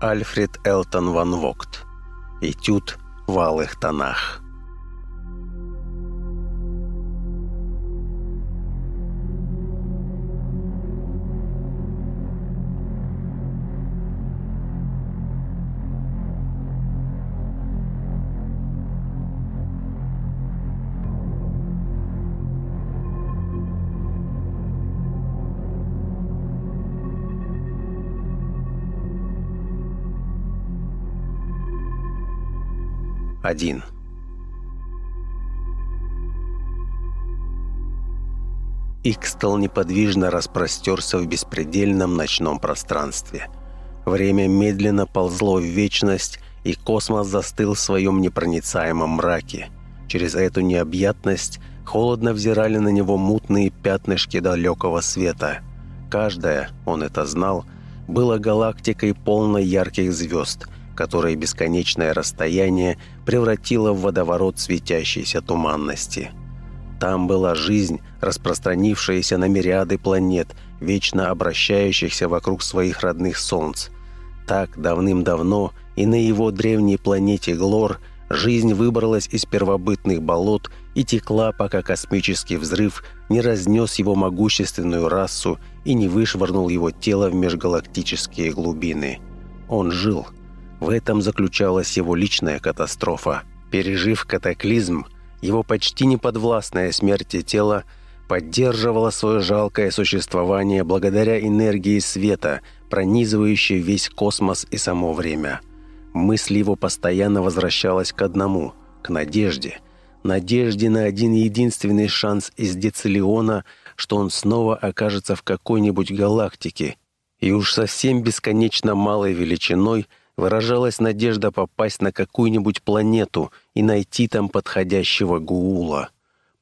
Альфред Элтон Ван Вогт. Этюд в алых тонах. 1. Икстел неподвижно распростерся в беспредельном ночном пространстве. Время медленно ползло в вечность, и космос застыл в своем непроницаемом мраке. Через эту необъятность холодно взирали на него мутные пятнышки далекого света. Каждая, он это знал, была галактикой полной ярких звезд – которое бесконечное расстояние превратило в водоворот светящейся туманности. Там была жизнь, распространившаяся на мириады планет, вечно обращающихся вокруг своих родных солнц. Так давным-давно и на его древней планете Глор жизнь выбралась из первобытных болот и текла, пока космический взрыв не разнес его могущественную расу и не вышвырнул его тело в межгалактические глубины. Он жил – в этом заключалась его личная катастрофа. Пережив катаклизм, его почти неподвластное смерти тело поддерживало свое жалкое существование благодаря энергии света, пронизывающей весь космос и само время. Мысль его постоянно возвращалась к одному – к надежде. Надежде на один единственный шанс из Децилиона, что он снова окажется в какой-нибудь галактике, и уж совсем бесконечно малой величиной – выражалась надежда попасть на какую-нибудь планету и найти там подходящего Гуула.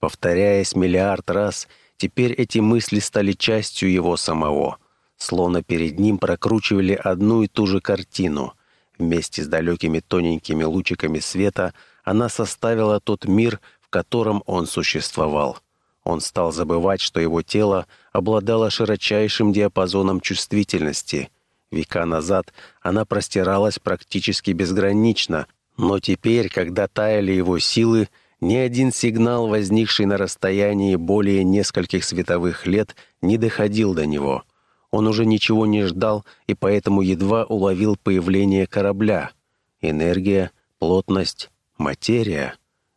Повторяясь миллиард раз, теперь эти мысли стали частью его самого. Словно перед ним прокручивали одну и ту же картину. Вместе с далекими тоненькими лучиками света она составила тот мир, в котором он существовал. Он стал забывать, что его тело обладало широчайшим диапазоном чувствительности — Века назад она простиралась практически безгранично, но теперь, когда таяли его силы, ни один сигнал, возникший на расстоянии более нескольких световых лет, не доходил до него. Он уже ничего не ждал и поэтому едва уловил появление корабля. Энергия, плотность, материя.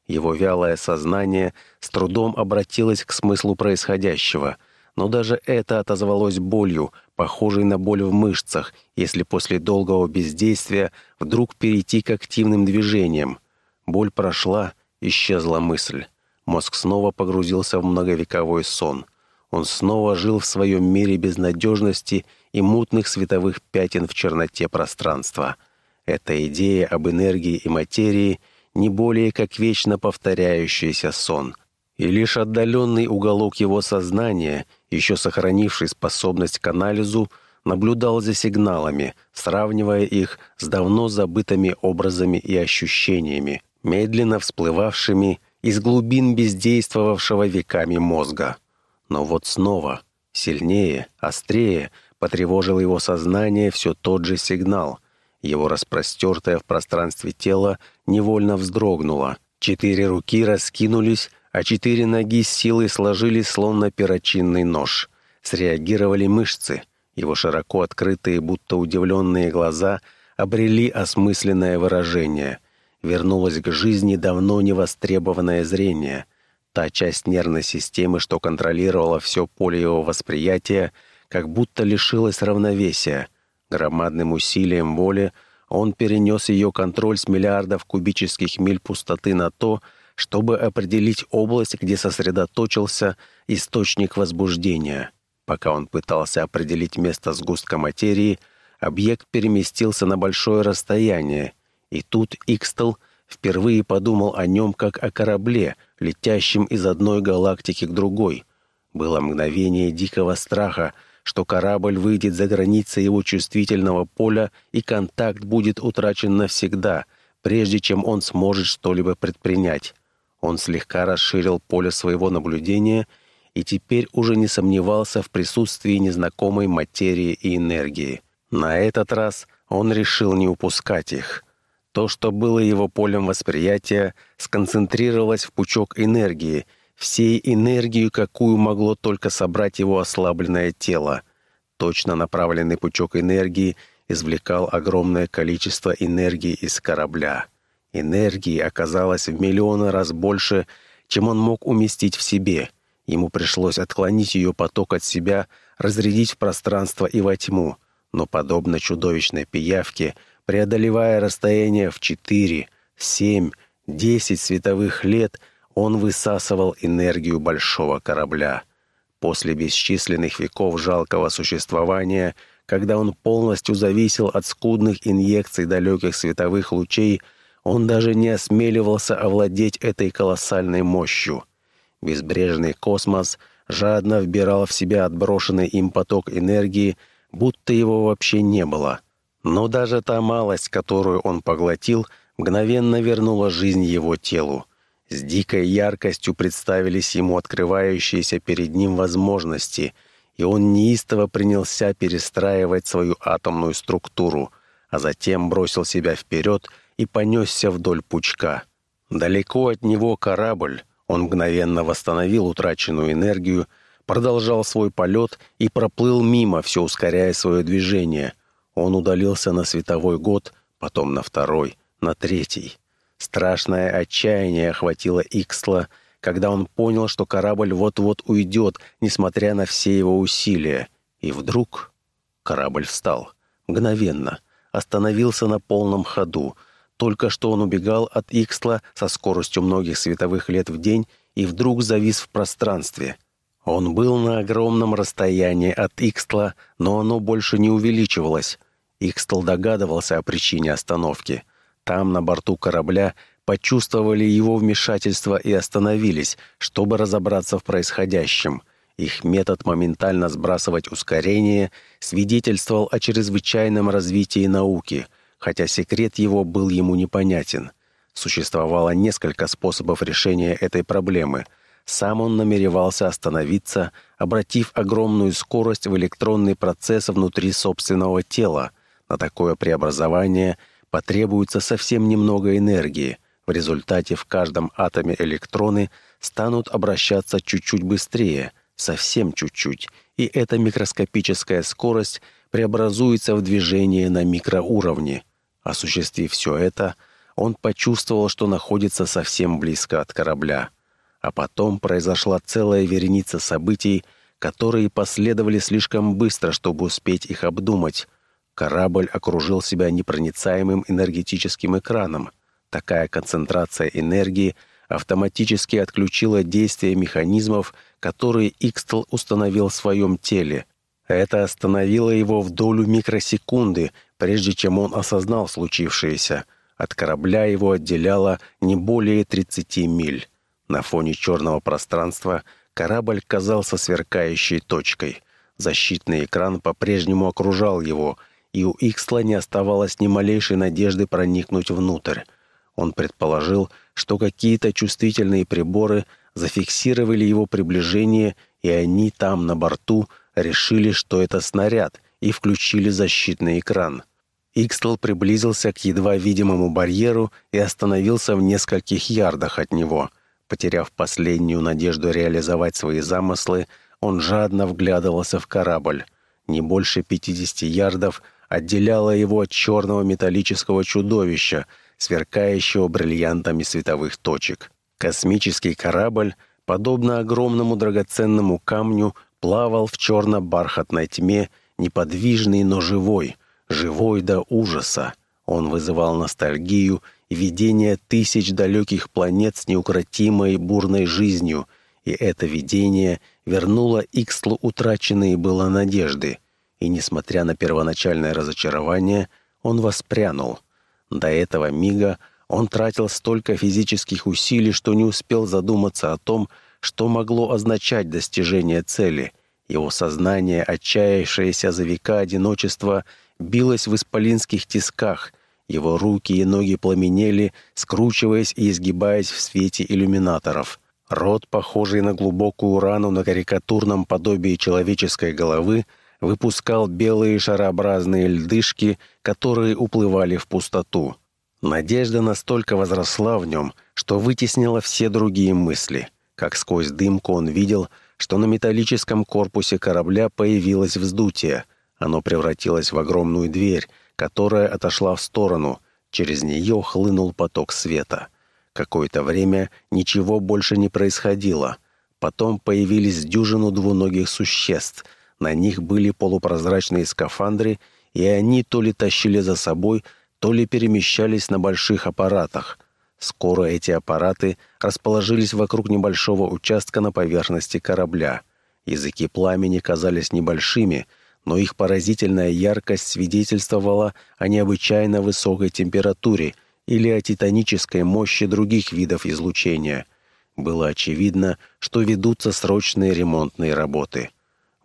Его вялое сознание с трудом обратилось к смыслу происходящего — но даже это отозвалось болью, похожей на боль в мышцах, если после долгого бездействия вдруг перейти к активным движениям. Боль прошла, исчезла мысль. Мозг снова погрузился в многовековой сон. Он снова жил в своем мире безнадежности и мутных световых пятен в черноте пространства. Эта идея об энергии и материи не более как вечно повторяющийся сон. И лишь отдаленный уголок его сознания — еще сохранивший способность к анализу, наблюдал за сигналами, сравнивая их с давно забытыми образами и ощущениями, медленно всплывавшими из глубин бездействовавшего веками мозга. Но вот снова, сильнее, острее, потревожил его сознание все тот же сигнал. Его распростертое в пространстве тело невольно вздрогнуло. Четыре руки раскинулись, а четыре ноги с силой сложились, словно перочинный нож. Среагировали мышцы. Его широко открытые, будто удивленные глаза обрели осмысленное выражение. Вернулось к жизни давно невостребованное зрение. Та часть нервной системы, что контролировала все поле его восприятия, как будто лишилась равновесия. Громадным усилием воли он перенес ее контроль с миллиардов кубических миль пустоты на то, чтобы определить область, где сосредоточился источник возбуждения. Пока он пытался определить место сгустка материи, объект переместился на большое расстояние, и тут Икстел впервые подумал о нем как о корабле, летящем из одной галактики к другой. Было мгновение дикого страха, что корабль выйдет за границы его чувствительного поля и контакт будет утрачен навсегда, прежде чем он сможет что-либо предпринять. Он слегка расширил поле своего наблюдения и теперь уже не сомневался в присутствии незнакомой материи и энергии. На этот раз он решил не упускать их. То, что было его полем восприятия, сконцентрировалось в пучок энергии, всей энергию, какую могло только собрать его ослабленное тело. Точно направленный пучок энергии извлекал огромное количество энергии из корабля. Энергии оказалось в миллионы раз больше, чем он мог уместить в себе. Ему пришлось отклонить ее поток от себя, разрядить в пространство и во тьму. Но, подобно чудовищной пиявке, преодолевая расстояние в 4, 7, 10 световых лет, он высасывал энергию большого корабля. После бесчисленных веков жалкого существования, когда он полностью зависел от скудных инъекций далеких световых лучей, он даже не осмеливался овладеть этой колоссальной мощью. Безбрежный космос жадно вбирал в себя отброшенный им поток энергии, будто его вообще не было. Но даже та малость, которую он поглотил, мгновенно вернула жизнь его телу. С дикой яркостью представились ему открывающиеся перед ним возможности, и он неистово принялся перестраивать свою атомную структуру, а затем бросил себя вперед понесся вдоль пучка. Далеко от него корабль, он мгновенно восстановил утраченную энергию, продолжал свой полет и проплыл мимо, все ускоряя свое движение. Он удалился на световой год, потом на второй, на третий. Страшное отчаяние охватило Иксла, когда он понял, что корабль вот-вот уйдет, несмотря на все его усилия. И вдруг корабль встал. Мгновенно. Остановился на полном ходу — только что он убегал от Иксла со скоростью многих световых лет в день и вдруг завис в пространстве. Он был на огромном расстоянии от Икстла, но оно больше не увеличивалось. Икстл догадывался о причине остановки. Там, на борту корабля, почувствовали его вмешательство и остановились, чтобы разобраться в происходящем. Их метод моментально сбрасывать ускорение свидетельствовал о чрезвычайном развитии науки — хотя секрет его был ему непонятен. Существовало несколько способов решения этой проблемы. Сам он намеревался остановиться, обратив огромную скорость в электронный процесс внутри собственного тела. На такое преобразование потребуется совсем немного энергии. В результате в каждом атоме электроны станут обращаться чуть-чуть быстрее, совсем чуть-чуть, и эта микроскопическая скорость преобразуется в движение на микроуровне – Осуществив все это, он почувствовал, что находится совсем близко от корабля. А потом произошла целая вереница событий, которые последовали слишком быстро, чтобы успеть их обдумать. Корабль окружил себя непроницаемым энергетическим экраном. Такая концентрация энергии автоматически отключила действие механизмов, которые Икстл установил в своем теле. Это остановило его в долю микросекунды, прежде чем он осознал случившееся. От корабля его отделяло не более 30 миль. На фоне черного пространства корабль казался сверкающей точкой. Защитный экран по-прежнему окружал его, и у Иксла не оставалось ни малейшей надежды проникнуть внутрь. Он предположил, что какие-то чувствительные приборы зафиксировали его приближение, и они там, на борту, решили, что это снаряд, и включили защитный экран. Икстл приблизился к едва видимому барьеру и остановился в нескольких ярдах от него. Потеряв последнюю надежду реализовать свои замыслы, он жадно вглядывался в корабль. Не больше 50 ярдов отделяло его от черного металлического чудовища, сверкающего бриллиантами световых точек. Космический корабль, подобно огромному драгоценному камню, плавал в черно-бархатной тьме, неподвижный, но живой, живой до ужаса. Он вызывал ностальгию и видение тысяч далеких планет с неукротимой бурной жизнью, и это видение вернуло Икслу утраченные было надежды, и, несмотря на первоначальное разочарование, он воспрянул. До этого мига он тратил столько физических усилий, что не успел задуматься о том, что могло означать достижение цели. Его сознание, отчаявшееся за века одиночества, билось в исполинских тисках, его руки и ноги пламенели, скручиваясь и изгибаясь в свете иллюминаторов. Рот, похожий на глубокую рану на карикатурном подобии человеческой головы, выпускал белые шарообразные льдышки, которые уплывали в пустоту. Надежда настолько возросла в нем, что вытеснила все другие мысли. Как сквозь дымку он видел, что на металлическом корпусе корабля появилось вздутие. Оно превратилось в огромную дверь, которая отошла в сторону. Через нее хлынул поток света. Какое-то время ничего больше не происходило. Потом появились дюжину двуногих существ — на них были полупрозрачные скафандры, и они то ли тащили за собой, то ли перемещались на больших аппаратах. Скоро эти аппараты расположились вокруг небольшого участка на поверхности корабля. Языки пламени казались небольшими, но их поразительная яркость свидетельствовала о необычайно высокой температуре или о титанической мощи других видов излучения. Было очевидно, что ведутся срочные ремонтные работы.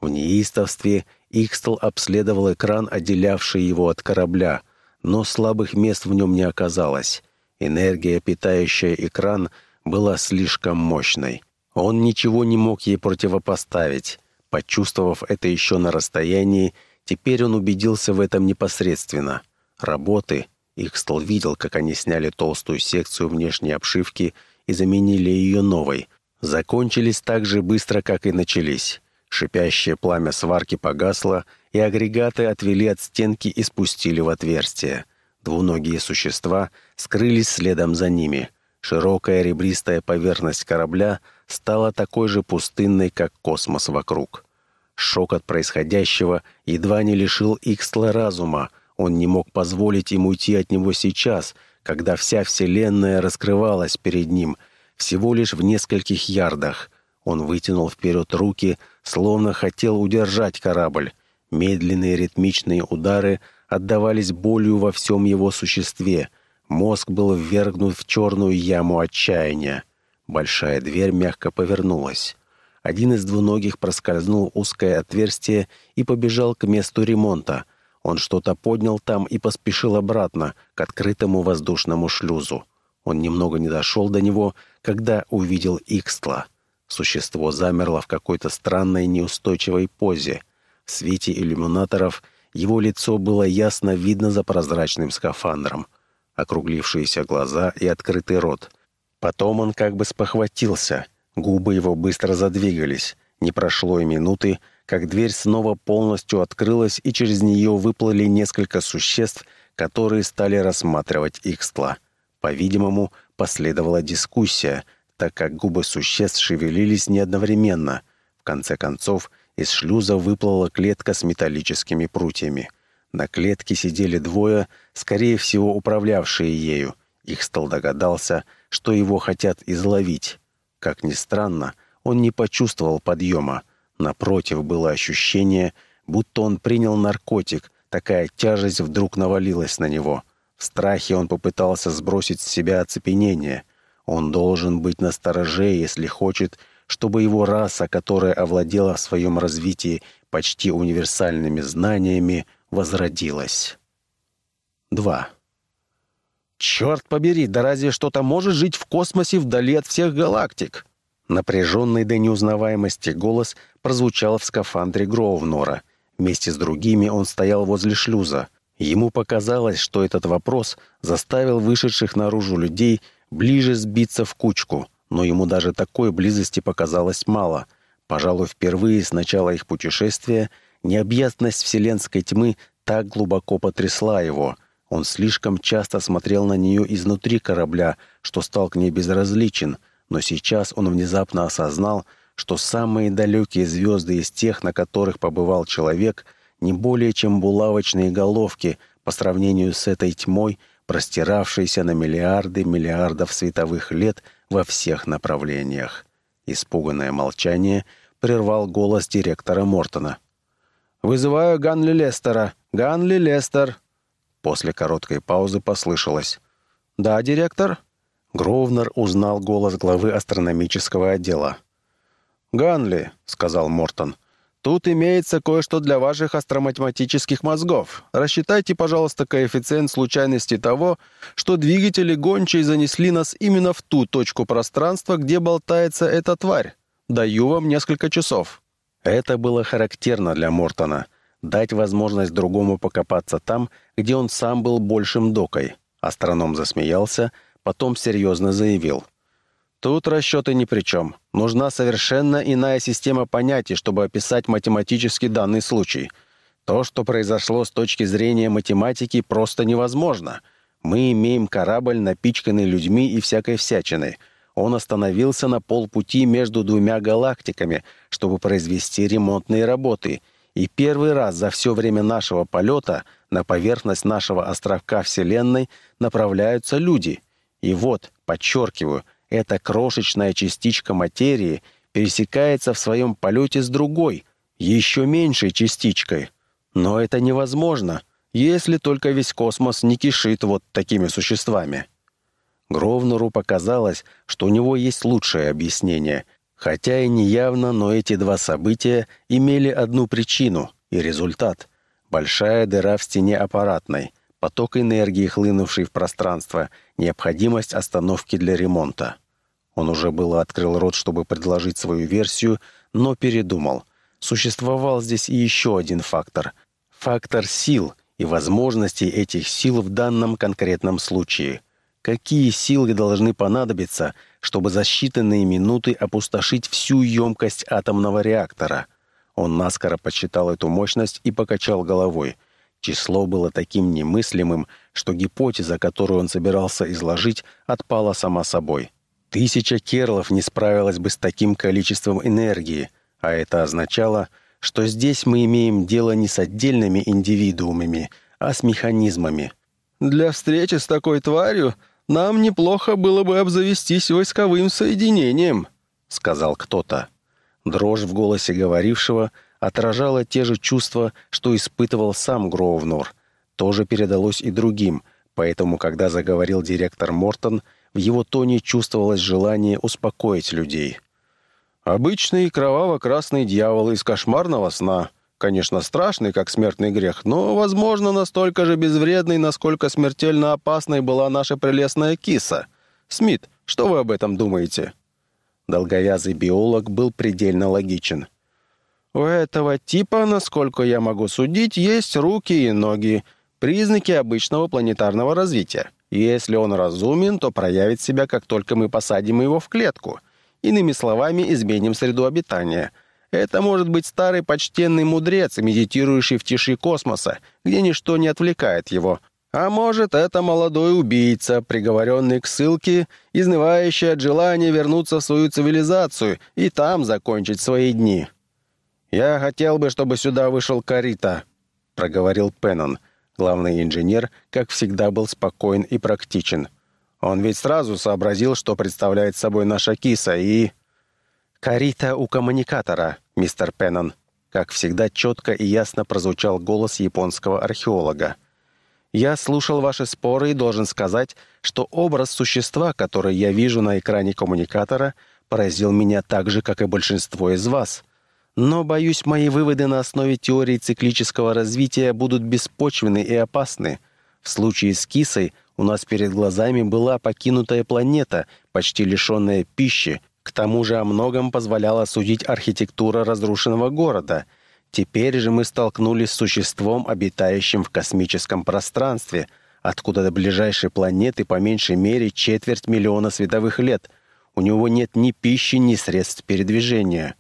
В неистовстве Икстл обследовал экран, отделявший его от корабля, но слабых мест в нем не оказалось. Энергия, питающая экран, была слишком мощной. Он ничего не мог ей противопоставить. Почувствовав это еще на расстоянии, теперь он убедился в этом непосредственно. Работы, Икстл видел, как они сняли толстую секцию внешней обшивки и заменили ее новой, закончились так же быстро, как и начались. Шипящее пламя сварки погасло, и агрегаты отвели от стенки и спустили в отверстие. Двуногие существа скрылись следом за ними. Широкая ребристая поверхность корабля стала такой же пустынной, как космос вокруг. Шок от происходящего едва не лишил Икстла разума. Он не мог позволить им уйти от него сейчас, когда вся Вселенная раскрывалась перед ним, всего лишь в нескольких ярдах. Он вытянул вперед руки, словно хотел удержать корабль. Медленные ритмичные удары отдавались болью во всем его существе. Мозг был ввергнут в черную яму отчаяния. Большая дверь мягко повернулась. Один из двуногих проскользнул узкое отверстие и побежал к месту ремонта. Он что-то поднял там и поспешил обратно, к открытому воздушному шлюзу. Он немного не дошел до него, когда увидел Икстла. Существо замерло в какой-то странной неустойчивой позе. В свете иллюминаторов его лицо было ясно видно за прозрачным скафандром. Округлившиеся глаза и открытый рот. Потом он как бы спохватился. Губы его быстро задвигались. Не прошло и минуты, как дверь снова полностью открылась, и через нее выплыли несколько существ, которые стали рассматривать Икстла. По-видимому, последовала дискуссия, так как губы существ шевелились не одновременно. В конце концов, из шлюза выплыла клетка с металлическими прутьями. На клетке сидели двое, скорее всего, управлявшие ею. Их стал догадался, что его хотят изловить. Как ни странно, он не почувствовал подъема. Напротив, было ощущение, будто он принял наркотик, такая тяжесть вдруг навалилась на него. В страхе он попытался сбросить с себя оцепенение — он должен быть настороже, если хочет, чтобы его раса, которая овладела в своем развитии почти универсальными знаниями, возродилась. 2. «Черт побери, да разве что-то может жить в космосе вдали от всех галактик?» Напряженный до неузнаваемости голос прозвучал в скафандре Гроувнора. Вместе с другими он стоял возле шлюза. Ему показалось, что этот вопрос заставил вышедших наружу людей ближе сбиться в кучку, но ему даже такой близости показалось мало. Пожалуй, впервые с начала их путешествия необъятность вселенской тьмы так глубоко потрясла его. Он слишком часто смотрел на нее изнутри корабля, что стал к ней безразличен, но сейчас он внезапно осознал, что самые далекие звезды из тех, на которых побывал человек, не более чем булавочные головки по сравнению с этой тьмой — простиравшийся на миллиарды миллиардов световых лет во всех направлениях. Испуганное молчание прервал голос директора Мортона. «Вызываю Ганли Лестера! Ганли Лестер!» После короткой паузы послышалось. «Да, директор?» Гровнер узнал голос главы астрономического отдела. «Ганли», — сказал Мортон, Тут имеется кое-что для ваших астроматематических мозгов. Рассчитайте, пожалуйста, коэффициент случайности того, что двигатели гончей занесли нас именно в ту точку пространства, где болтается эта тварь. Даю вам несколько часов». Это было характерно для Мортона. дать возможность другому покопаться там, где он сам был большим докой. Астроном засмеялся, потом серьезно заявил. Тут расчеты ни при чем. Нужна совершенно иная система понятий, чтобы описать математически данный случай. То, что произошло с точки зрения математики, просто невозможно. Мы имеем корабль, напичканный людьми и всякой всячиной. Он остановился на полпути между двумя галактиками, чтобы произвести ремонтные работы. И первый раз за все время нашего полета на поверхность нашего островка Вселенной направляются люди. И вот, подчеркиваю, эта крошечная частичка материи пересекается в своем полете с другой, еще меньшей частичкой. Но это невозможно, если только весь космос не кишит вот такими существами. Гровнеру показалось, что у него есть лучшее объяснение, хотя и неявно, но эти два события имели одну причину и результат. Большая дыра в стене аппаратной, поток энергии, хлынувший в пространство, необходимость остановки для ремонта. Он уже было открыл рот, чтобы предложить свою версию, но передумал. Существовал здесь и еще один фактор. Фактор сил и возможностей этих сил в данном конкретном случае. Какие силы должны понадобиться, чтобы за считанные минуты опустошить всю емкость атомного реактора? Он наскоро подсчитал эту мощность и покачал головой. Число было таким немыслимым, что гипотеза, которую он собирался изложить, отпала сама собой. Тысяча керлов не справилась бы с таким количеством энергии, а это означало, что здесь мы имеем дело не с отдельными индивидуумами, а с механизмами. «Для встречи с такой тварью нам неплохо было бы обзавестись войсковым соединением», — сказал кто-то. Дрожь в голосе говорившего отражала те же чувства, что испытывал сам Гроувнор. Тоже передалось и другим, поэтому, когда заговорил директор Мортон, в его тоне чувствовалось желание успокоить людей. «Обычный кроваво-красный дьявол из кошмарного сна. Конечно, страшный, как смертный грех, но, возможно, настолько же безвредный, насколько смертельно опасной была наша прелестная киса. Смит, что вы об этом думаете?» Долговязый биолог был предельно логичен. «У этого типа, насколько я могу судить, есть руки и ноги, признаки обычного планетарного развития. Если он разумен, то проявит себя, как только мы посадим его в клетку. Иными словами, изменим среду обитания. Это может быть старый почтенный мудрец, медитирующий в тиши космоса, где ничто не отвлекает его. А может, это молодой убийца, приговоренный к ссылке, изнывающий от желания вернуться в свою цивилизацию и там закончить свои дни. «Я хотел бы, чтобы сюда вышел Карита», — проговорил Пеннон. Главный инженер, как всегда, был спокоен и практичен. Он ведь сразу сообразил, что представляет собой наша киса, и... «Карита у коммуникатора, мистер Пеннон», как всегда четко и ясно прозвучал голос японского археолога. «Я слушал ваши споры и должен сказать, что образ существа, который я вижу на экране коммуникатора, поразил меня так же, как и большинство из вас. Но, боюсь, мои выводы на основе теории циклического развития будут беспочвенны и опасны. В случае с кисой у нас перед глазами была покинутая планета, почти лишенная пищи. К тому же о многом позволяла судить архитектура разрушенного города. Теперь же мы столкнулись с существом, обитающим в космическом пространстве, откуда до ближайшей планеты по меньшей мере четверть миллиона световых лет. У него нет ни пищи, ни средств передвижения.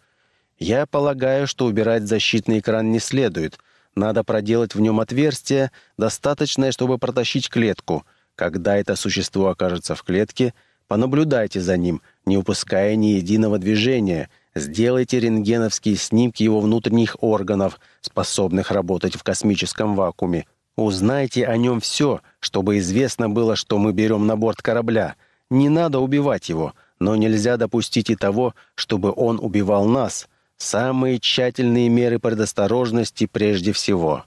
Я полагаю, что убирать защитный экран не следует. Надо проделать в нем отверстие, достаточное, чтобы протащить клетку. Когда это существо окажется в клетке, понаблюдайте за ним, не упуская ни единого движения. Сделайте рентгеновские снимки его внутренних органов, способных работать в космическом вакууме. Узнайте о нем все, чтобы известно было, что мы берем на борт корабля. Не надо убивать его, но нельзя допустить и того, чтобы он убивал нас — Самые тщательные меры предосторожности прежде всего.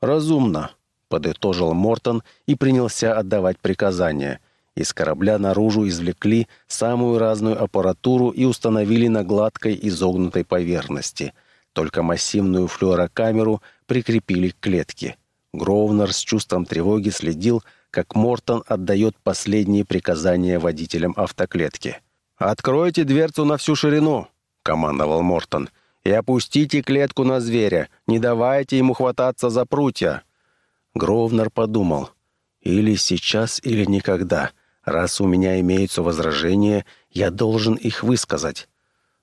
«Разумно», — подытожил Мортон и принялся отдавать приказания. Из корабля наружу извлекли самую разную аппаратуру и установили на гладкой изогнутой поверхности. Только массивную флюорокамеру прикрепили к клетке. Гровнер с чувством тревоги следил, как Мортон отдает последние приказания водителям автоклетки. «Откройте дверцу на всю ширину!» — командовал Мортон. и опустите клетку на зверя, не давайте ему хвататься за прутья». Гровнер подумал, «Или сейчас, или никогда. Раз у меня имеются возражения, я должен их высказать».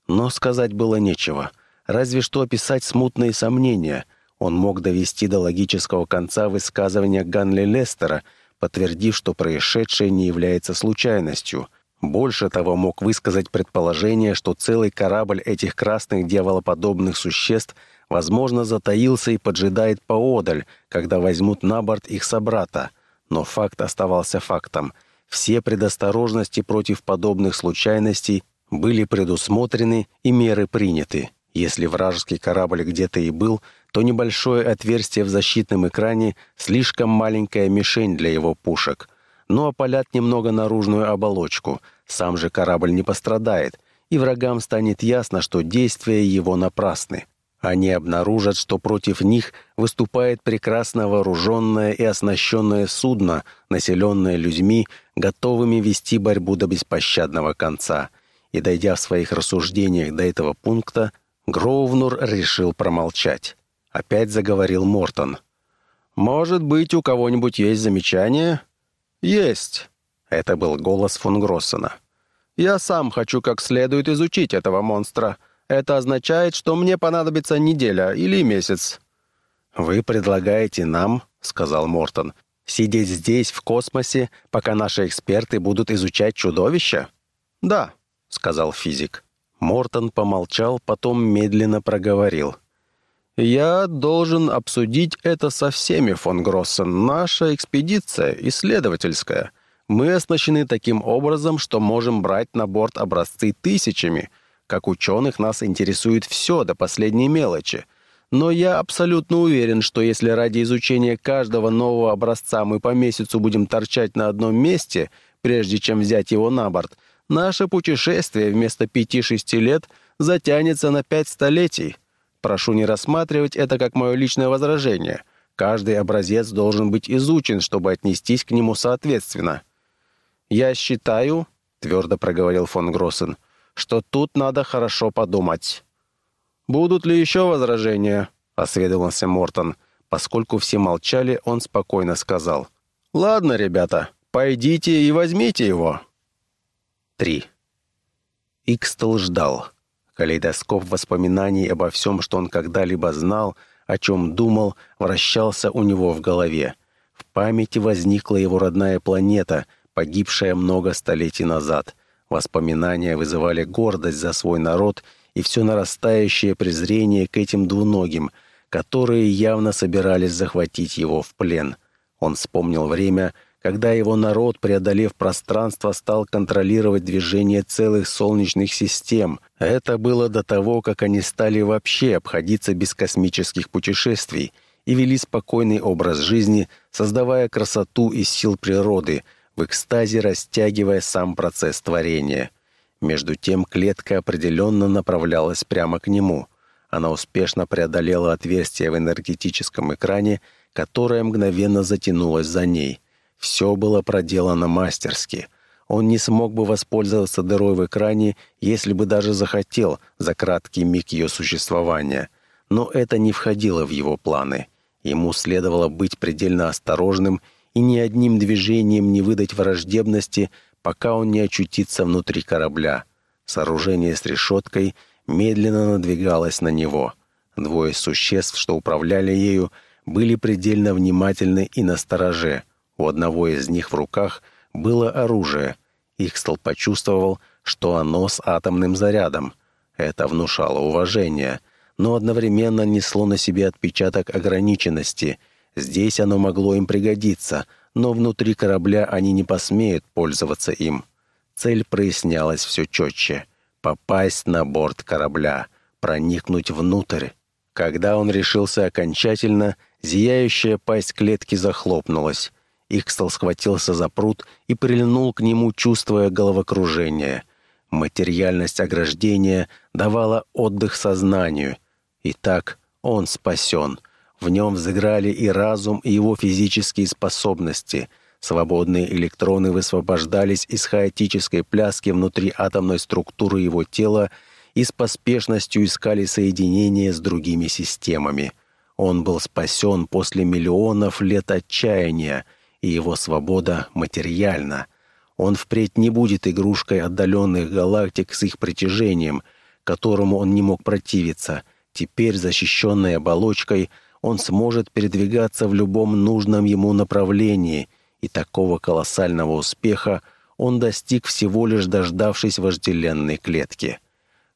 Но сказать было нечего, разве что описать смутные сомнения. Он мог довести до логического конца высказывания Ганли Лестера, подтвердив, что происшедшее не является случайностью – больше того, мог высказать предположение, что целый корабль этих красных дьяволоподобных существ, возможно, затаился и поджидает поодаль, когда возьмут на борт их собрата. Но факт оставался фактом. Все предосторожности против подобных случайностей были предусмотрены и меры приняты. Если вражеский корабль где-то и был, то небольшое отверстие в защитном экране — слишком маленькая мишень для его пушек — но опалят немного наружную оболочку. Сам же корабль не пострадает, и врагам станет ясно, что действия его напрасны. Они обнаружат, что против них выступает прекрасно вооруженное и оснащенное судно, населенное людьми, готовыми вести борьбу до беспощадного конца. И, дойдя в своих рассуждениях до этого пункта, Гроувнур решил промолчать. Опять заговорил Мортон. «Может быть, у кого-нибудь есть замечания?» «Есть!» — это был голос фон Гроссена. «Я сам хочу как следует изучить этого монстра. Это означает, что мне понадобится неделя или месяц». «Вы предлагаете нам, — сказал Мортон, — сидеть здесь, в космосе, пока наши эксперты будут изучать чудовища?» «Да», — сказал физик. Мортон помолчал, потом медленно проговорил — «Я должен обсудить это со всеми, фон Гроссен. Наша экспедиция исследовательская. Мы оснащены таким образом, что можем брать на борт образцы тысячами. Как ученых нас интересует все до последней мелочи. Но я абсолютно уверен, что если ради изучения каждого нового образца мы по месяцу будем торчать на одном месте, прежде чем взять его на борт, наше путешествие вместо пяти-шести лет затянется на пять столетий». Прошу не рассматривать это как мое личное возражение. Каждый образец должен быть изучен, чтобы отнестись к нему соответственно. «Я считаю», — твердо проговорил фон Гроссен, «что тут надо хорошо подумать». «Будут ли еще возражения?» — осведомился Мортон. Поскольку все молчали, он спокойно сказал. «Ладно, ребята, пойдите и возьмите его». 3. Икстел ждал. Калейдоскоп воспоминаний обо всем, что он когда-либо знал, о чем думал, вращался у него в голове. В памяти возникла его родная планета, погибшая много столетий назад. Воспоминания вызывали гордость за свой народ и все нарастающее презрение к этим двуногим, которые явно собирались захватить его в плен. Он вспомнил время, когда его народ, преодолев пространство, стал контролировать движение целых солнечных систем. Это было до того, как они стали вообще обходиться без космических путешествий и вели спокойный образ жизни, создавая красоту из сил природы, в экстазе растягивая сам процесс творения. Между тем клетка определенно направлялась прямо к нему. Она успешно преодолела отверстие в энергетическом экране, которое мгновенно затянулось за ней — все было проделано мастерски. Он не смог бы воспользоваться дырой в экране, если бы даже захотел за краткий миг ее существования. Но это не входило в его планы. Ему следовало быть предельно осторожным и ни одним движением не выдать враждебности, пока он не очутится внутри корабля. Сооружение с решеткой медленно надвигалось на него. Двое существ, что управляли ею, были предельно внимательны и настороже — у одного из них в руках было оружие. Ихстел почувствовал, что оно с атомным зарядом. Это внушало уважение, но одновременно несло на себе отпечаток ограниченности. Здесь оно могло им пригодиться, но внутри корабля они не посмеют пользоваться им. Цель прояснялась все четче — попасть на борт корабля, проникнуть внутрь. Когда он решился окончательно, зияющая пасть клетки захлопнулась. Икстел схватился за пруд и прильнул к нему, чувствуя головокружение. Материальность ограждения давала отдых сознанию. Итак, он спасен. В нем взыграли и разум, и его физические способности. Свободные электроны высвобождались из хаотической пляски внутри атомной структуры его тела и с поспешностью искали соединение с другими системами. Он был спасен после миллионов лет отчаяния, и его свобода материальна. Он впредь не будет игрушкой отдаленных галактик с их притяжением, которому он не мог противиться. Теперь, защищенной оболочкой, он сможет передвигаться в любом нужном ему направлении, и такого колоссального успеха он достиг всего лишь дождавшись вожделенной клетки.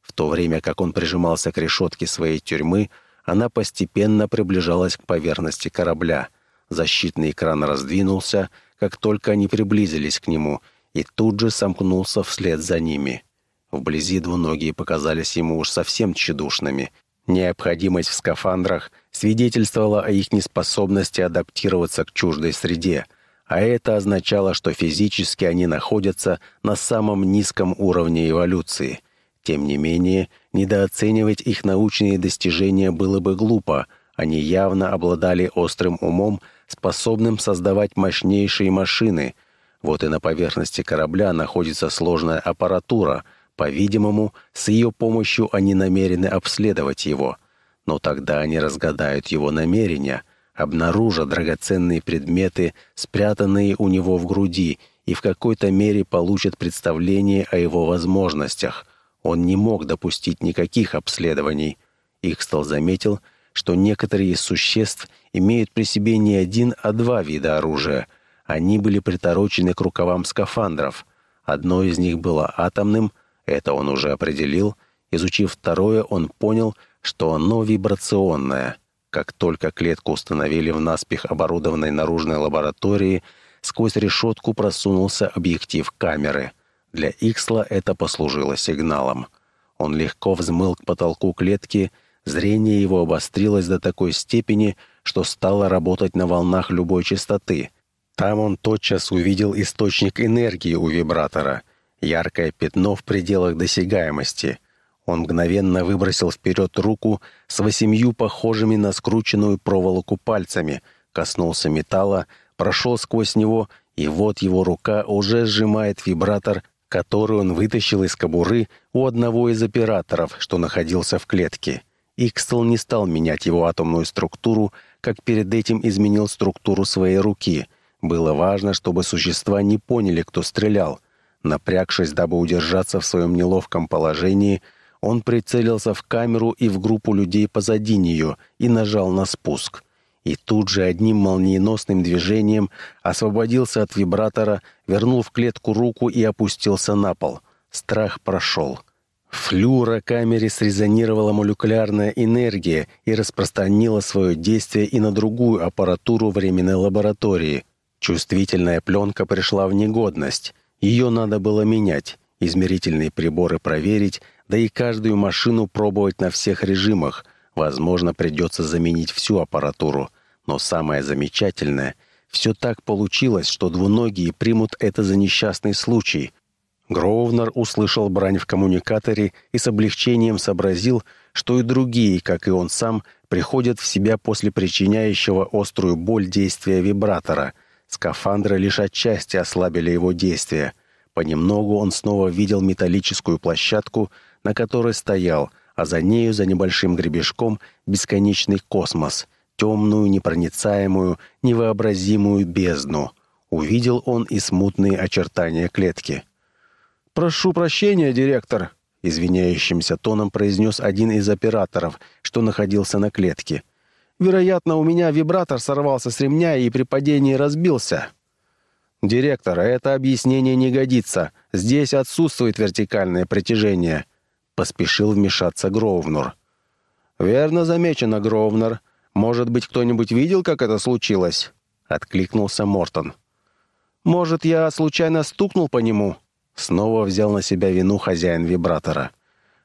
В то время как он прижимался к решетке своей тюрьмы, она постепенно приближалась к поверхности корабля. Защитный экран раздвинулся, как только они приблизились к нему, и тут же сомкнулся вслед за ними. Вблизи двуногие показались ему уж совсем тщедушными. Необходимость в скафандрах свидетельствовала о их неспособности адаптироваться к чуждой среде, а это означало, что физически они находятся на самом низком уровне эволюции. Тем не менее, недооценивать их научные достижения было бы глупо, они явно обладали острым умом, способным создавать мощнейшие машины. Вот и на поверхности корабля находится сложная аппаратура. По-видимому, с ее помощью они намерены обследовать его. Но тогда они разгадают его намерения, обнаружат драгоценные предметы, спрятанные у него в груди, и в какой-то мере получат представление о его возможностях. Он не мог допустить никаких обследований. Ихстел заметил, что некоторые из существ имеют при себе не один, а два вида оружия. Они были приторочены к рукавам скафандров. Одно из них было атомным, это он уже определил. Изучив второе, он понял, что оно вибрационное. Как только клетку установили в наспех оборудованной наружной лаборатории, сквозь решетку просунулся объектив камеры. Для Иксла это послужило сигналом. Он легко взмыл к потолку клетки Зрение его обострилось до такой степени, что стало работать на волнах любой частоты. Там он тотчас увидел источник энергии у вибратора, яркое пятно в пределах досягаемости. Он мгновенно выбросил вперед руку с восемью похожими на скрученную проволоку пальцами, коснулся металла, прошел сквозь него, и вот его рука уже сжимает вибратор, который он вытащил из кобуры у одного из операторов, что находился в клетке. Икстел не стал менять его атомную структуру, как перед этим изменил структуру своей руки. Было важно, чтобы существа не поняли, кто стрелял. Напрягшись, дабы удержаться в своем неловком положении, он прицелился в камеру и в группу людей позади нее и нажал на спуск. И тут же одним молниеносным движением освободился от вибратора, вернул в клетку руку и опустился на пол. Страх прошел. В флюорокамере срезонировала молекулярная энергия и распространила свое действие и на другую аппаратуру временной лаборатории. Чувствительная пленка пришла в негодность. Ее надо было менять, измерительные приборы проверить, да и каждую машину пробовать на всех режимах. Возможно, придется заменить всю аппаратуру. Но самое замечательное — все так получилось, что двуногие примут это за несчастный случай. Гроувнер услышал брань в коммуникаторе и с облегчением сообразил, что и другие, как и он сам, приходят в себя после причиняющего острую боль действия вибратора. Скафандры лишь отчасти ослабили его действие. Понемногу он снова видел металлическую площадку, на которой стоял, а за нею, за небольшим гребешком, бесконечный космос, темную, непроницаемую, невообразимую бездну. Увидел он и смутные очертания клетки — «Прошу прощения, директор», — извиняющимся тоном произнес один из операторов, что находился на клетке. «Вероятно, у меня вибратор сорвался с ремня и при падении разбился». «Директор, это объяснение не годится. Здесь отсутствует вертикальное притяжение», — поспешил вмешаться Гроувнер. «Верно замечено, Гроувнер. Может быть, кто-нибудь видел, как это случилось?» — откликнулся Мортон. «Может, я случайно стукнул по нему?» Снова взял на себя вину хозяин вибратора.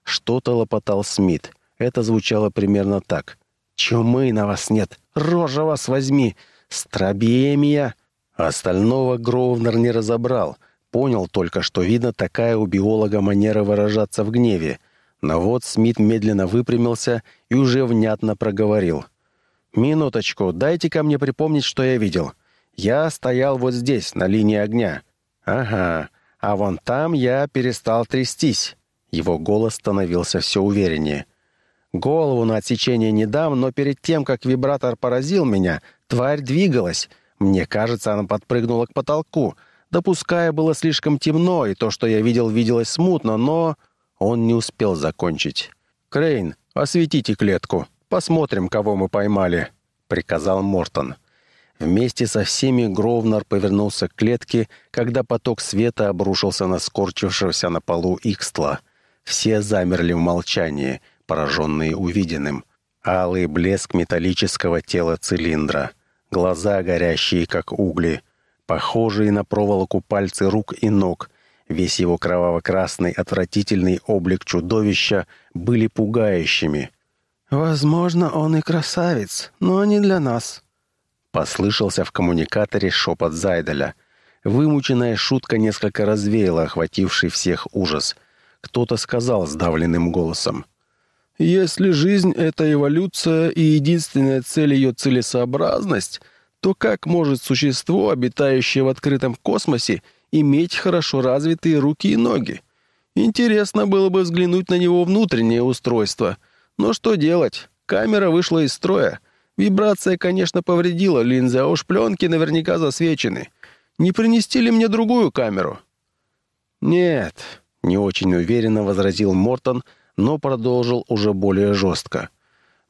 Что-то лопотал Смит. Это звучало примерно так. «Чумы на вас нет! Рожа вас возьми! Стробиемия!» Остального Гроувнер не разобрал. Понял только, что видно такая у биолога манера выражаться в гневе. Но вот Смит медленно выпрямился и уже внятно проговорил. «Минуточку, дайте ко мне припомнить, что я видел. Я стоял вот здесь, на линии огня. Ага, а вон там я перестал трястись. Его голос становился все увереннее. «Голову на отсечение не дам, но перед тем, как вибратор поразил меня, тварь двигалась. Мне кажется, она подпрыгнула к потолку. Допуская, было слишком темно, и то, что я видел, виделось смутно, но...» Он не успел закончить. «Крейн, осветите клетку. Посмотрим, кого мы поймали», — приказал Мортон. Вместе со всеми Гровнер повернулся к клетке, когда поток света обрушился на скорчившегося на полу Икстла. Все замерли в молчании, пораженные увиденным. Алый блеск металлического тела цилиндра, глаза горящие, как угли, похожие на проволоку пальцы рук и ног, весь его кроваво-красный отвратительный облик чудовища были пугающими. «Возможно, он и красавец, но не для нас», Послышался в коммуникаторе шепот Зайделя. Вымученная шутка несколько развеяла охвативший всех ужас. Кто-то сказал сдавленным голосом. «Если жизнь — это эволюция и единственная цель ее целесообразность, то как может существо, обитающее в открытом космосе, иметь хорошо развитые руки и ноги? Интересно было бы взглянуть на него внутреннее устройство. Но что делать? Камера вышла из строя. Вибрация, конечно, повредила линзы, а уж пленки наверняка засвечены. Не принести ли мне другую камеру?» «Нет», — не очень уверенно возразил Мортон, но продолжил уже более жестко.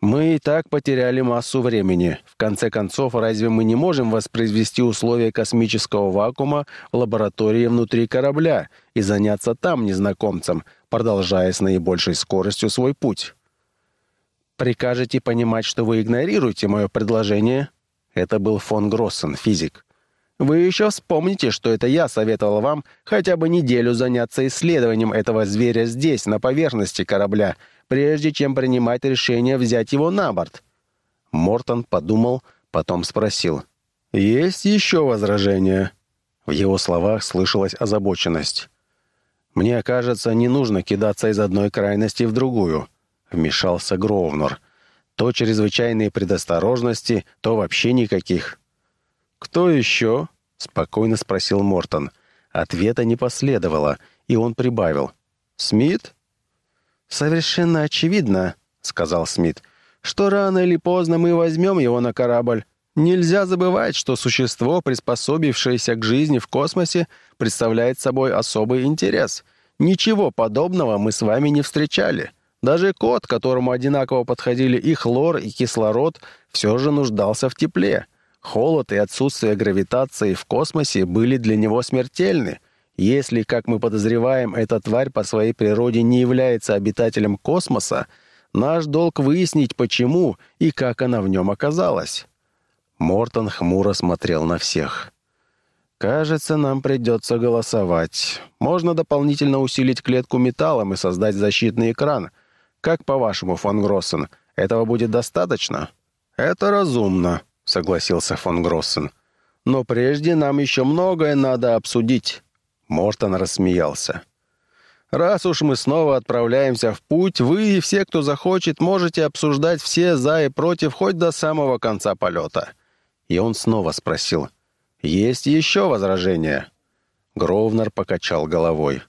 «Мы и так потеряли массу времени. В конце концов, разве мы не можем воспроизвести условия космического вакуума в лаборатории внутри корабля и заняться там незнакомцем, продолжая с наибольшей скоростью свой путь?» Прикажете понимать, что вы игнорируете мое предложение?» Это был фон Гроссен, физик. «Вы еще вспомните, что это я советовал вам хотя бы неделю заняться исследованием этого зверя здесь, на поверхности корабля, прежде чем принимать решение взять его на борт». Мортон подумал, потом спросил. «Есть еще возражения?» В его словах слышалась озабоченность. «Мне кажется, не нужно кидаться из одной крайности в другую. — вмешался Гровнор. «То чрезвычайные предосторожности, то вообще никаких». «Кто еще?» — спокойно спросил Мортон. Ответа не последовало, и он прибавил. «Смит?» «Совершенно очевидно», — сказал Смит, «что рано или поздно мы возьмем его на корабль. Нельзя забывать, что существо, приспособившееся к жизни в космосе, представляет собой особый интерес. Ничего подобного мы с вами не встречали. Даже кот, которому одинаково подходили и хлор, и кислород, все же нуждался в тепле. Холод и отсутствие гравитации в космосе были для него смертельны. Если, как мы подозреваем, эта тварь по своей природе не является обитателем космоса, наш долг выяснить, почему и как она в нем оказалась. Мортон хмуро смотрел на всех. «Кажется, нам придется голосовать. Можно дополнительно усилить клетку металлом и создать защитный экран — как по-вашему, фон Гроссен, этого будет достаточно?» «Это разумно», — согласился фон Гроссен. «Но прежде нам еще многое надо обсудить». Мортон рассмеялся. «Раз уж мы снова отправляемся в путь, вы и все, кто захочет, можете обсуждать все «за» и «против» хоть до самого конца полета». И он снова спросил. «Есть еще возражения?» Гровнер покачал головой.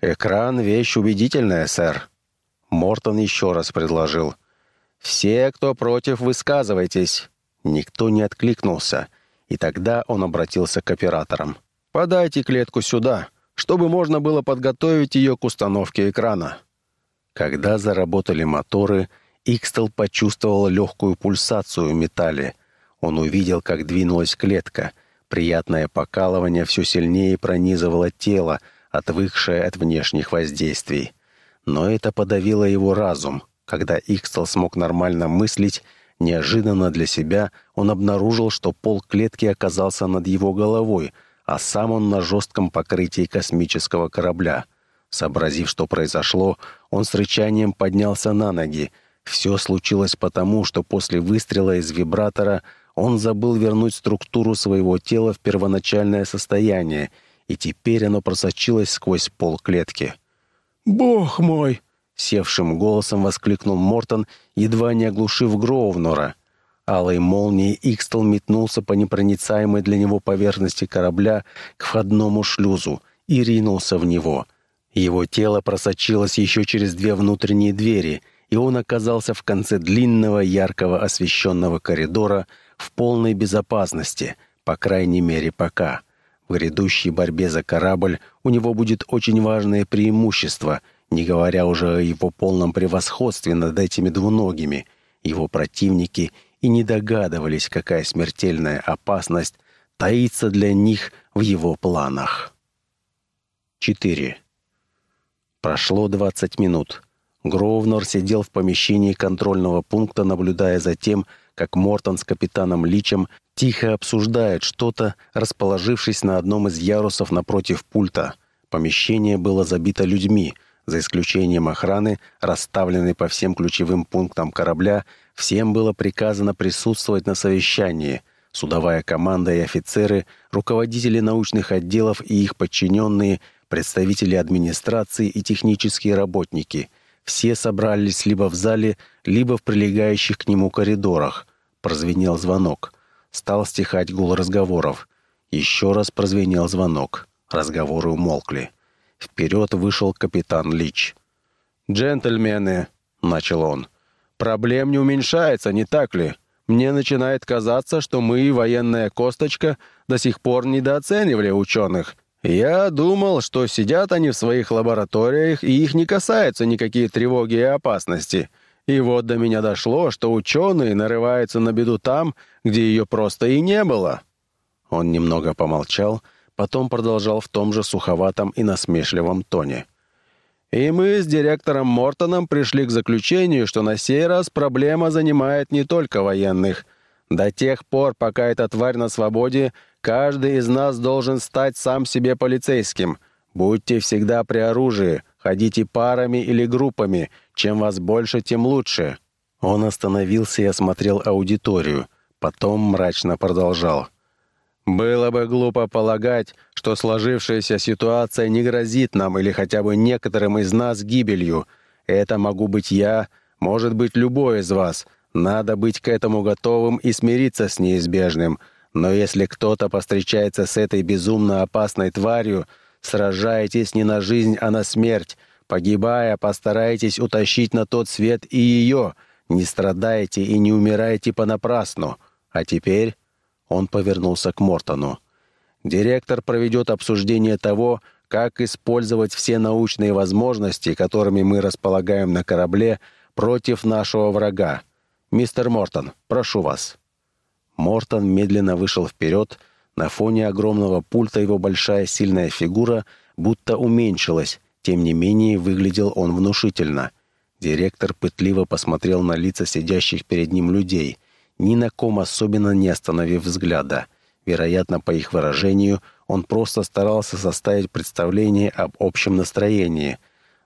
«Экран — вещь убедительная, сэр. Мортон еще раз предложил. «Все, кто против, высказывайтесь». Никто не откликнулся, и тогда он обратился к операторам. «Подайте клетку сюда, чтобы можно было подготовить ее к установке экрана». Когда заработали моторы, Икстел почувствовал легкую пульсацию в металле. Он увидел, как двинулась клетка. Приятное покалывание все сильнее пронизывало тело, отвыкшее от внешних воздействий. Но это подавило его разум. Когда Икстел смог нормально мыслить, неожиданно для себя он обнаружил, что пол клетки оказался над его головой, а сам он на жестком покрытии космического корабля. Сообразив, что произошло, он с рычанием поднялся на ноги. Все случилось потому, что после выстрела из вибратора он забыл вернуть структуру своего тела в первоначальное состояние, и теперь оно просочилось сквозь пол клетки. «Бог мой!» — севшим голосом воскликнул Мортон, едва не оглушив Гроувнора. Алой молнией Икстел метнулся по непроницаемой для него поверхности корабля к входному шлюзу и ринулся в него. Его тело просочилось еще через две внутренние двери, и он оказался в конце длинного, яркого освещенного коридора в полной безопасности, по крайней мере пока. В грядущей борьбе за корабль у него будет очень важное преимущество, не говоря уже о его полном превосходстве над этими двуногими. Его противники и не догадывались, какая смертельная опасность таится для них в его планах. 4. Прошло 20 минут. Гровнор сидел в помещении контрольного пункта, наблюдая за тем, как Мортон с капитаном Личем тихо обсуждают что-то, расположившись на одном из ярусов напротив пульта. Помещение было забито людьми, за исключением охраны, расставленной по всем ключевым пунктам корабля, всем было приказано присутствовать на совещании. Судовая команда и офицеры, руководители научных отделов и их подчиненные – представители администрации и технические работники. Все собрались либо в зале, либо в прилегающих к нему коридорах. Прозвенел звонок. Стал стихать гул разговоров. Еще раз прозвенел звонок. Разговоры умолкли. Вперед вышел капитан Лич. «Джентльмены», — начал он, — «проблем не уменьшается, не так ли? Мне начинает казаться, что мы, военная косточка, до сих пор недооценивали ученых. Я думал, что сидят они в своих лабораториях, и их не касаются никакие тревоги и опасности. И вот до меня дошло, что ученые нарываются на беду там, где ее просто и не было». Он немного помолчал, потом продолжал в том же суховатом и насмешливом тоне. «И мы с директором Мортоном пришли к заключению, что на сей раз проблема занимает не только военных. До тех пор, пока эта тварь на свободе, Каждый из нас должен стать сам себе полицейским. Будьте всегда при оружии, ходите парами или группами. Чем вас больше, тем лучше». Он остановился и осмотрел аудиторию. Потом мрачно продолжал. «Было бы глупо полагать, что сложившаяся ситуация не грозит нам или хотя бы некоторым из нас гибелью. Это могу быть я, может быть любой из вас. Надо быть к этому готовым и смириться с неизбежным». Но если кто-то постречается с этой безумно опасной тварью, сражайтесь не на жизнь, а на смерть. Погибая, постарайтесь утащить на тот свет и ее. Не страдайте и не умирайте понапрасну. А теперь...» Он повернулся к Мортону. «Директор проведет обсуждение того, как использовать все научные возможности, которыми мы располагаем на корабле, против нашего врага. Мистер Мортон, прошу вас». Мортон медленно вышел вперед. На фоне огромного пульта его большая сильная фигура будто уменьшилась. Тем не менее, выглядел он внушительно. Директор пытливо посмотрел на лица сидящих перед ним людей, ни на ком особенно не остановив взгляда. Вероятно, по их выражению, он просто старался составить представление об общем настроении.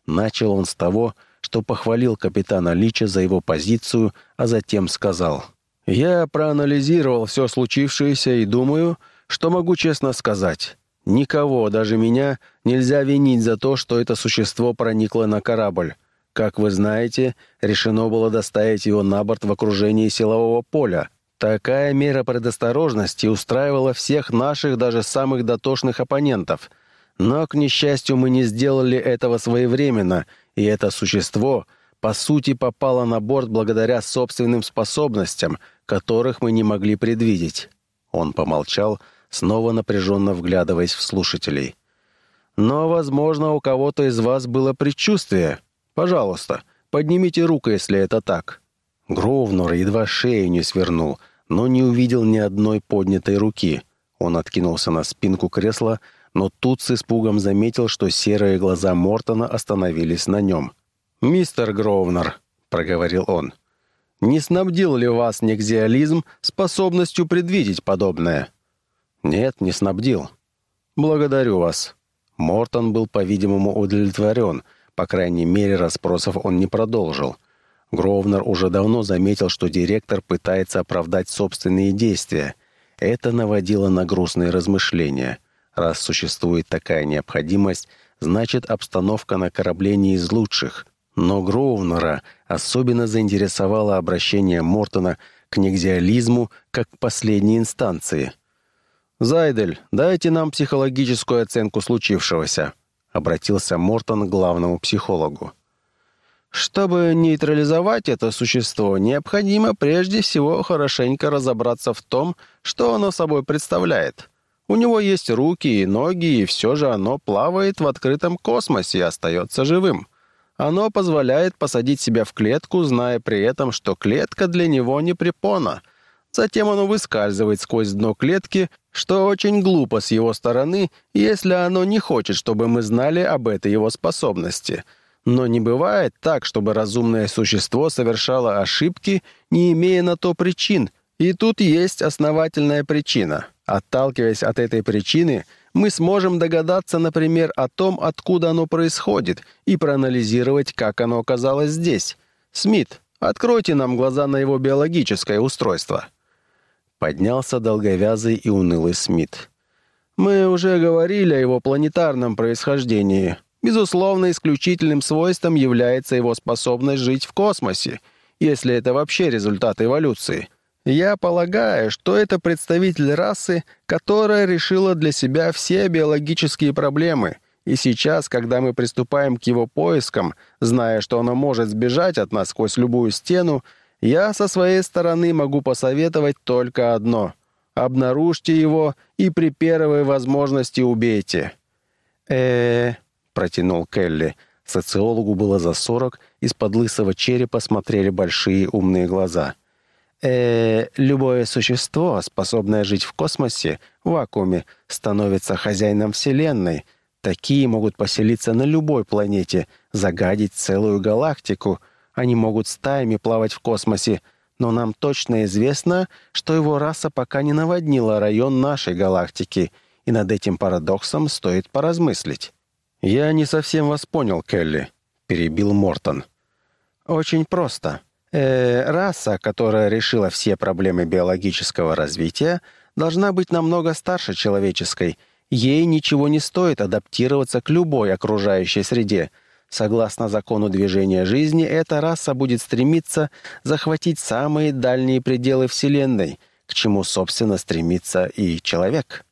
Начал он с того, что похвалил капитана Лича за его позицию, а затем сказал — я проанализировал все случившееся и думаю, что могу честно сказать. Никого, даже меня, нельзя винить за то, что это существо проникло на корабль. Как вы знаете, решено было доставить его на борт в окружении силового поля. Такая мера предосторожности устраивала всех наших, даже самых дотошных оппонентов. Но, к несчастью, мы не сделали этого своевременно, и это существо, по сути, попало на борт благодаря собственным способностям — которых мы не могли предвидеть». Он помолчал, снова напряженно вглядываясь в слушателей. «Но, возможно, у кого-то из вас было предчувствие. Пожалуйста, поднимите руку, если это так». Гровнор едва шею не свернул, но не увидел ни одной поднятой руки. Он откинулся на спинку кресла, но тут с испугом заметил, что серые глаза Мортона остановились на нем. «Мистер Гровнер», — проговорил он, — не снабдил ли вас некзиализм способностью предвидеть подобное? Нет, не снабдил. Благодарю вас. Мортон был, по-видимому, удовлетворен. По крайней мере, расспросов он не продолжил. Гровнер уже давно заметил, что директор пытается оправдать собственные действия. Это наводило на грустные размышления. Раз существует такая необходимость, значит, обстановка на корабле не из лучших. Но Гроунера особенно заинтересовало обращение Мортона к нигзиализму как к последней инстанции. «Зайдель, дайте нам психологическую оценку случившегося». — обратился Мортон к главному психологу. «Чтобы нейтрализовать это существо, необходимо прежде всего хорошенько разобраться в том, что оно собой представляет. У него есть руки и ноги, и все же оно плавает в открытом космосе и остается живым. Оно позволяет посадить себя в клетку, зная при этом, что клетка для него не препона. Затем оно выскальзывает сквозь дно клетки, что очень глупо с его стороны, если оно не хочет, чтобы мы знали об этой его способности. Но не бывает так, чтобы разумное существо совершало ошибки, не имея на то причин, и тут есть основательная причина — Отталкиваясь от этой причины, мы сможем догадаться, например, о том, откуда оно происходит, и проанализировать, как оно оказалось здесь. Смит, откройте нам глаза на его биологическое устройство». Поднялся долговязый и унылый Смит. «Мы уже говорили о его планетарном происхождении. Безусловно, исключительным свойством является его способность жить в космосе, если это вообще результат эволюции». Я полагаю, что это представитель расы, которая решила для себя все биологические проблемы. И сейчас, когда мы приступаем к его поискам, зная, что оно может сбежать от нас сквозь любую стену, я со своей стороны могу посоветовать только одно. Обнаружьте его и при первой возможности убейте. э протянул Келли. Социологу было за сорок, из-под лысого черепа смотрели большие умные глаза — э, любое существо, способное жить в космосе, в вакууме, становится хозяином Вселенной. Такие могут поселиться на любой планете, загадить целую галактику. Они могут стаями плавать в космосе, но нам точно известно, что его раса пока не наводнила район нашей галактики, и над этим парадоксом стоит поразмыслить. «Я не совсем вас понял, Келли», — перебил Мортон. «Очень просто э, раса, которая решила все проблемы биологического развития, должна быть намного старше человеческой. Ей ничего не стоит адаптироваться к любой окружающей среде. Согласно закону движения жизни, эта раса будет стремиться захватить самые дальние пределы Вселенной, к чему, собственно, стремится и человек.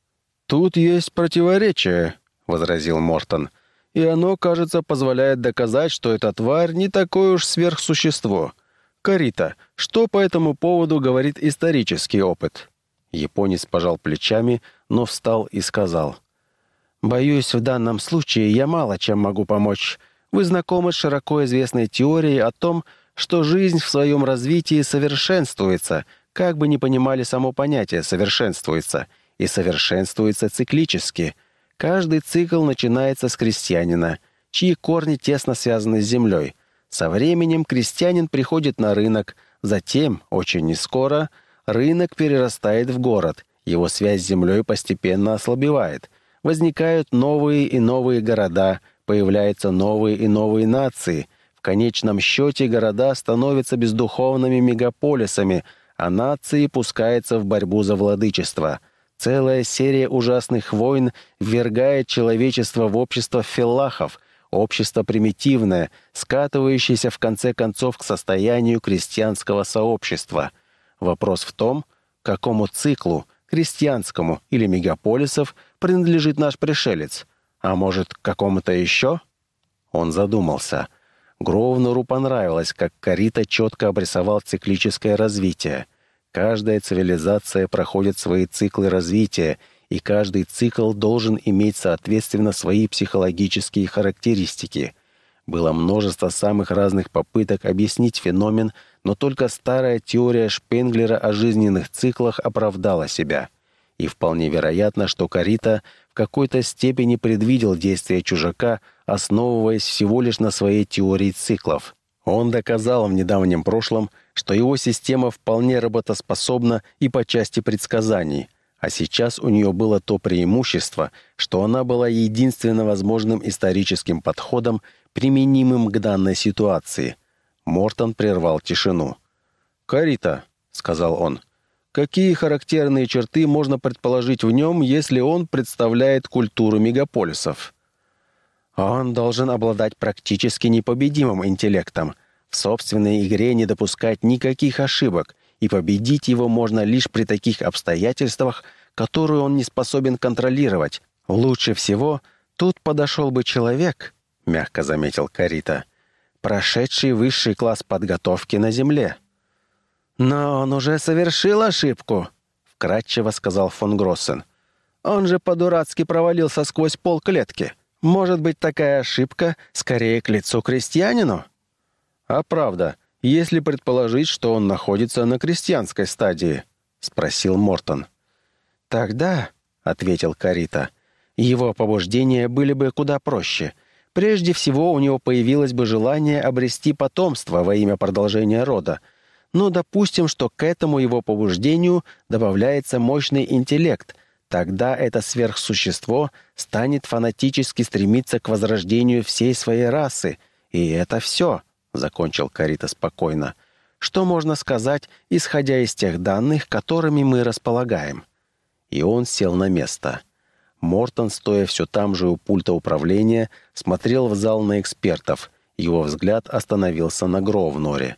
«Тут есть противоречие», — возразил Мортон. «И оно, кажется, позволяет доказать, что эта тварь не такое уж сверхсущество». «Карита, что по этому поводу говорит исторический опыт?» Японец пожал плечами, но встал и сказал. «Боюсь, в данном случае я мало чем могу помочь. Вы знакомы с широко известной теорией о том, что жизнь в своем развитии совершенствуется, как бы ни понимали само понятие «совершенствуется», и совершенствуется циклически. Каждый цикл начинается с крестьянина, чьи корни тесно связаны с землей — со временем крестьянин приходит на рынок, затем, очень нескоро, рынок перерастает в город, его связь с землей постепенно ослабевает. Возникают новые и новые города, появляются новые и новые нации. В конечном счете города становятся бездуховными мегаполисами, а нации пускаются в борьбу за владычество. Целая серия ужасных войн ввергает человечество в общество филлахов – Общество примитивное, скатывающееся в конце концов к состоянию крестьянского сообщества. Вопрос в том, какому циклу, крестьянскому или мегаполисов, принадлежит наш пришелец, а может, к какому-то еще? Он задумался. Гровнеру понравилось, как Карита четко обрисовал циклическое развитие. Каждая цивилизация проходит свои циклы развития — и каждый цикл должен иметь соответственно свои психологические характеристики. Было множество самых разных попыток объяснить феномен, но только старая теория Шпенглера о жизненных циклах оправдала себя. И вполне вероятно, что Карита какой-то степени предвидел действия чужака, основываясь всего лишь на своей теории циклов. Он доказал в недавнем прошлом, что его система вполне работоспособна и по части предсказаний – а сейчас у нее было то преимущество, что она была единственно возможным историческим подходом, применимым к данной ситуации. Мортон прервал тишину. «Карита», — сказал он, — «какие характерные черты можно предположить в нем, если он представляет культуру мегаполисов?» «Он должен обладать практически непобедимым интеллектом, в собственной игре не допускать никаких ошибок — и победить его можно лишь при таких обстоятельствах, которые он не способен контролировать. Лучше всего Тут подошел бы человек, — мягко заметил Карита, — прошедший высший класс подготовки на Земле. «Но он уже совершил ошибку», — вкратчиво сказал фон Гроссен. «Он же по-дурацки провалился сквозь пол клетки. Может быть, такая ошибка скорее к лицу крестьянину?» «А правда, если предположить, что он находится на крестьянской стадии?» — спросил Мортон. «Тогда», — ответил Карита, — «его побуждения были бы куда проще. Прежде всего, у него появилось бы желание обрести потомство во имя продолжения рода. Но допустим, что к этому его побуждению добавляется мощный интеллект — Тогда это сверхсущество станет фанатически стремиться к возрождению всей своей расы. И это все, — закончил Карита спокойно. Что можно сказать, исходя из тех данных, которыми мы располагаем? И он сел на место. Мортон, стоя все там же у пульта управления, смотрел в зал на экспертов. Его взгляд остановился на Гровноре.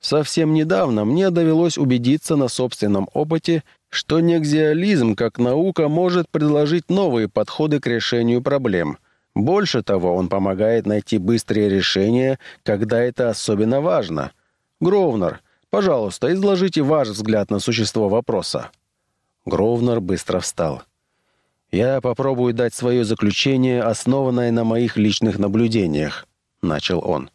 Совсем недавно мне довелось убедиться на собственном опыте, что нексиализм как наука может предложить новые подходы к решению проблем. Больше того, он помогает найти быстрые решения, когда это особенно важно. Гровнер, пожалуйста, изложите ваш взгляд на существо вопроса. Гровнер быстро встал. «Я попробую дать свое заключение, основанное на моих личных наблюдениях», — начал он.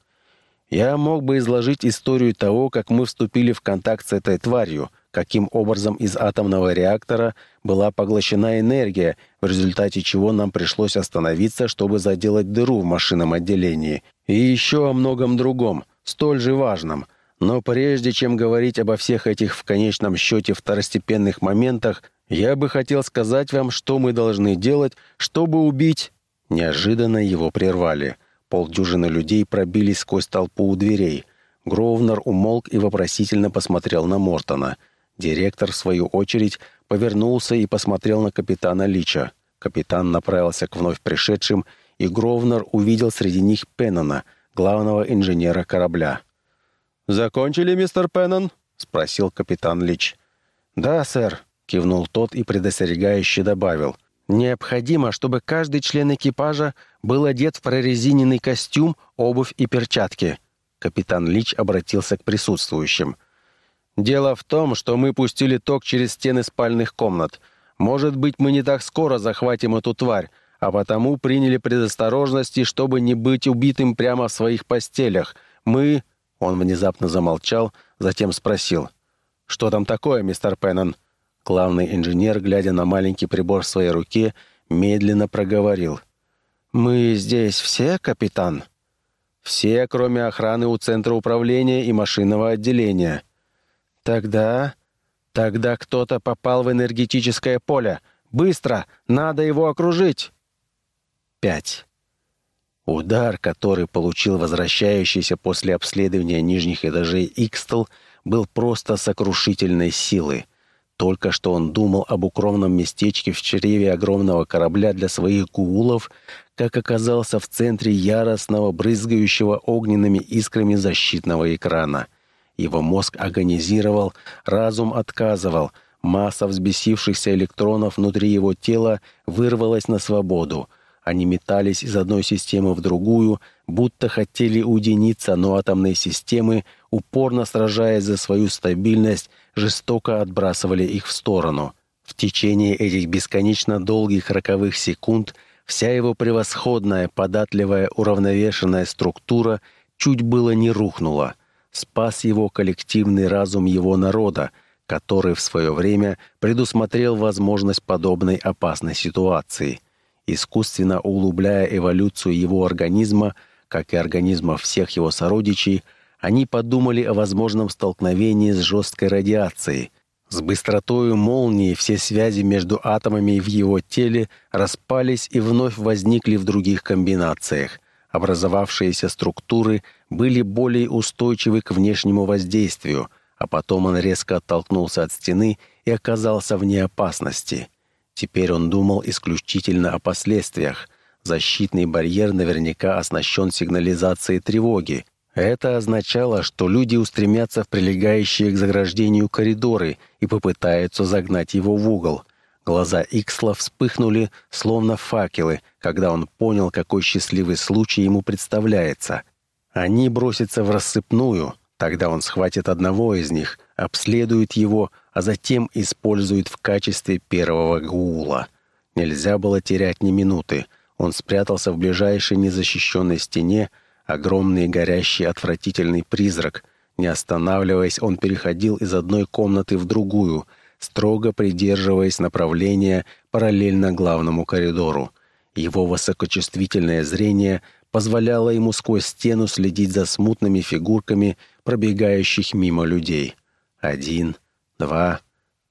«Я мог бы изложить историю того, как мы вступили в контакт с этой тварью — каким образом из атомного реактора была поглощена энергия, в результате чего нам пришлось остановиться, чтобы заделать дыру в машинном отделении. И еще о многом другом, столь же важном. Но прежде чем говорить обо всех этих в конечном счете второстепенных моментах, я бы хотел сказать вам, что мы должны делать, чтобы убить...» Неожиданно его прервали. Полдюжины людей пробились сквозь толпу у дверей. Гровнер умолк и вопросительно посмотрел на Мортона — Директор, в свою очередь, повернулся и посмотрел на капитана Лича. Капитан направился к вновь пришедшим, и Гровнер увидел среди них Пеннона, главного инженера корабля. «Закончили, мистер Пеннон?» — спросил капитан Лич. «Да, сэр», — кивнул тот и предостерегающе добавил. «Необходимо, чтобы каждый член экипажа был одет в прорезиненный костюм, обувь и перчатки». Капитан Лич обратился к присутствующим. Дело в том, что мы пустили ток через стены спальных комнат. Может быть, мы не так скоро захватим эту тварь, а потому приняли предосторожности, чтобы не быть убитым прямо в своих постелях. Мы...» Он внезапно замолчал, затем спросил. «Что там такое, мистер Пеннон?» Главный инженер, глядя на маленький прибор в своей руке, медленно проговорил. «Мы здесь все, капитан?» «Все, кроме охраны у центра управления и машинного отделения». Тогда... Тогда кто-то попал в энергетическое поле. Быстро! Надо его окружить! Пять. Удар, который получил возвращающийся после обследования нижних этажей Икстл, был просто сокрушительной силы. Только что он думал об укромном местечке в чреве огромного корабля для своих гуулов, как оказался в центре яростного, брызгающего огненными искрами защитного экрана. Его мозг агонизировал, разум отказывал. Масса взбесившихся электронов внутри его тела вырвалась на свободу. Они метались из одной системы в другую, будто хотели уединиться, но атомные системы, упорно сражаясь за свою стабильность, жестоко отбрасывали их в сторону. В течение этих бесконечно долгих роковых секунд вся его превосходная, податливая, уравновешенная структура чуть было не рухнула — спас его коллективный разум его народа, который в свое время предусмотрел возможность подобной опасной ситуации, искусственно углубляя эволюцию его организма, как и организма всех его сородичей, они подумали о возможном столкновении с жесткой радиацией. С быстротою молнии все связи между атомами в его теле распались и вновь возникли в других комбинациях, Образовавшиеся структуры были более устойчивы к внешнему воздействию, а потом он резко оттолкнулся от стены и оказался вне опасности. Теперь он думал исключительно о последствиях. Защитный барьер наверняка оснащен сигнализацией тревоги. Это означало, что люди устремятся в прилегающие к заграждению коридоры и попытаются загнать его в угол. Глаза Иксла вспыхнули, словно факелы, когда он понял, какой счастливый случай ему представляется. Они бросятся в рассыпную, тогда он схватит одного из них, обследует его, а затем использует в качестве первого гуула. Нельзя было терять ни минуты. Он спрятался в ближайшей незащищенной стене, огромный горящий отвратительный призрак. Не останавливаясь, он переходил из одной комнаты в другую — строго придерживаясь направления параллельно главному коридору. Его высокочувствительное зрение позволяло ему сквозь стену следить за смутными фигурками пробегающих мимо людей. Один, два,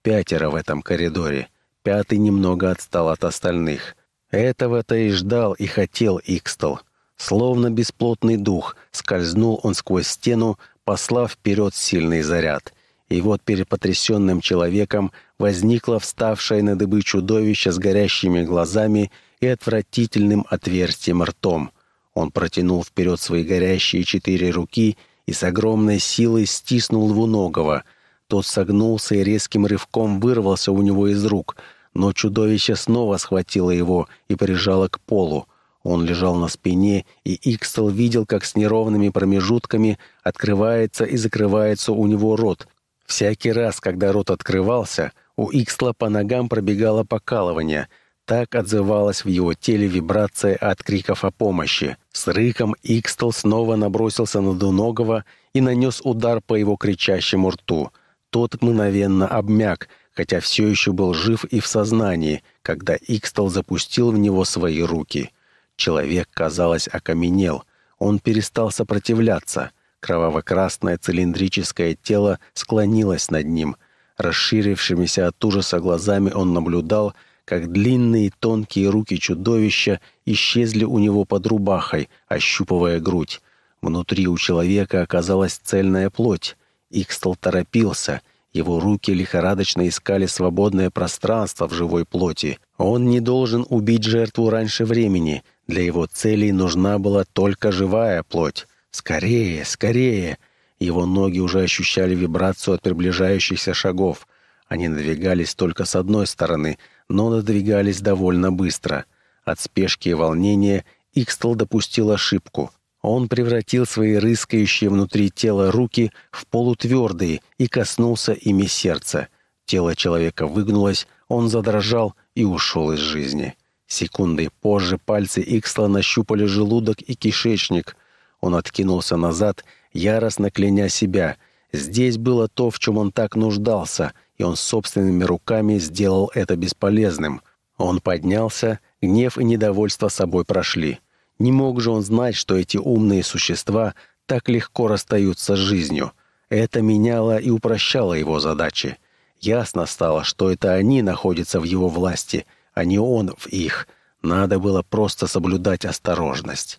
пятеро в этом коридоре. Пятый немного отстал от остальных. Этого-то и ждал и хотел Икстел. Словно бесплотный дух, скользнул он сквозь стену, послав вперед сильный заряд — и вот перед потрясенным человеком возникло вставшее на дыбы чудовище с горящими глазами и отвратительным отверстием ртом. Он протянул вперед свои горящие четыре руки и с огромной силой стиснул двуногого. Тот согнулся и резким рывком вырвался у него из рук, но чудовище снова схватило его и прижало к полу. Он лежал на спине, и Икстел видел, как с неровными промежутками открывается и закрывается у него рот, Всякий раз, когда рот открывался, у Иксла по ногам пробегало покалывание. Так отзывалась в его теле вибрация от криков о помощи. С рыком Икстл снова набросился на Дуногова и нанес удар по его кричащему рту. Тот мгновенно обмяк, хотя все еще был жив и в сознании, когда Икстл запустил в него свои руки. Человек, казалось, окаменел. Он перестал сопротивляться — Кроваво-красное цилиндрическое тело склонилось над ним. Расширившимися от ужаса глазами он наблюдал, как длинные тонкие руки чудовища исчезли у него под рубахой, ощупывая грудь. Внутри у человека оказалась цельная плоть. Икстл торопился. Его руки лихорадочно искали свободное пространство в живой плоти. Он не должен убить жертву раньше времени. Для его целей нужна была только живая плоть. «Скорее, скорее!» Его ноги уже ощущали вибрацию от приближающихся шагов. Они надвигались только с одной стороны, но надвигались довольно быстро. От спешки и волнения Икстл допустил ошибку. Он превратил свои рыскающие внутри тела руки в полутвердые и коснулся ими сердца. Тело человека выгнулось, он задрожал и ушел из жизни. Секундой позже пальцы Икстла нащупали желудок и кишечник. Он откинулся назад, яростно кляня себя. Здесь было то, в чем он так нуждался, и он собственными руками сделал это бесполезным. Он поднялся, гнев и недовольство собой прошли. Не мог же он знать, что эти умные существа так легко расстаются с жизнью. Это меняло и упрощало его задачи. Ясно стало, что это они находятся в его власти, а не он в их. Надо было просто соблюдать осторожность.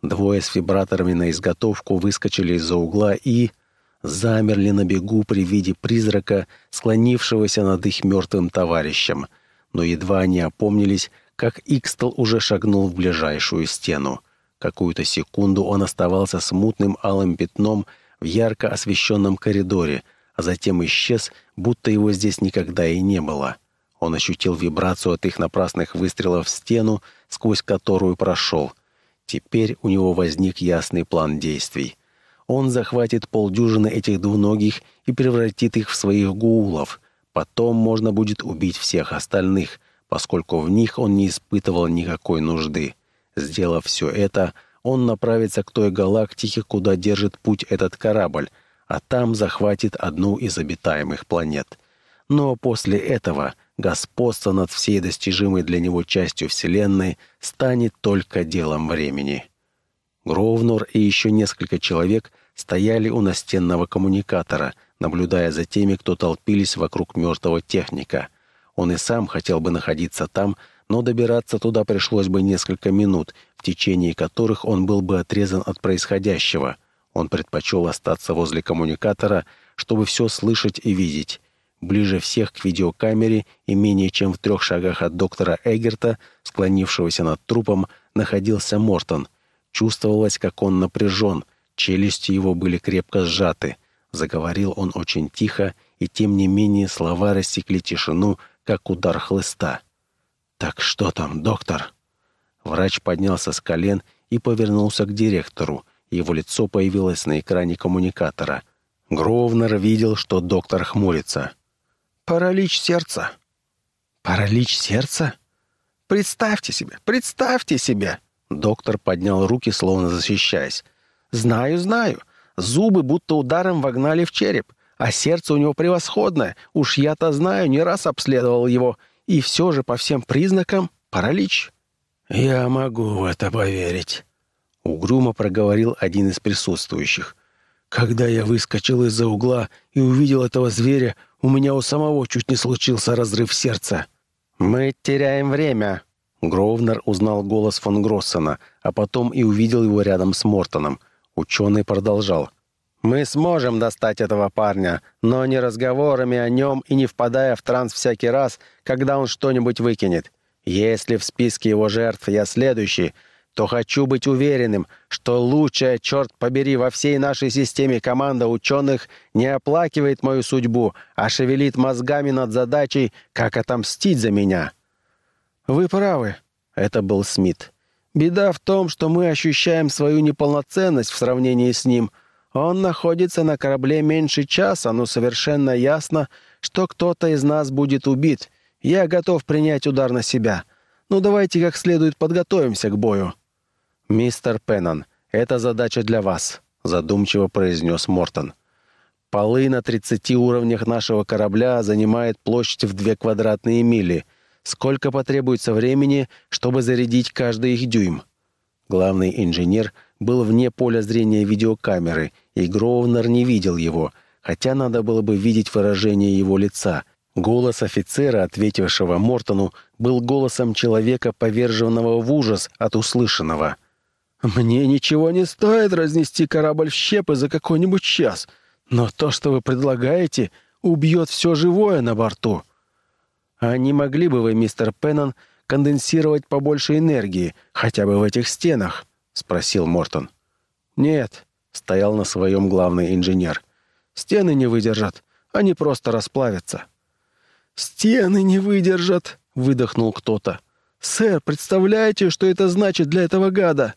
Двое с вибраторами на изготовку выскочили из-за угла и... замерли на бегу при виде призрака, склонившегося над их мертвым товарищем. Но едва они опомнились, как Икстл уже шагнул в ближайшую стену. Какую-то секунду он оставался смутным алым пятном в ярко освещенном коридоре, а затем исчез, будто его здесь никогда и не было. Он ощутил вибрацию от их напрасных выстрелов в стену, сквозь которую прошел — Теперь у него возник ясный план действий. Он захватит полдюжины этих двуногих и превратит их в своих гуулов. Потом можно будет убить всех остальных, поскольку в них он не испытывал никакой нужды. Сделав все это, он направится к той галактике, куда держит путь этот корабль, а там захватит одну из обитаемых планет. Но после этого господство над всей достижимой для него частью Вселенной станет только делом времени. Гровнор и еще несколько человек стояли у настенного коммуникатора, наблюдая за теми, кто толпились вокруг мертвого техника. Он и сам хотел бы находиться там, но добираться туда пришлось бы несколько минут, в течение которых он был бы отрезан от происходящего. Он предпочел остаться возле коммуникатора, чтобы все слышать и видеть. Ближе всех к видеокамере и менее чем в трех шагах от доктора Эггерта, склонившегося над трупом, находился Мортон. Чувствовалось, как он напряжен, челюсти его были крепко сжаты. Заговорил он очень тихо, и тем не менее слова рассекли тишину, как удар хлыста. «Так что там, доктор?» Врач поднялся с колен и повернулся к директору. Его лицо появилось на экране коммуникатора. Гровнер видел, что доктор хмурится. «Паралич сердца». «Паралич сердца?» «Представьте себе, представьте себе!» Доктор поднял руки, словно защищаясь. «Знаю, знаю. Зубы будто ударом вогнали в череп, а сердце у него превосходное. Уж я-то знаю, не раз обследовал его. И все же по всем признакам паралич». «Я могу в это поверить», — угрюмо проговорил один из присутствующих. «Когда я выскочил из-за угла и увидел этого зверя, у меня у самого чуть не случился разрыв сердца». «Мы теряем время», Гровнер узнал голос фон Гроссена, а потом и увидел его рядом с Мортоном. Ученый продолжал. «Мы сможем достать этого парня, но не разговорами о нем и не впадая в транс всякий раз, когда он что-нибудь выкинет. Если в списке его жертв я следующий, то хочу быть уверенным, что лучшая, черт побери, во всей нашей системе команда ученых не оплакивает мою судьбу, а шевелит мозгами над задачей, как отомстить за меня». «Вы правы», — это был Смит. «Беда в том, что мы ощущаем свою неполноценность в сравнении с ним. Он находится на корабле меньше часа, но совершенно ясно, что кто-то из нас будет убит, я готов принять удар на себя. Ну давайте как следует подготовимся к бою». «Мистер Пеннон, это задача для вас», — задумчиво произнес Мортон. «Полы на 30 уровнях нашего корабля занимают площадь в две квадратные мили. Сколько потребуется времени, чтобы зарядить каждый их дюйм?» Главный инженер был вне поля зрения видеокамеры, и Гроувнер не видел его, хотя надо было бы видеть выражение его лица — Голос офицера, ответившего Мортону, был голосом человека, поверженного в ужас от услышанного. «Мне ничего не стоит разнести корабль в щепы за какой-нибудь час, но то, что вы предлагаете, убьет все живое на борту». «А не могли бы вы, мистер Пеннон, конденсировать побольше энергии, хотя бы в этих стенах?» — спросил Мортон. «Нет», — стоял на своем главный инженер. «Стены не выдержат, они просто расплавятся». «Стены не выдержат!» — выдохнул кто-то. «Сэр, представляете, что это значит для этого гада?»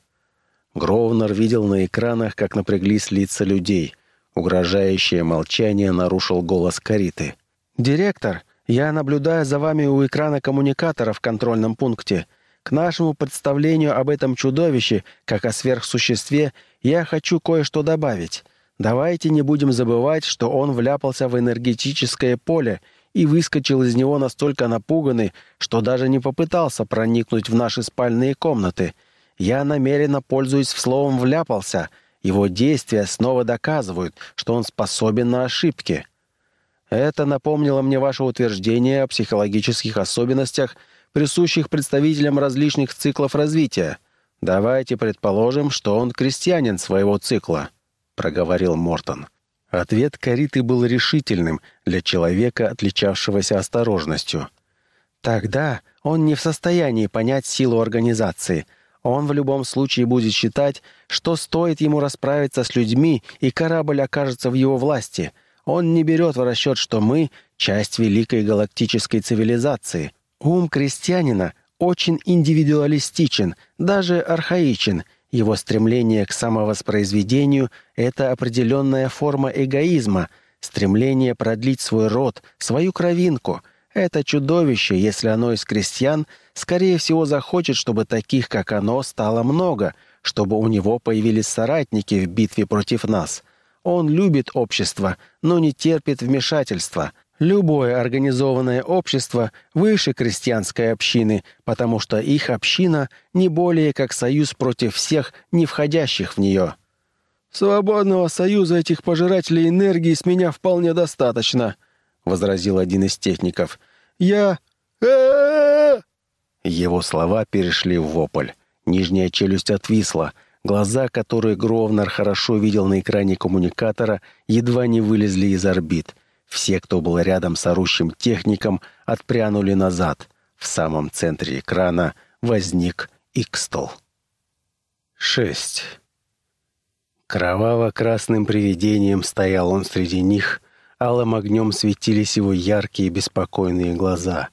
Гровнер видел на экранах, как напряглись лица людей. Угрожающее молчание нарушил голос Кариты. «Директор, я наблюдаю за вами у экрана коммуникатора в контрольном пункте. К нашему представлению об этом чудовище, как о сверхсуществе, я хочу кое-что добавить. Давайте не будем забывать, что он вляпался в энергетическое поле — и выскочил из него настолько напуганный, что даже не попытался проникнуть в наши спальные комнаты. Я намеренно пользуюсь словом «вляпался». Его действия снова доказывают, что он способен на ошибки. Это напомнило мне ваше утверждение о психологических особенностях, присущих представителям различных циклов развития. Давайте предположим, что он крестьянин своего цикла», — проговорил Мортон. Ответ Кариты был решительным для человека, отличавшегося осторожностью. Тогда он не в состоянии понять силу организации. Он в любом случае будет считать, что стоит ему расправиться с людьми, и корабль окажется в его власти. Он не берет в расчет, что мы — часть великой галактической цивилизации. Ум крестьянина очень индивидуалистичен, даже архаичен — его стремление к самовоспроизведению — это определенная форма эгоизма, стремление продлить свой род, свою кровинку. Это чудовище, если оно из крестьян, скорее всего захочет, чтобы таких, как оно, стало много, чтобы у него появились соратники в битве против нас. Он любит общество, но не терпит вмешательства — Любое организованное общество выше крестьянской общины, потому что их община не более как союз против всех, не входящих в нее. «Свободного союза этих пожирателей энергии с меня вполне достаточно», — возразил один из техников. «Я... Его слова перешли в вопль. Нижняя челюсть отвисла. Глаза, которые Гровнер хорошо видел на экране коммуникатора, едва не вылезли из орбит — все, кто был рядом с орущим техником, отпрянули назад. В самом центре экрана возник Икстол. Шесть. Кроваво-красным привидением стоял он среди них, алым огнем светились его яркие беспокойные глаза.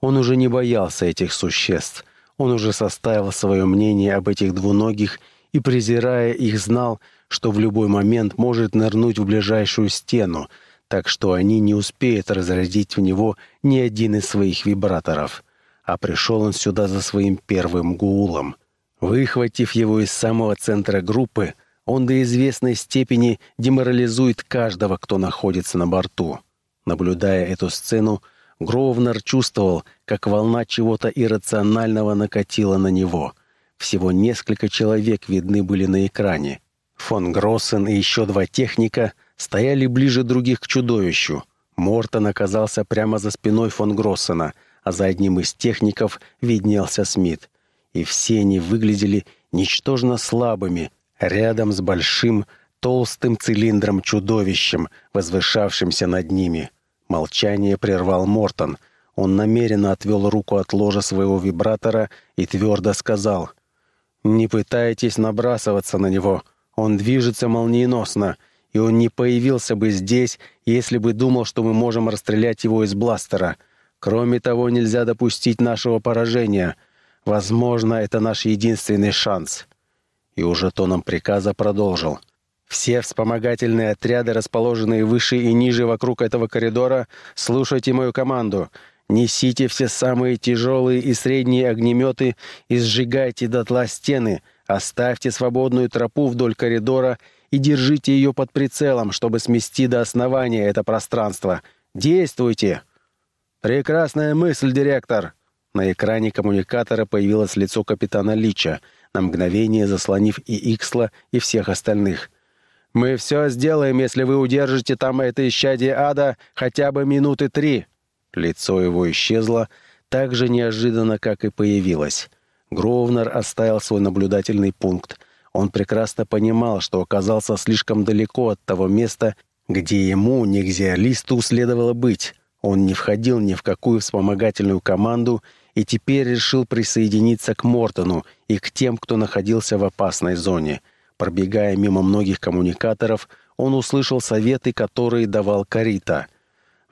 Он уже не боялся этих существ. Он уже составил свое мнение об этих двуногих и, презирая их, знал, что в любой момент может нырнуть в ближайшую стену, так что они не успеют разрядить в него ни один из своих вибраторов. А пришел он сюда за своим первым гулом. Выхватив его из самого центра группы, он до известной степени деморализует каждого, кто находится на борту. Наблюдая эту сцену, Гровнер чувствовал, как волна чего-то иррационального накатила на него. Всего несколько человек видны были на экране. Фон Гроссен и еще два техника стояли ближе других к чудовищу. Мортон оказался прямо за спиной фон Гроссена, а за одним из техников виднелся Смит. И все они выглядели ничтожно слабыми, рядом с большим, толстым цилиндром-чудовищем, возвышавшимся над ними — Молчание прервал Мортон. Он намеренно отвел руку от ложа своего вибратора и твердо сказал. «Не пытайтесь набрасываться на него. Он движется молниеносно, и он не появился бы здесь, если бы думал, что мы можем расстрелять его из бластера. Кроме того, нельзя допустить нашего поражения. Возможно, это наш единственный шанс». И уже тоном приказа продолжил. Все вспомогательные отряды, расположенные выше и ниже вокруг этого коридора, слушайте мою команду. Несите все самые тяжелые и средние огнеметы и сжигайте дотла стены. Оставьте свободную тропу вдоль коридора и держите ее под прицелом, чтобы смести до основания это пространство. Действуйте!» «Прекрасная мысль, директор!» На экране коммуникатора появилось лицо капитана Лича, на мгновение заслонив и Иксла, и всех остальных — мы все сделаем, если вы удержите там это исчадие ада хотя бы минуты три». Лицо его исчезло так же неожиданно, как и появилось. Гровнер оставил свой наблюдательный пункт. Он прекрасно понимал, что оказался слишком далеко от того места, где ему, нигзиалисту, следовало быть. Он не входил ни в какую вспомогательную команду и теперь решил присоединиться к Мортону и к тем, кто находился в опасной зоне — Пробегая мимо многих коммуникаторов, он услышал советы, которые давал Карита.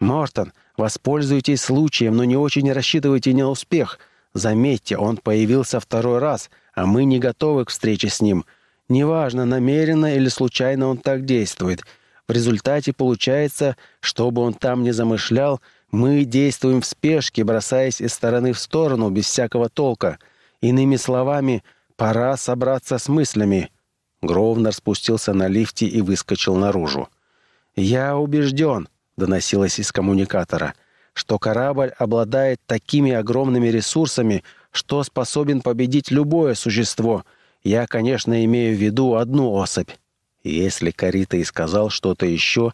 «Мортон, воспользуйтесь случаем, но не очень рассчитывайте на успех. Заметьте, он появился второй раз, а мы не готовы к встрече с ним. Неважно, намеренно или случайно он так действует. В результате получается, что бы он там ни замышлял, мы действуем в спешке, бросаясь из стороны в сторону, без всякого толка. Иными словами, пора собраться с мыслями». Гровнер спустился на лифте и выскочил наружу. «Я убежден», — доносилось из коммуникатора, «что корабль обладает такими огромными ресурсами, что способен победить любое существо. Я, конечно, имею в виду одну особь». Если Карита и сказал что-то еще,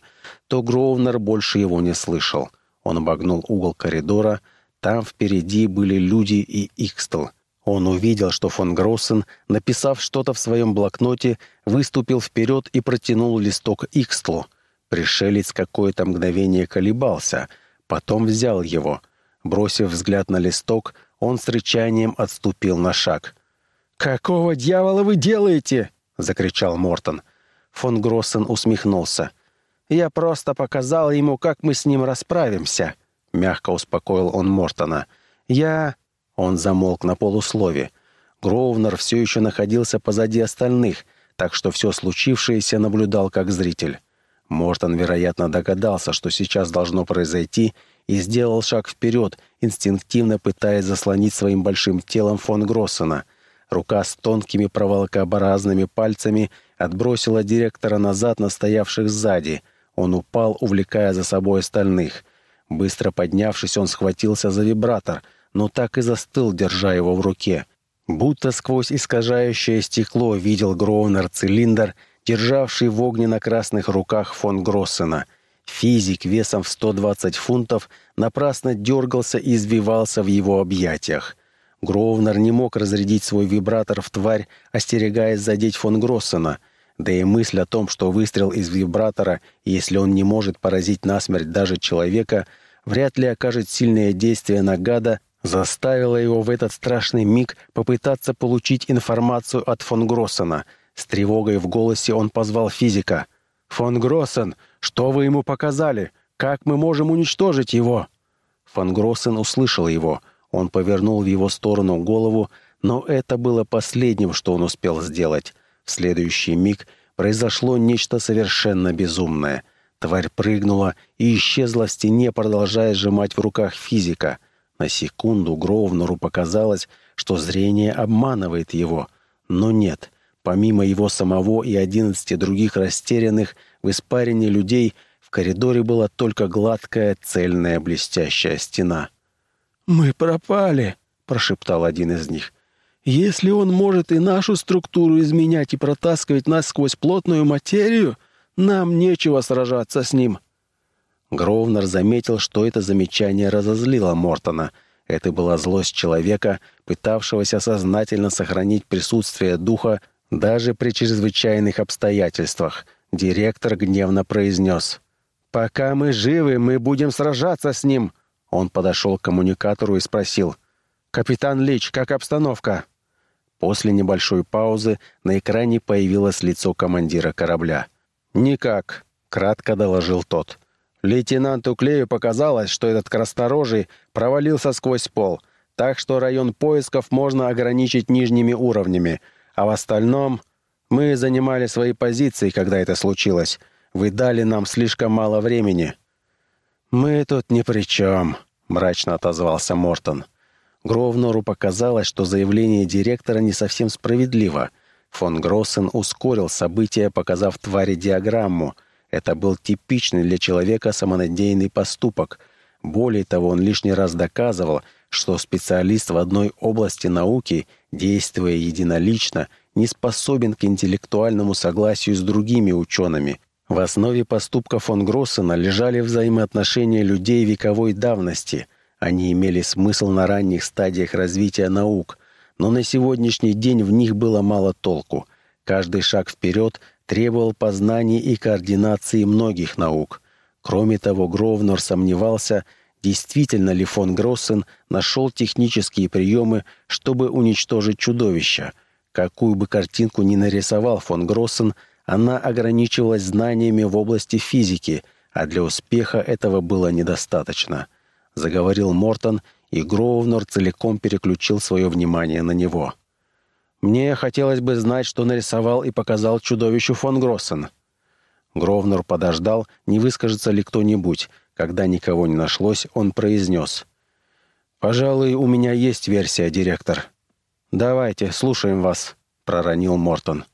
то Гровнер больше его не слышал. Он обогнул угол коридора. Там впереди были люди и Икстл — он увидел, что фон Гроссен, написав что-то в своем блокноте, выступил вперед и протянул листок Икстлу. Пришелец какое-то мгновение колебался, потом взял его. Бросив взгляд на листок, он с рычанием отступил на шаг. «Какого дьявола вы делаете?» — закричал Мортон. Фон Гроссен усмехнулся. «Я просто показал ему, как мы с ним расправимся», — мягко успокоил он Мортона. «Я...» Он замолк на полуслове. Гроувнер все еще находился позади остальных, так что все случившееся наблюдал как зритель. Мортон, вероятно, догадался, что сейчас должно произойти, и сделал шаг вперед, инстинктивно пытаясь заслонить своим большим телом фон Гроссена. Рука с тонкими проволокообразными пальцами отбросила директора назад на стоявших сзади. Он упал, увлекая за собой остальных. Быстро поднявшись, он схватился за вибратор — но так и застыл, держа его в руке. Будто сквозь искажающее стекло видел Гроунер цилиндр, державший в огненно-красных руках фон Гроссена. Физик весом в 120 фунтов напрасно дергался и извивался в его объятиях. Гроувнер не мог разрядить свой вибратор в тварь, остерегаясь задеть фон Гроссена. Да и мысль о том, что выстрел из вибратора, если он не может поразить насмерть даже человека, вряд ли окажет сильное действие на гада, заставила его в этот страшный миг попытаться получить информацию от фон Гроссена. С тревогой в голосе он позвал физика. «Фон Гроссен, что вы ему показали? Как мы можем уничтожить его?» Фан Гроссен услышал его. Он повернул в его сторону голову, но это было последним, что он успел сделать. В следующий миг произошло нечто совершенно безумное. Тварь прыгнула и исчезла в стене, продолжая сжимать в руках физика. На секунду Гроувнеру показалось, что зрение обманывает его. Но нет. Помимо его самого и одиннадцати других растерянных в испарине людей, в коридоре была только гладкая, цельная, блестящая стена. «Мы пропали», — прошептал один из них. Если он может и нашу структуру изменять и протаскивать нас сквозь плотную материю, нам нечего сражаться с ним». Гровнер заметил, что это замечание разозлило Мортона. Это была злость человека, пытавшегося сознательно сохранить присутствие духа даже при чрезвычайных обстоятельствах. Директор гневно произнес. «Пока мы живы, мы будем сражаться с ним!» Он подошел к коммуникатору и спросил. «Капитан Лич, как обстановка?» После небольшой паузы на экране появилось лицо командира корабля. «Никак», — кратко доложил тот. «Лейтенанту Клею показалось, что этот красторожий провалился сквозь пол, так что район поисков можно ограничить нижними уровнями, а в остальном мы занимали свои позиции, когда это случилось. Вы дали нам слишком мало времени». «Мы тут ни при чем», — мрачно отозвался Мортон. Гровнору показалось, что заявление директора не совсем справедливо. Фон Гроссен ускорил события, показав твари диаграмму. Это был типичный для человека самонадеянный поступок. Более того, он лишний раз доказывал, что специалист в одной области науки, действуя единолично, не способен к интеллектуальному согласию с другими учеными. В основе поступка фон Гроссена лежали взаимоотношения людей вековой давности – они имели смысл на ранних стадиях развития наук, но на сегодняшний день в них было мало толку. Каждый шаг вперед требовал познаний и координации многих наук. Кроме того, Гровнор сомневался, действительно ли фон Гроссен нашел технические приемы, чтобы уничтожить чудовище. Какую бы картинку ни нарисовал фон Гроссен, она ограничивалась знаниями в области физики, а для успеха этого было недостаточно. — заговорил Мортон, и Гроувнер целиком переключил свое внимание на него. «Мне хотелось бы знать, что нарисовал и показал чудовищу фон Гроссен». Гровнер подождал, не выскажется ли кто-нибудь. Когда никого не нашлось, он произнес. «Пожалуй, у меня есть версия, директор». «Давайте, слушаем вас», — проронил Мортон.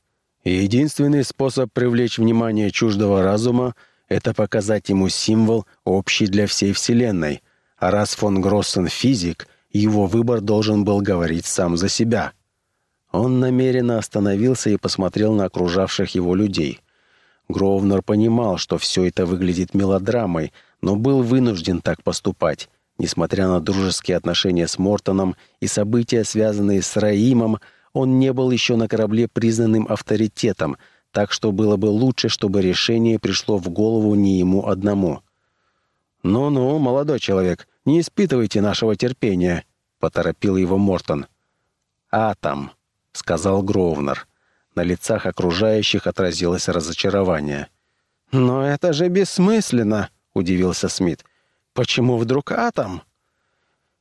«Единственный способ привлечь внимание чуждого разума — это показать ему символ, общий для всей Вселенной, а раз фон Гроссен физик, его выбор должен был говорить сам за себя. Он намеренно остановился и посмотрел на окружавших его людей. Гровнер понимал, что все это выглядит мелодрамой, но был вынужден так поступать. Несмотря на дружеские отношения с Мортоном и события, связанные с Раимом, он не был еще на корабле признанным авторитетом, так что было бы лучше, чтобы решение пришло в голову не ему одному. «Ну-ну, молодой человек, не испытывайте нашего терпения», — поторопил его Мортон. «Атом», — сказал Гровнер. На лицах окружающих отразилось разочарование. «Но это же бессмысленно», — удивился Смит. «Почему вдруг атом?»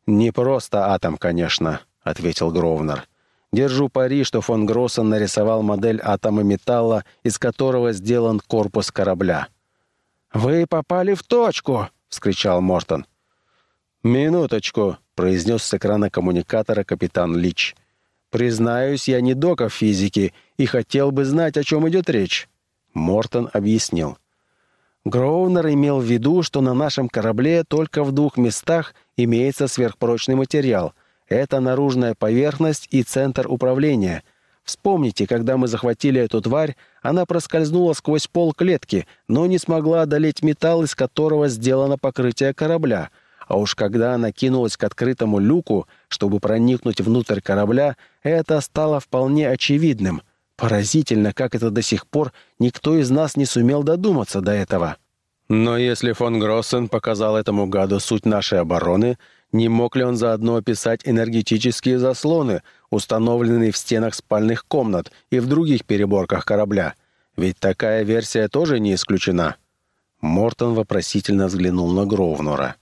«Не просто атом, конечно», — ответил Гровнер. «Держу пари, что фон Гроссен нарисовал модель атома металла, из которого сделан корпус корабля». «Вы попали в точку!» — вскричал Мортон. «Минуточку», — произнес с экрана коммуникатора капитан Лич. «Признаюсь, я не дока в физике и хотел бы знать, о чем идет речь». Мортон объяснил. Гроунер имел в виду, что на нашем корабле только в двух местах имеется сверхпрочный материал. Это наружная поверхность и центр управления — Вспомните, когда мы захватили эту тварь, она проскользнула сквозь пол клетки, но не смогла одолеть металл, из которого сделано покрытие корабля. А уж когда она кинулась к открытому люку, чтобы проникнуть внутрь корабля, это стало вполне очевидным. Поразительно, как это до сих пор никто из нас не сумел додуматься до этого. Но если фон Гроссен показал этому гаду суть нашей обороны, не мог ли он заодно описать энергетические заслоны, установленные в стенах спальных комнат и в других переборках корабля? Ведь такая версия тоже не исключена. Мортон вопросительно взглянул на Гровнора.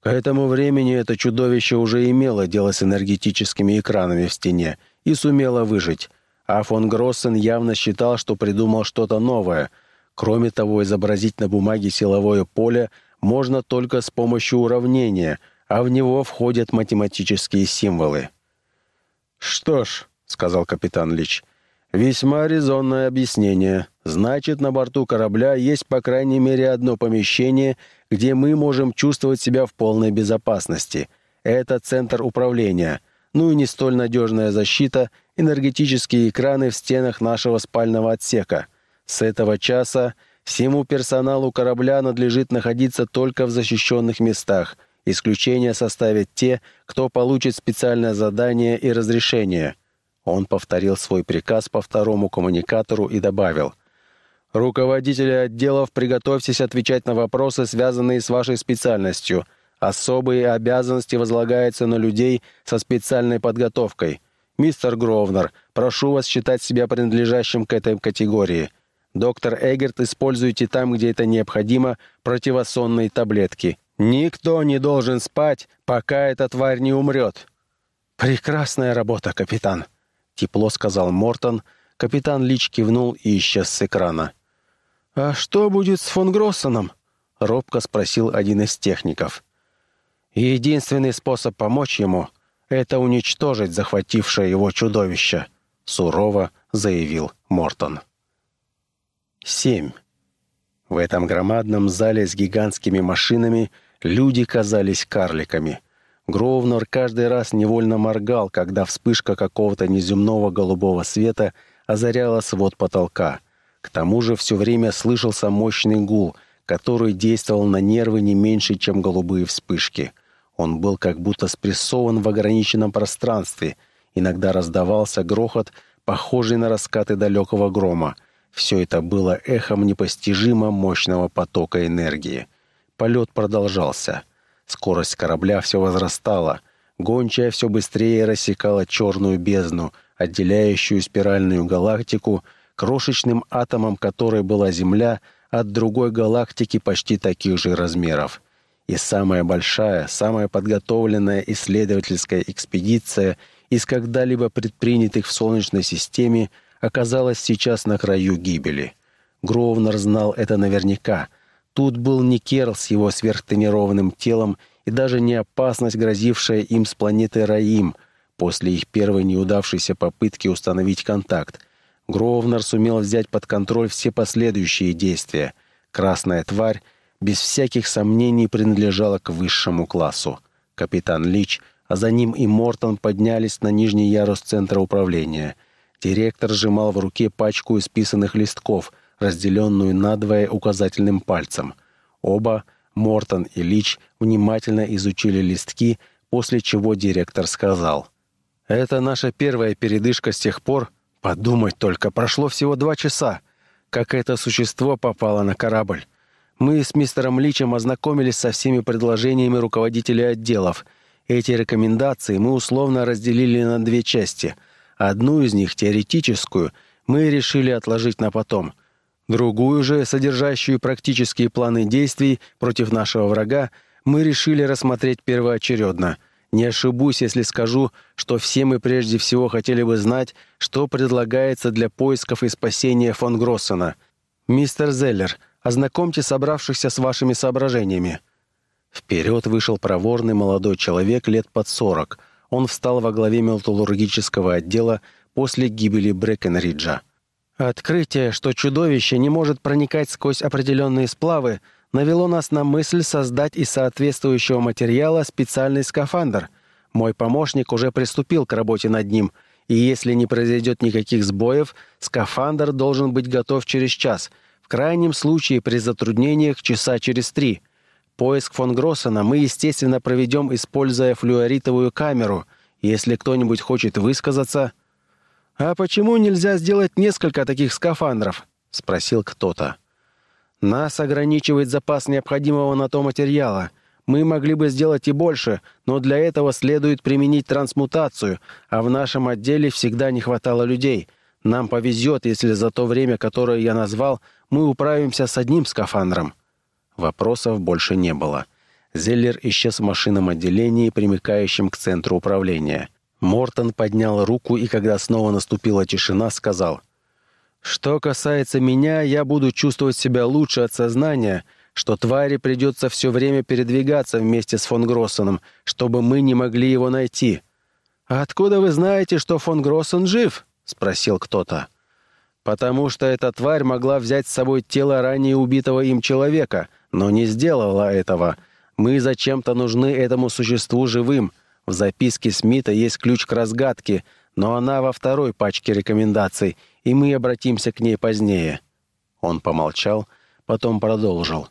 К этому времени это чудовище уже имело дело с энергетическими экранами в стене и сумело выжить. А фон Гроссен явно считал, что придумал что-то новое. Кроме того, изобразить на бумаге силовое поле можно только с помощью уравнения, а в него входят математические символы. «Что ж», — сказал капитан Лич, — «весьма резонное объяснение. Значит, на борту корабля есть по крайней мере одно помещение, где мы можем чувствовать себя в полной безопасности. Это центр управления. Ну и не столь надежная защита — энергетические экраны в стенах нашего спального отсека. С этого часа всему персоналу корабля надлежит находиться только в защищенных местах. Исключение составят те, кто получит специальное задание и разрешение. Он повторил свой приказ по второму коммуникатору и добавил — Руководители отделов, приготовьтесь отвечать на вопросы, связанные с вашей специальностью. Особые обязанности возлагаются на людей со специальной подготовкой. Мистер Гровнер, прошу вас считать себя принадлежащим к этой категории. Доктор Эггерт, используйте там, где это необходимо, противосонные таблетки. Никто не должен спать, пока эта тварь не умрет. «Прекрасная работа, капитан», — тепло сказал Мортон. Капитан Лич кивнул и исчез с экрана. «А что будет с фон Гроссеном?» — робко спросил один из техников. «Единственный способ помочь ему — это уничтожить захватившее его чудовище», — сурово заявил Мортон. 7. В этом громадном зале с гигантскими машинами люди казались карликами. Гровнер каждый раз невольно моргал, когда вспышка какого-то неземного голубого света озаряла свод потолка — к тому же все время слышался мощный гул, который действовал на нервы не меньше, чем голубые вспышки. Он был как будто спрессован в ограниченном пространстве. Иногда раздавался грохот, похожий на раскаты далекого грома. Все это было эхом непостижимо мощного потока энергии. Полет продолжался. Скорость корабля все возрастала. Гончая все быстрее рассекала черную бездну, отделяющую спиральную галактику — крошечным атомом которой была Земля, от другой галактики почти таких же размеров. И самая большая, самая подготовленная исследовательская экспедиция из когда-либо предпринятых в Солнечной системе оказалась сейчас на краю гибели. Гровнер знал это наверняка. Тут был не Керл с его сверхтренированным телом и даже не опасность, грозившая им с планеты Раим после их первой неудавшейся попытки установить контакт — Гровнер сумел взять под контроль все последующие действия. Красная тварь без всяких сомнений принадлежала к высшему классу. Капитан Лич, а за ним и Мортон поднялись на нижний ярус центра управления. Директор сжимал в руке пачку исписанных листков, разделенную надвое указательным пальцем. Оба, Мортон и Лич, внимательно изучили листки, после чего директор сказал. «Это наша первая передышка с тех пор, Подумать только, прошло всего два часа, как это существо попало на корабль. Мы с мистером Личем ознакомились со всеми предложениями руководителей отделов. Эти рекомендации мы условно разделили на две части. Одну из них, теоретическую, мы решили отложить на потом. Другую же, содержащую практические планы действий против нашего врага, мы решили рассмотреть первоочередно – не ошибусь, если скажу, что все мы прежде всего хотели бы знать, что предлагается для поисков и спасения фон Гроссена. Мистер Зеллер, ознакомьте собравшихся с вашими соображениями». Вперед вышел проворный молодой человек лет под сорок. Он встал во главе металлургического отдела после гибели Брэкенриджа. Открытие, что чудовище не может проникать сквозь определенные сплавы, навело нас на мысль создать из соответствующего материала специальный скафандр. Мой помощник уже приступил к работе над ним, и если не произойдет никаких сбоев, скафандр должен быть готов через час, крайнем случае при затруднениях часа через три. Поиск фон Гроссена мы, естественно, проведем, используя флюоритовую камеру. Если кто-нибудь хочет высказаться... «А почему нельзя сделать несколько таких скафандров?» — спросил кто-то. Нас ограничивает запас необходимого на то материала. Мы могли бы сделать и больше, но для этого следует применить трансмутацию, а в нашем отделе всегда не хватало людей. Нам повезет, если за то время, которое я назвал, мы управимся с одним скафандром». Вопросов больше не было. Зеллер исчез в машинном отделении, примыкающем к центру управления. Мортон поднял руку и, когда снова наступила тишина, сказал, «Что касается меня, я буду чувствовать себя лучше от сознания, что твари придется все время передвигаться вместе с фон Гроссеном, чтобы мы не могли его найти». «А откуда вы знаете, что фон Гроссен жив?» — спросил кто-то. «Потому что эта тварь могла взять с собой тело ранее убитого им человека, но не сделала этого», мы зачем-то нужны этому существу живым. В записке Смита есть ключ к разгадке, но она во второй пачке рекомендаций, и мы обратимся к ней позднее». Он помолчал, потом продолжил.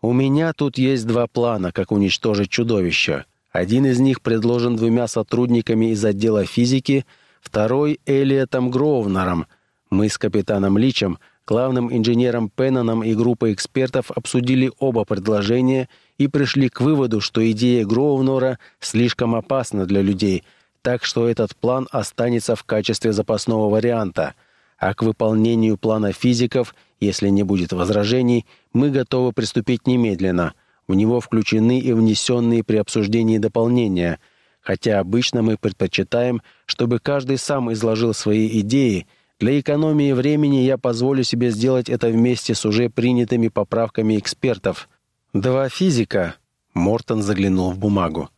«У меня тут есть два плана, как уничтожить чудовище. Один из них предложен двумя сотрудниками из отдела физики, второй — Элиотом Гровнером. Мы с капитаном Личем, главным инженером Пенноном и группой экспертов обсудили оба предложения — и пришли к выводу, что идея Гроувнора слишком опасна для людей, так что этот план останется в качестве запасного варианта, а к выполнению плана физиков, если не будет возражений, мы готовы приступить немедленно. В него включены и внесенные при обсуждении дополнения, хотя обычно мы предпочитаем, чтобы каждый сам изложил свои идеи, для экономии времени я позволю себе сделать это вместе с уже принятыми поправками экспертов – Два физика, Мортон заглянул в бумагу,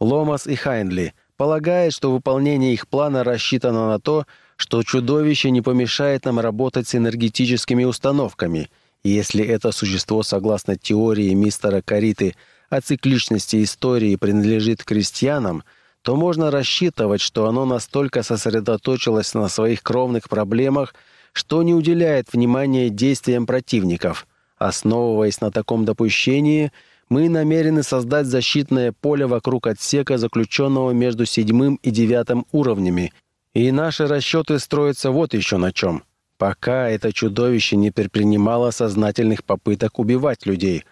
Ломас и Хайнли, полагают, что выполнение их плана рассчитано на то, что чудовище не помешает нам работать с энергетическими установками, если это существо, согласно теории мистера Кариты о цикличности истории, принадлежит крестьянам, то можно рассчитывать, что оно настолько сосредоточилось на своих кровных проблемах, что не уделяет внимания действиям противников – Основываясь на таком допущении, мы намерены создать защитное поле вокруг отсека, заключенного между седьмым и девятым уровнями. И наши расчеты строятся вот еще на чем. Пока это чудовище не предпринимало сознательных попыток убивать людей,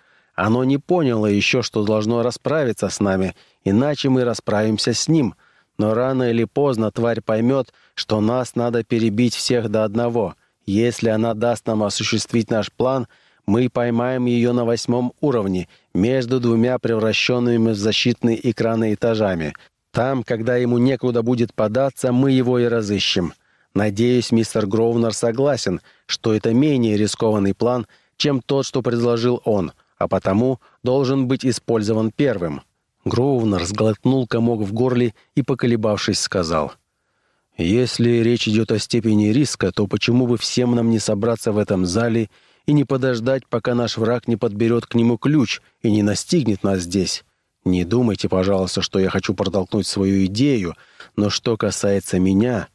оно не поняло еще, что должно расправиться с нами, иначе мы расправимся с ним. Но рано или поздно тварь поймет, что нас надо перебить всех до одного. Если она даст нам осуществить наш план — мы поймаем ее на восьмом уровне, между двумя превращенными в защитные экраны этажами. Там, когда ему некуда будет податься, мы его и разыщем. Надеюсь, мистер Гровнер согласен, что это менее рискованный план, чем тот, что предложил он, а потому должен быть использован первым». Гровнер сглотнул комок в горле и, поколебавшись, сказал, «Если речь идет о степени риска, то почему бы всем нам не собраться в этом зале и не подождать, пока наш враг не подберет к нему ключ и не настигнет нас здесь. Не думайте, пожалуйста, что я хочу протолкнуть свою идею, но что касается меня...»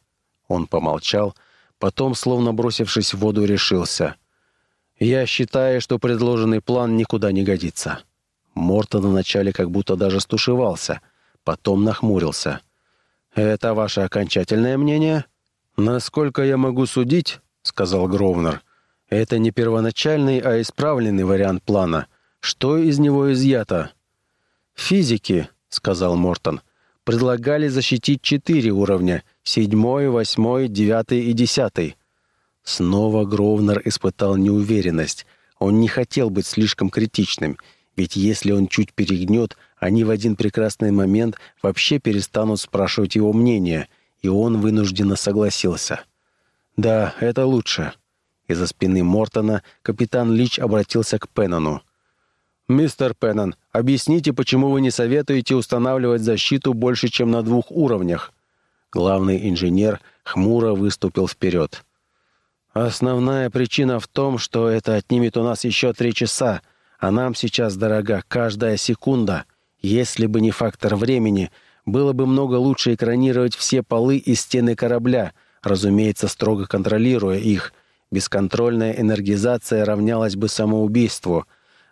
Он помолчал, потом, словно бросившись в воду, решился. «Я считаю, что предложенный план никуда не годится». Мортон вначале как будто даже стушевался, потом нахмурился. «Это ваше окончательное мнение?» «Насколько я могу судить», — сказал Гровнер, — это не первоначальный, а исправленный вариант плана. Что из него изъято? «Физики», — сказал Мортон, — «предлагали защитить четыре уровня — седьмой, восьмой, девятый и десятый». Снова Гровнер испытал неуверенность. Он не хотел быть слишком критичным, ведь если он чуть перегнет, они в один прекрасный момент вообще перестанут спрашивать его мнение, и он вынужденно согласился. «Да, это лучше». Из-за спины Мортона капитан Лич обратился к Пеннону. «Мистер Пеннон, объясните, почему вы не советуете устанавливать защиту больше, чем на двух уровнях?» Главный инженер хмуро выступил вперед. «Основная причина в том, что это отнимет у нас еще три часа, а нам сейчас дорога каждая секунда. Если бы не фактор времени, было бы много лучше экранировать все полы и стены корабля, разумеется, строго контролируя их, Бесконтрольная энергизация равнялась бы самоубийству.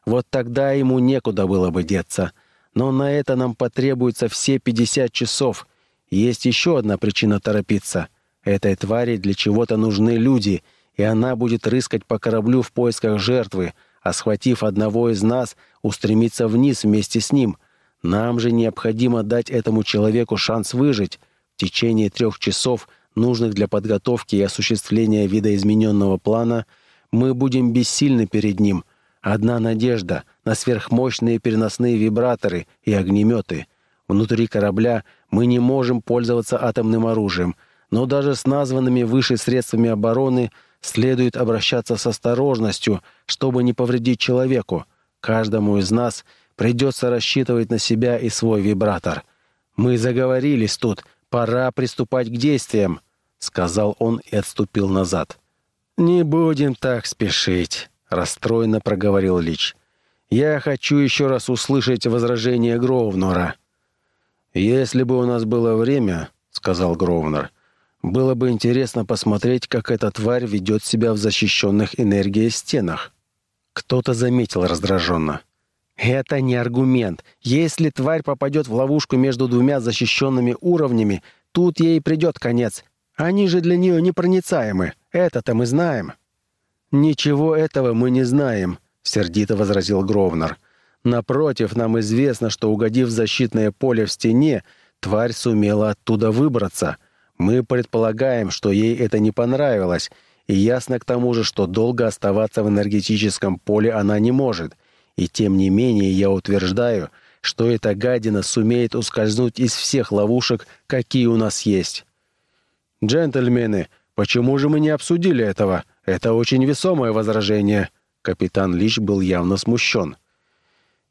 Вот тогда ему некуда было бы деться. Но на это нам потребуется все 50 часов. Есть еще одна причина торопиться. Этой твари для чего-то нужны люди, и она будет рыскать по кораблю в поисках жертвы, а схватив одного из нас, устремиться вниз вместе с ним. Нам же необходимо дать этому человеку шанс выжить. В течение трех часов – нужных для подготовки и осуществления видоизмененного плана, мы будем бессильны перед ним, Одна надежда на сверхмощные переносные вибраторы и огнеметы. Внутри корабля мы не можем пользоваться атомным оружием, но даже с названными выше средствами обороны следует обращаться с осторожностью, чтобы не повредить человеку. Каждому из нас придется рассчитывать на себя и свой вибратор. Мы заговорились тут, пора приступать к действиям, сказал он и отступил назад. Не будем так спешить расстроенно проговорил Лич. «Я хочу еще раз услышать возражение Гровнора». «Если бы у нас было время», — сказал Гровнор, — «было бы интересно посмотреть, как эта тварь ведет себя в защищенных энергией стенах». Кто-то заметил раздраженно. «Это не аргумент. Если тварь попадет в ловушку между двумя защищенными уровнями, тут ей придет конец. Они же для нее непроницаемы. Это-то мы знаем». «Ничего этого мы не знаем», — сердито возразил Гровнер. «Напротив, нам известно, что, угодив в защитное поле в стене, тварь сумела оттуда выбраться. Мы предполагаем, что ей это не понравилось, и ясно к тому же, что долго оставаться в энергетическом поле она не может. И тем не менее я утверждаю, что эта гадина сумеет ускользнуть из всех ловушек, какие у нас есть». «Джентльмены, почему же мы не обсудили этого?» Это очень весомое возражение. Капитан Лич был явно смущен.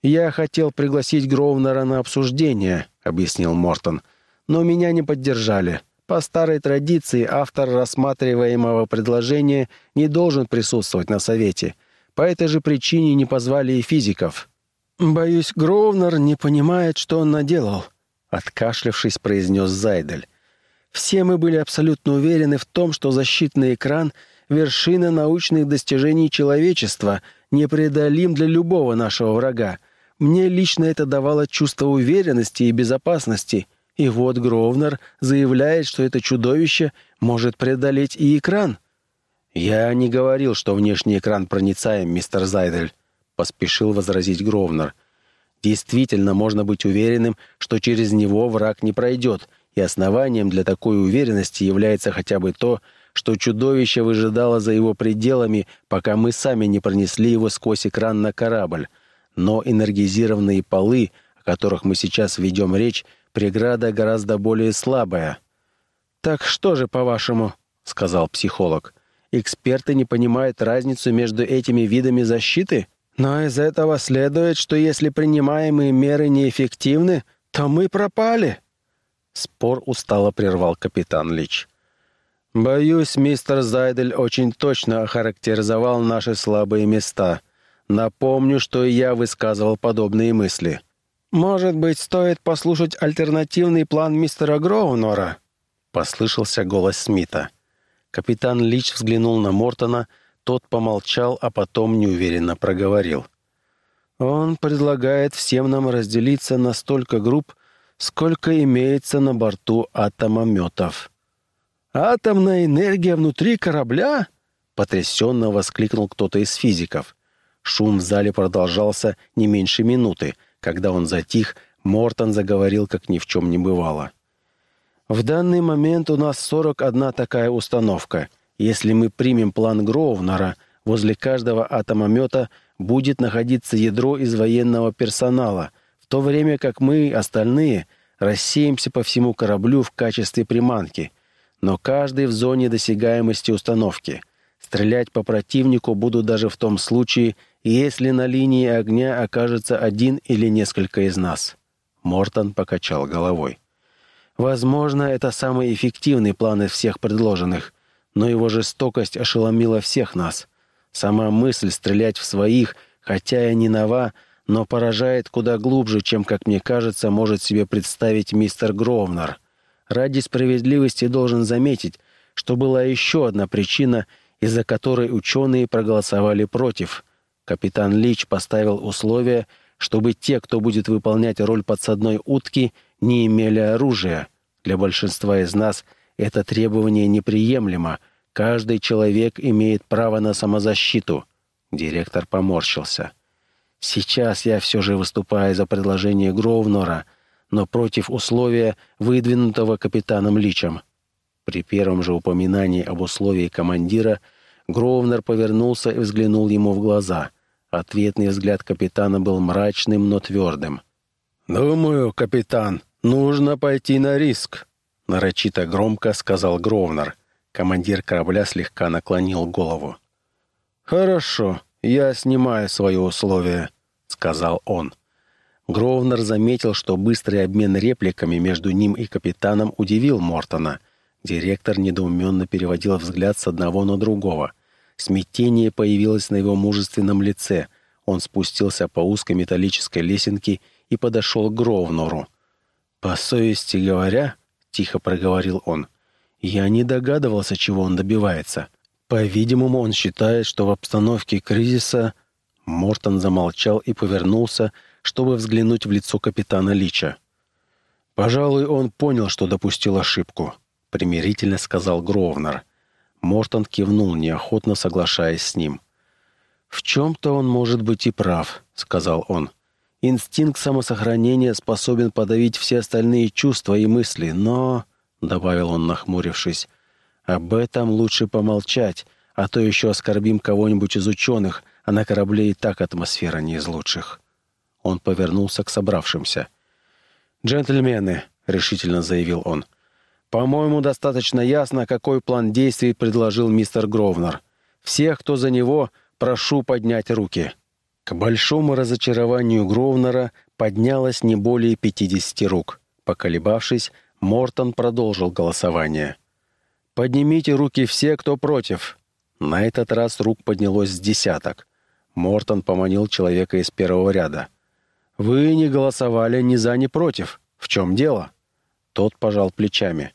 «Я хотел пригласить Гроувнера на обсуждение», — объяснил Мортон. «Но меня не поддержали. По старой традиции автор рассматриваемого предложения не должен присутствовать на совете. По этой же причине не позвали и физиков». «Боюсь, Гроувнер не понимает, что он наделал», — откашлявшись, произнес Зайдель. «Все мы были абсолютно уверены в том, что защитный экран — вершина научных достижений человечества, непреодолим для любого нашего врага. Мне лично это давало чувство уверенности и безопасности. И вот Гровнер заявляет, что это чудовище может преодолеть и экран. «Я не говорил, что внешний экран проницаем, мистер Зайдель», — поспешил возразить Гровнер. «Действительно можно быть уверенным, что через него враг не пройдет, и основанием для такой уверенности является хотя бы то, что чудовище выжидало за его пределами, пока мы сами не пронесли его сквозь экран на корабль. Но энергизированные полы, о которых мы сейчас ведем речь, преграда гораздо более слабая. «Так что же, по-вашему?» — сказал психолог. «Эксперты не понимают разницу между этими видами защиты? Но из этого следует, что если принимаемые меры неэффективны, то мы пропали». Спор устало прервал капитан Лич. «Боюсь, мистер Зайдель очень точно охарактеризовал наши слабые места. Напомню, что и я высказывал подобные мысли». «Может быть, стоит послушать альтернативный план мистера Гроунора?» — послышался голос Смита. Капитан Лич взглянул на Мортона, тот помолчал, а потом неуверенно проговорил. «Он предлагает всем нам разделиться на столько групп, сколько имеется на борту атомометов». «Атомная энергия внутри корабля?» — потрясенно воскликнул кто-то из физиков. Шум в зале продолжался не меньше минуты. Когда он затих, Мортон заговорил, как ни в чем не бывало. «В данный момент у нас 41 такая установка. Если мы примем план Гроувнера, возле каждого атомомета будет находиться ядро из военного персонала, в то время как мы, остальные, рассеемся по всему кораблю в качестве приманки — но каждый в зоне досягаемости установки. Стрелять по противнику буду даже в том случае, если на линии огня окажется один или несколько из нас». Мортон покачал головой. «Возможно, это самый эффективный план из всех предложенных, но его жестокость ошеломила всех нас. Сама мысль стрелять в своих, хотя и не нова, но поражает куда глубже, чем, как мне кажется, может себе представить мистер Гровнер. Ради справедливости должен заметить, что была еще одна причина, из-за которой ученые проголосовали против. Капитан Лич поставил условие, чтобы те, кто будет выполнять роль подсадной утки, не имели оружия. Для большинства из нас это требование неприемлемо. Каждый человек имеет право на самозащиту. Директор поморщился. Сейчас я все же выступаю за предложение Гровнора — но против условия, выдвинутого капитаном Личем. При первом же упоминании об условии командира Гровнер повернулся и взглянул ему в глаза. Ответный взгляд капитана был мрачным, но твердым. «Думаю, капитан, нужно пойти на риск», — нарочито громко сказал Гровнер. Командир корабля слегка наклонил голову. «Хорошо, я снимаю свои условия», — сказал он. Гровнер заметил, что быстрый обмен репликами между ним и капитаном удивил Мортона. Директор недоуменно переводил взгляд с одного на другого. Смятение появилось на его мужественном лице. Он спустился по узкой металлической лесенке и подошел к Гровнору. «По совести говоря», — тихо проговорил он, — «я не догадывался, чего он добивается. По-видимому, он считает, что в обстановке кризиса...» Мортон замолчал и повернулся, — чтобы взглянуть в лицо капитана Лича. «Пожалуй, он понял, что допустил ошибку», — примирительно сказал Гровнер. Мортон кивнул, неохотно соглашаясь с ним. «В чем-то он может быть и прав», — сказал он. «Инстинкт самосохранения способен подавить все остальные чувства и мысли, но...» — добавил он, нахмурившись. «Об этом лучше помолчать, а то еще оскорбим кого-нибудь из ученых, а на корабле и так атмосфера не из лучших». Он повернулся к собравшимся. «Джентльмены», — решительно заявил он, — «по-моему, достаточно ясно, какой план действий предложил мистер Гровнер. Всех, кто за него, прошу поднять руки». К большому разочарованию Гровнера поднялось не более пятидесяти рук. Поколебавшись, Мортон продолжил голосование. «Поднимите руки все, кто против». На этот раз рук поднялось с десяток. Мортон поманил человека из первого ряда. «Вы не голосовали ни за, ни против. В чем дело?» Тот пожал плечами.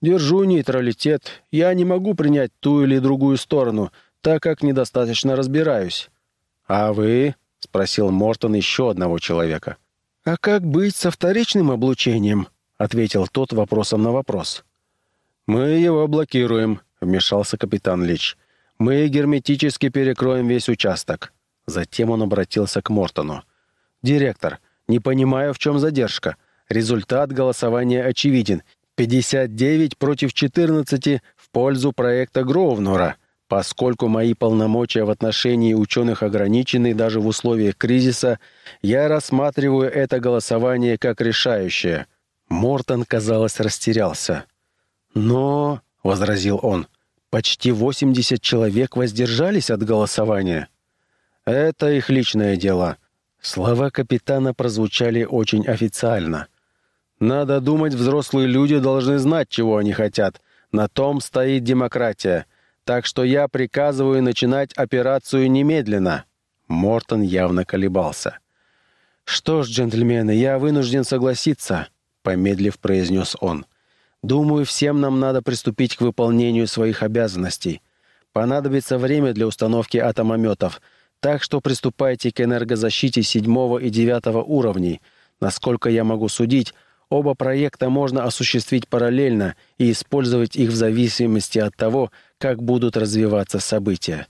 «Держу нейтралитет. Я не могу принять ту или другую сторону, так как недостаточно разбираюсь». «А вы?» — спросил Мортон еще одного человека. «А как быть со вторичным облучением?» — ответил тот вопросом на вопрос. «Мы его блокируем», — вмешался капитан Лич. «Мы герметически перекроем весь участок». Затем он обратился к Мортону. «Директор, не понимаю, в чем задержка. Результат голосования очевиден. 59 против 14 в пользу проекта Гровнора. Поскольку мои полномочия в отношении ученых ограничены даже в условиях кризиса, я рассматриваю это голосование как решающее». Мортон, казалось, растерялся. «Но...» — возразил он. «Почти 80 человек воздержались от голосования». «Это их личное дело. Слова капитана прозвучали очень официально. «Надо думать, взрослые люди должны знать, чего они хотят. На том стоит демократия. Так что я приказываю начинать операцию немедленно». Мортон явно колебался. «Что ж, джентльмены, я вынужден согласиться», — помедлив произнес он. «Думаю, всем нам надо приступить к выполнению своих обязанностей. Понадобится время для установки атомометов — так что приступайте к энергозащите седьмого и девятого уровней. Насколько я могу судить, оба проекта можно осуществить параллельно и использовать их в зависимости от того, как будут развиваться события.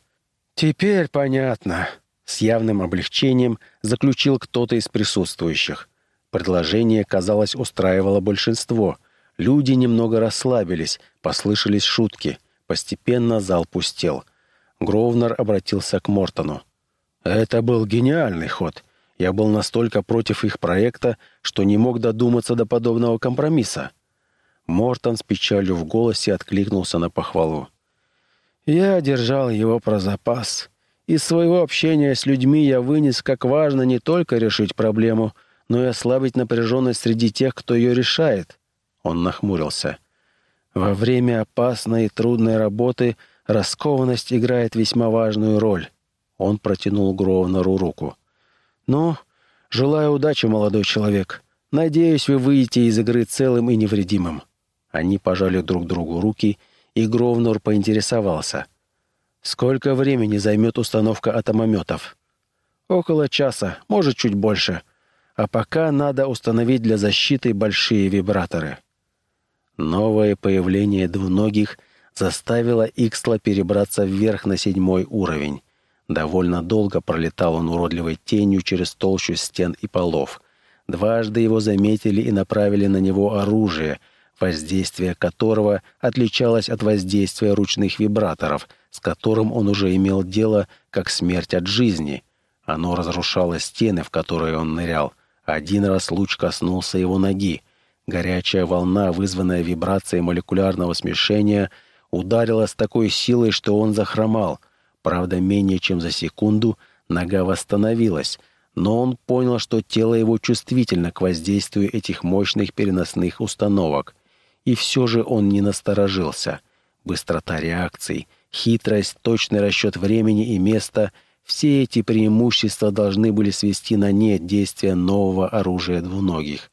Теперь понятно. С явным облегчением заключил кто-то из присутствующих. Предложение, казалось, устраивало большинство. Люди немного расслабились, послышались шутки. Постепенно зал пустел. Гровнер обратился к Мортону. Это был гениальный ход. Я был настолько против их проекта, что не мог додуматься до подобного компромисса. Мортон с печалью в голосе откликнулся на похвалу. Я держал его про запас. Из своего общения с людьми я вынес, как важно не только решить проблему, но и ослабить напряженность среди тех, кто ее решает. Он нахмурился. Во время опасной и трудной работы раскованность играет весьма важную роль. Он протянул Гровнеру руку. «Ну, желаю удачи, молодой человек. Надеюсь, вы выйдете из игры целым и невредимым». Они пожали друг другу руки, и Гровнер поинтересовался. «Сколько времени займет установка атомометов?» «Около часа, может, чуть больше. А пока надо установить для защиты большие вибраторы». Новое появление двуногих заставило Иксла перебраться вверх на седьмой уровень. Довольно долго пролетал он уродливой тенью через толщу стен и полов. Дважды его заметили и направили на него оружие, воздействие которого отличалось от воздействия ручных вибраторов, с которым он уже имел дело как смерть от жизни. Оно разрушало стены, в которые он нырял. Один раз луч коснулся его ноги. Горячая волна, вызванная вибрацией молекулярного смешения, ударила с такой силой, что он захромал. Правда, менее чем за секунду нога восстановилась, но он понял, что тело его чувствительно к воздействию этих мощных переносных установок. И все же он не насторожился. Быстрота реакций, хитрость, точный расчет времени и места — все эти преимущества должны были свести на нет действия нового оружия двуногих.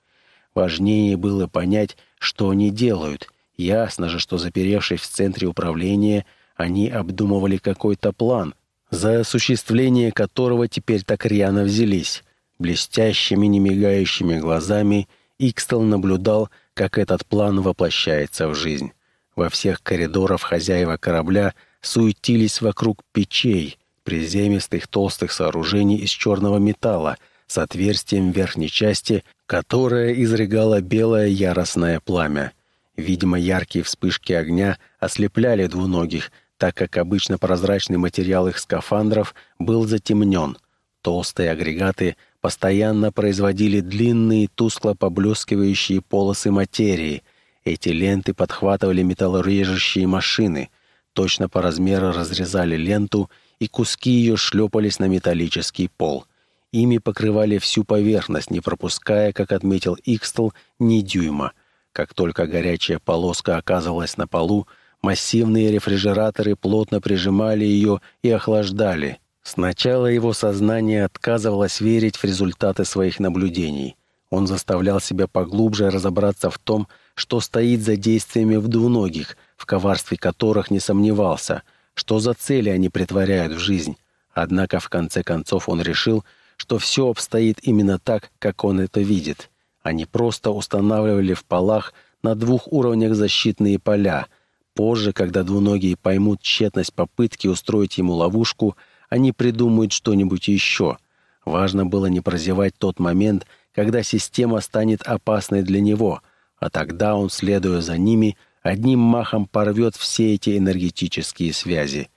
Важнее было понять, что они делают. Ясно же, что заперевшись в центре управления, они обдумывали какой-то план, за осуществление которого теперь так рьяно взялись. Блестящими, немигающими глазами Икстел наблюдал, как этот план воплощается в жизнь. Во всех коридорах хозяева корабля суетились вокруг печей — приземистых толстых сооружений из черного металла с отверстием в верхней части, которое изрыгало белое яростное пламя. Видимо, яркие вспышки огня ослепляли двуногих, так как обычно прозрачный материал их скафандров был затемнен. Толстые агрегаты постоянно производили длинные, тускло поблескивающие полосы материи. Эти ленты подхватывали металлорежущие машины, точно по размеру разрезали ленту и куски ее шлепались на металлический пол. Ими покрывали всю поверхность, не пропуская, как отметил Икстл, ни дюйма. Как только горячая полоска оказывалась на полу, массивные рефрижераторы плотно прижимали ее и охлаждали. Сначала его сознание отказывалось верить в результаты своих наблюдений. Он заставлял себя поглубже разобраться в том, что стоит за действиями в двуногих, в коварстве которых не сомневался — что за цели они притворяют в жизнь. Однако в конце концов он решил, что все обстоит именно так, как он это видит. Они просто устанавливали в полах на двух уровнях защитные поля. Позже, когда двуногие поймут тщетность попытки устроить ему ловушку, они придумают что-нибудь еще. Важно было не прозевать тот момент, когда система станет опасной для него, а тогда он, следуя за ними, одним махом порвет все эти энергетические связи.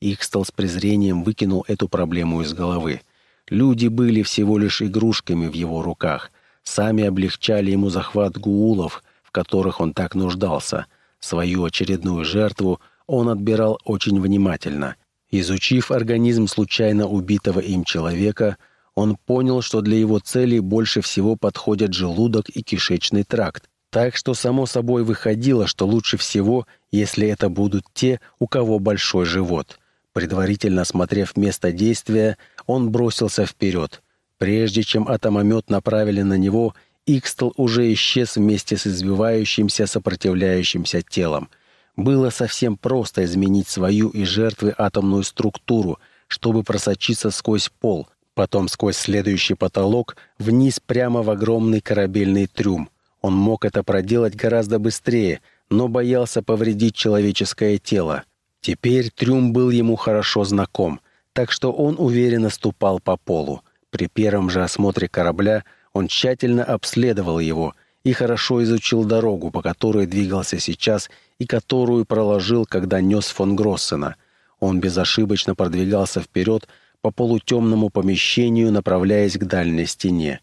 Икстел с презрением выкинул эту проблему из головы. Люди были всего лишь игрушками в его руках. Сами облегчали ему захват гуулов, в которых он так нуждался. Свою очередную жертву он отбирал очень внимательно. Изучив организм случайно убитого им человека, он понял, что для его целей больше всего подходят желудок и кишечный тракт, так что само собой выходило, что лучше всего, если это будут те, у кого большой живот. Предварительно осмотрев место действия, он бросился вперед. Прежде чем атомомет направили на него, Икстл уже исчез вместе с избивающимся, сопротивляющимся телом. Было совсем просто изменить свою и жертвы атомную структуру, чтобы просочиться сквозь пол, потом сквозь следующий потолок, вниз прямо в огромный корабельный трюм. Он мог это проделать гораздо быстрее, но боялся повредить человеческое тело. Теперь трюм был ему хорошо знаком, так что он уверенно ступал по полу. При первом же осмотре корабля он тщательно обследовал его и хорошо изучил дорогу, по которой двигался сейчас и которую проложил, когда нес фон Гроссена. Он безошибочно продвигался вперед по полутемному помещению, направляясь к дальней стене.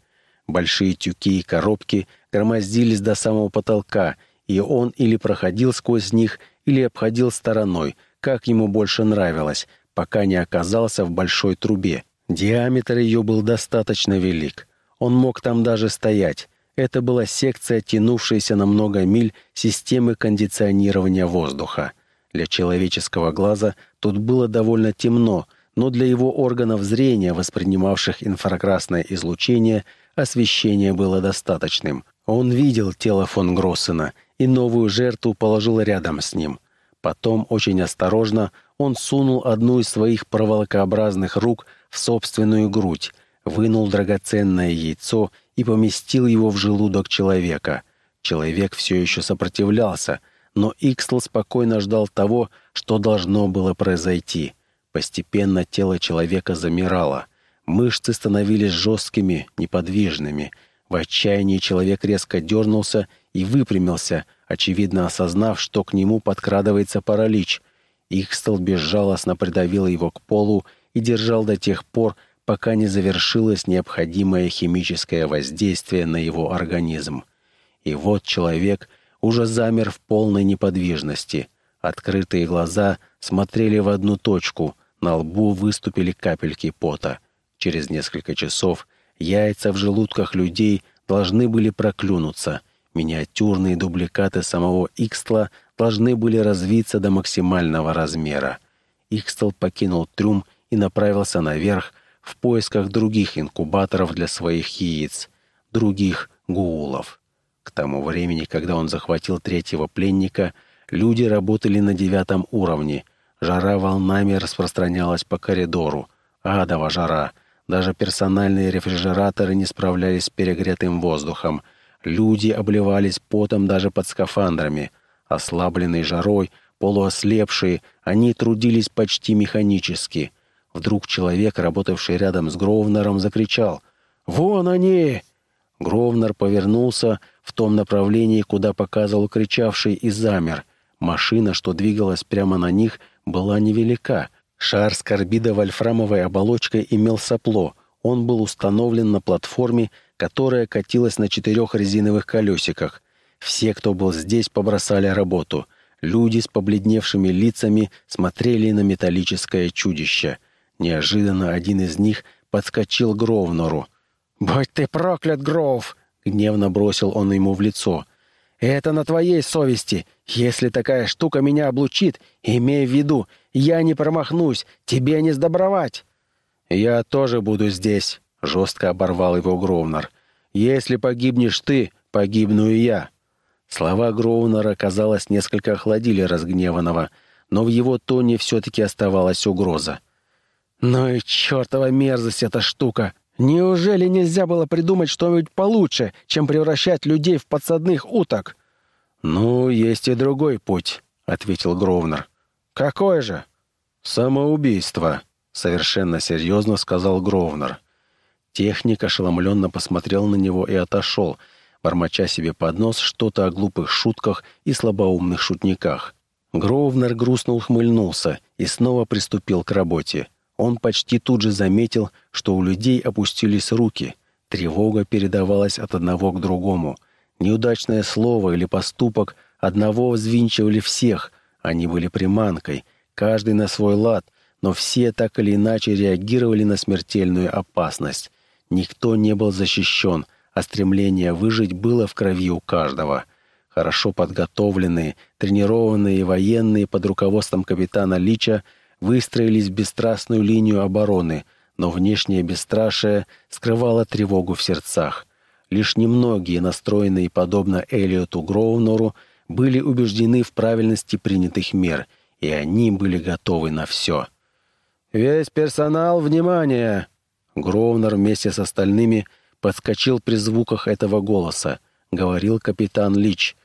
Большие тюки и коробки громоздились до самого потолка, и он или проходил сквозь них, или обходил стороной, как ему больше нравилось, пока не оказался в большой трубе. Диаметр ее был достаточно велик. Он мог там даже стоять. Это была секция, тянувшаяся на много миль системы кондиционирования воздуха. Для человеческого глаза тут было довольно темно, но для его органов зрения, воспринимавших инфракрасное излучение, освещение было достаточным. Он видел тело фон Гроссена и новую жертву положил рядом с ним. Потом, очень осторожно, он сунул одну из своих проволокообразных рук в собственную грудь, вынул драгоценное яйцо и поместил его в желудок человека. Человек все еще сопротивлялся, но Иксл спокойно ждал того, что должно было произойти. Постепенно тело человека замирало. Мышцы становились жесткими, неподвижными. В отчаянии человек резко дернулся и выпрямился, очевидно осознав, что к нему подкрадывается паралич. Ихстел безжалостно придавил его к полу и держал до тех пор, пока не завершилось необходимое химическое воздействие на его организм. И вот человек уже замер в полной неподвижности. Открытые глаза смотрели в одну точку, на лбу выступили капельки пота. Через несколько часов яйца в желудках людей должны были проклюнуться. Миниатюрные дубликаты самого Икстла должны были развиться до максимального размера. Икстл покинул трюм и направился наверх в поисках других инкубаторов для своих яиц, других гуулов. К тому времени, когда он захватил третьего пленника, люди работали на девятом уровне. Жара волнами распространялась по коридору. Адова жара. Даже персональные рефрижераторы не справлялись с перегретым воздухом. Люди обливались потом даже под скафандрами. Ослабленные жарой, полуослепшие, они трудились почти механически. Вдруг человек, работавший рядом с Гровнером, закричал «Вон они!» Гровнер повернулся в том направлении, куда показывал кричавший, и замер. Машина, что двигалась прямо на них, была невелика. Шар с карбидо-вольфрамовой оболочкой имел сопло. Он был установлен на платформе, которая катилась на четырех резиновых колесиках. Все, кто был здесь, побросали работу. Люди с побледневшими лицами смотрели на металлическое чудище. Неожиданно один из них подскочил Гровнору. «Будь ты проклят, Гров!» — гневно бросил он ему в лицо. «Это на твоей совести. Если такая штука меня облучит, имей в виду, я не промахнусь, тебе не сдобровать». «Я тоже буду здесь», — жестко оборвал его Гровнер. «Если погибнешь ты, погибну и я». Слова Гроунера, казалось, несколько охладили разгневанного, но в его тоне все-таки оставалась угроза. «Ну и чертова мерзость эта штука! Неужели нельзя было придумать что-нибудь получше, чем превращать людей в подсадных уток?» «Ну, есть и другой путь», — ответил Гровнер. «Какой же?» «Самоубийство», — совершенно серьезно сказал Гровнер. Техник ошеломленно посмотрел на него и отошел, бормоча себе под нос что-то о глупых шутках и слабоумных шутниках. Гровнер грустно ухмыльнулся и снова приступил к работе. Он почти тут же заметил, что у людей опустились руки. Тревога передавалась от одного к другому. Неудачное слово или поступок одного взвинчивали всех. Они были приманкой, каждый на свой лад, но все так или иначе реагировали на смертельную опасность. Никто не был защищен, а стремление выжить было в крови у каждого. Хорошо подготовленные, тренированные военные под руководством капитана Лича выстроились в бесстрастную линию обороны, но внешнее бесстрашие скрывало тревогу в сердцах. Лишь немногие, настроенные подобно Элиоту Гроунору, были убеждены в правильности принятых мер, и они были готовы на все. «Весь персонал, внимание!» Гроунер вместе с остальными подскочил при звуках этого голоса. Говорил капитан Лич.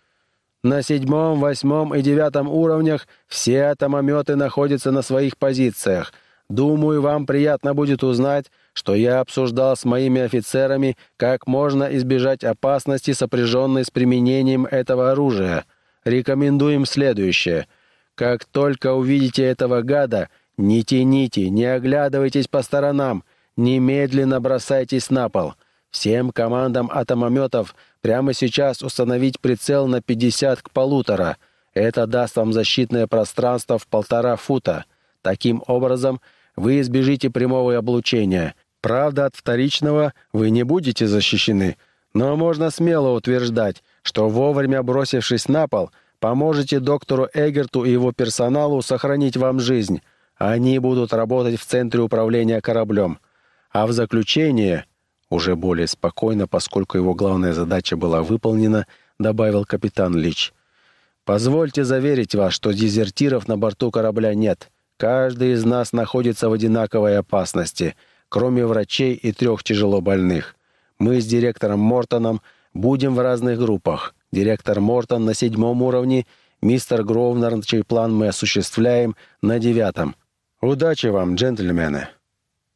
«На седьмом, восьмом и девятом уровнях все атомометы находятся на своих позициях. Думаю, вам приятно будет узнать, что я обсуждал с моими офицерами, как можно избежать опасности, сопряженной с применением этого оружия. Рекомендуем следующее. Как только увидите этого гада, не тяните, не оглядывайтесь по сторонам, немедленно бросайтесь на пол. Всем командам атомометов прямо сейчас установить прицел на 50 к полутора. Это даст вам защитное пространство в полтора фута. Таким образом, вы избежите прямого облучения. Правда, от вторичного вы не будете защищены, но можно смело утверждать, что вовремя бросившись на пол, поможете доктору Эгерту и его персоналу сохранить вам жизнь. Они будут работать в центре управления кораблем. А в заключение, уже более спокойно, поскольку его главная задача была выполнена, добавил капитан Лич. «Позвольте заверить вас, что дезертиров на борту корабля нет. Каждый из нас находится в одинаковой опасности, кроме врачей и трех тяжело больных. Мы с директором Мортоном будем в разных группах. Директор Мортон на седьмом уровне, мистер Гровнер, чей план мы осуществляем, на девятом. «Удачи вам, джентльмены!»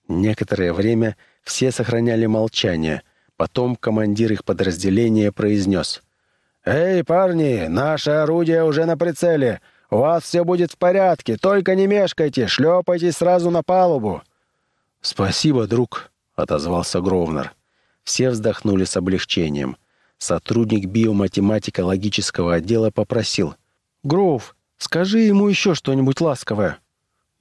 Некоторое время все сохраняли молчание. Потом командир их подразделения произнес. «Эй, парни, наше орудие уже на прицеле. У вас все будет в порядке, только не мешкайте, шлепайте сразу на палубу». «Спасибо, друг», — отозвался Гровнер. Все вздохнули с облегчением. Сотрудник биоматематико-логического отдела попросил. «Гроув, скажи ему еще что-нибудь ласковое».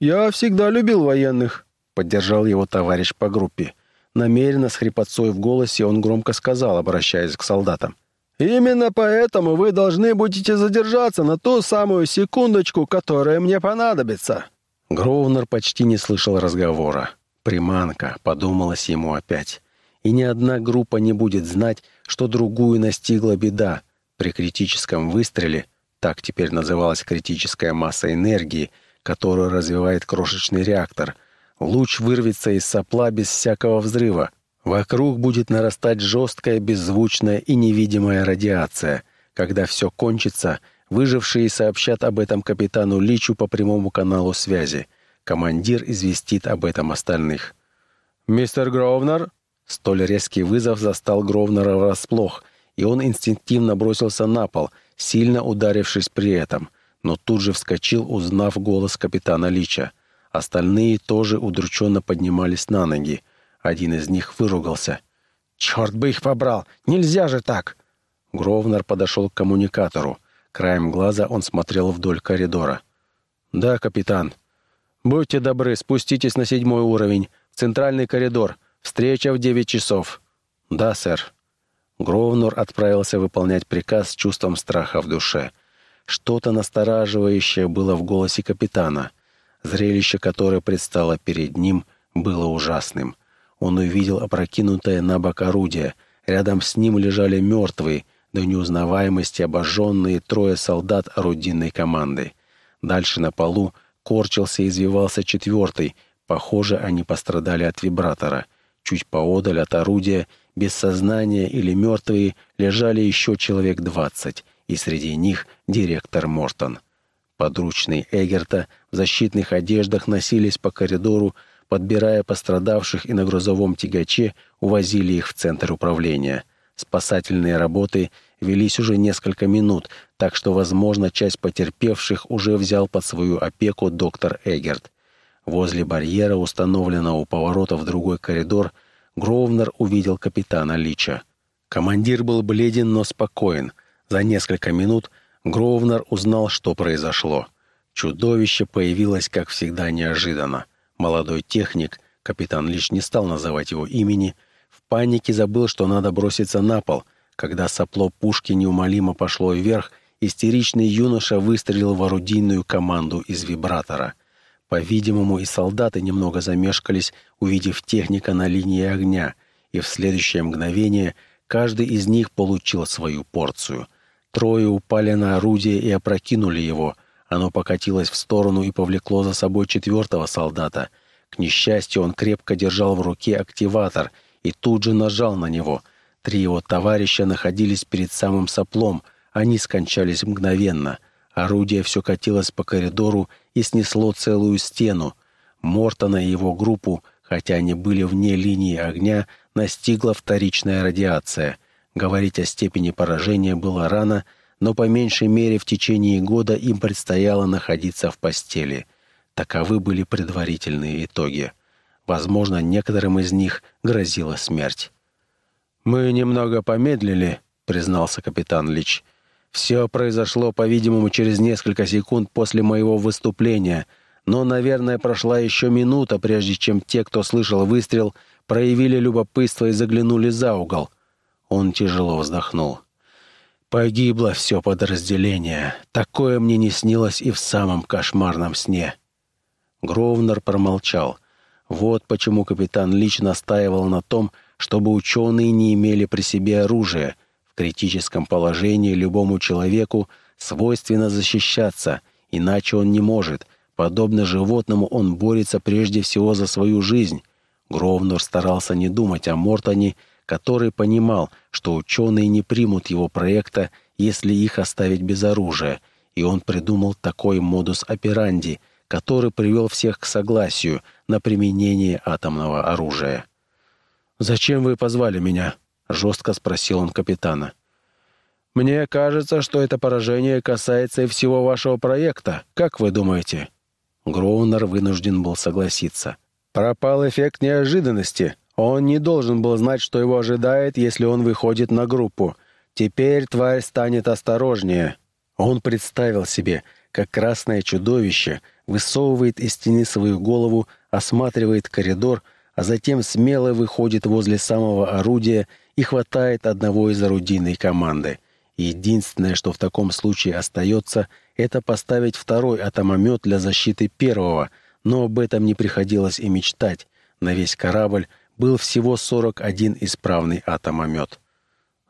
«Я всегда любил военных», — поддержал его товарищ по группе. Намеренно с хрипотцой в голосе он громко сказал, обращаясь к солдатам. «Именно поэтому вы должны будете задержаться на ту самую секундочку, которая мне понадобится». Гроунер почти не слышал разговора. «Приманка», — подумалось ему опять. «И ни одна группа не будет знать, что другую настигла беда. При критическом выстреле, так теперь называлась критическая масса энергии, которую развивает крошечный реактор — Луч вырвется из сопла без всякого взрыва. Вокруг будет нарастать жесткая, беззвучная и невидимая радиация. Когда все кончится, выжившие сообщат об этом капитану Личу по прямому каналу связи. Командир известит об этом остальных. «Мистер Гровнер?» Столь резкий вызов застал Гровнера врасплох, и он инстинктивно бросился на пол, сильно ударившись при этом, но тут же вскочил, узнав голос капитана Лича. Остальные тоже удрученно поднимались на ноги. Один из них выругался. «Черт бы их побрал! Нельзя же так!» Гровнер подошел к коммуникатору. Краем глаза он смотрел вдоль коридора. «Да, капитан. Будьте добры, спуститесь на седьмой уровень, в центральный коридор. Встреча в девять часов». «Да, сэр». Гровнер отправился выполнять приказ с чувством страха в душе. Что-то настораживающее было в голосе капитана — Зрелище, которое предстало перед ним, было ужасным. Он увидел опрокинутое на бок орудие. Рядом с ним лежали мертвые, до неузнаваемости обожженные трое солдат орудийной команды. Дальше на полу корчился и извивался четвертый. Похоже, они пострадали от вибратора. Чуть поодаль от орудия, без сознания или мертвые, лежали еще человек двадцать, и среди них директор Мортон. Подручные Эгерта в защитных одеждах носились по коридору, подбирая пострадавших и на грузовом тягаче увозили их в центр управления. Спасательные работы велись уже несколько минут, так что, возможно, часть потерпевших уже взял под свою опеку доктор Эгерт. Возле барьера, установленного у поворота в другой коридор, Гровнер увидел капитана Лича. Командир был бледен, но спокоен. За несколько минут Гровнер узнал, что произошло. Чудовище появилось, как всегда, неожиданно. Молодой техник, капитан лишь не стал называть его имени, в панике забыл, что надо броситься на пол. Когда сопло пушки неумолимо пошло вверх, истеричный юноша выстрелил в орудийную команду из вибратора. По-видимому, и солдаты немного замешкались, увидев техника на линии огня, и в следующее мгновение каждый из них получил свою порцию — Трое упали на орудие и опрокинули его. Оно покатилось в сторону и повлекло за собой четвертого солдата. К несчастью, он крепко держал в руке активатор и тут же нажал на него. Три его товарища находились перед самым соплом. Они скончались мгновенно. Орудие все катилось по коридору и снесло целую стену. Мортона и его группу, хотя они были вне линии огня, настигла вторичная радиация — Говорить о степени поражения было рано, но по меньшей мере в течение года им предстояло находиться в постели. Таковы были предварительные итоги. Возможно, некоторым из них грозила смерть. «Мы немного помедлили», — признался капитан Лич. «Все произошло, по-видимому, через несколько секунд после моего выступления, но, наверное, прошла еще минута, прежде чем те, кто слышал выстрел, проявили любопытство и заглянули за угол». Он тяжело вздохнул. «Погибло все подразделение. Такое мне не снилось и в самом кошмарном сне». Гровнер промолчал. Вот почему капитан лично настаивал на том, чтобы ученые не имели при себе оружия. В критическом положении любому человеку свойственно защищаться, иначе он не может. Подобно животному он борется прежде всего за свою жизнь. Гровнер старался не думать о Мортоне который понимал, что ученые не примут его проекта, если их оставить без оружия, и он придумал такой модус операнди, который привел всех к согласию на применение атомного оружия. «Зачем вы позвали меня?» — жестко спросил он капитана. «Мне кажется, что это поражение касается и всего вашего проекта. Как вы думаете?» Гроунер вынужден был согласиться. Пропал эффект неожиданности. Он не должен был знать, что его ожидает, если он выходит на группу. Теперь тварь станет осторожнее. Он представил себе, как красное чудовище высовывает из стены свою голову, осматривает коридор, а затем смело выходит возле самого орудия и хватает одного из орудийной команды. Единственное, что в таком случае остается, это поставить второй атомомет для защиты первого, но об этом не приходилось и мечтать. На весь корабль был всего 41 исправный атомомет.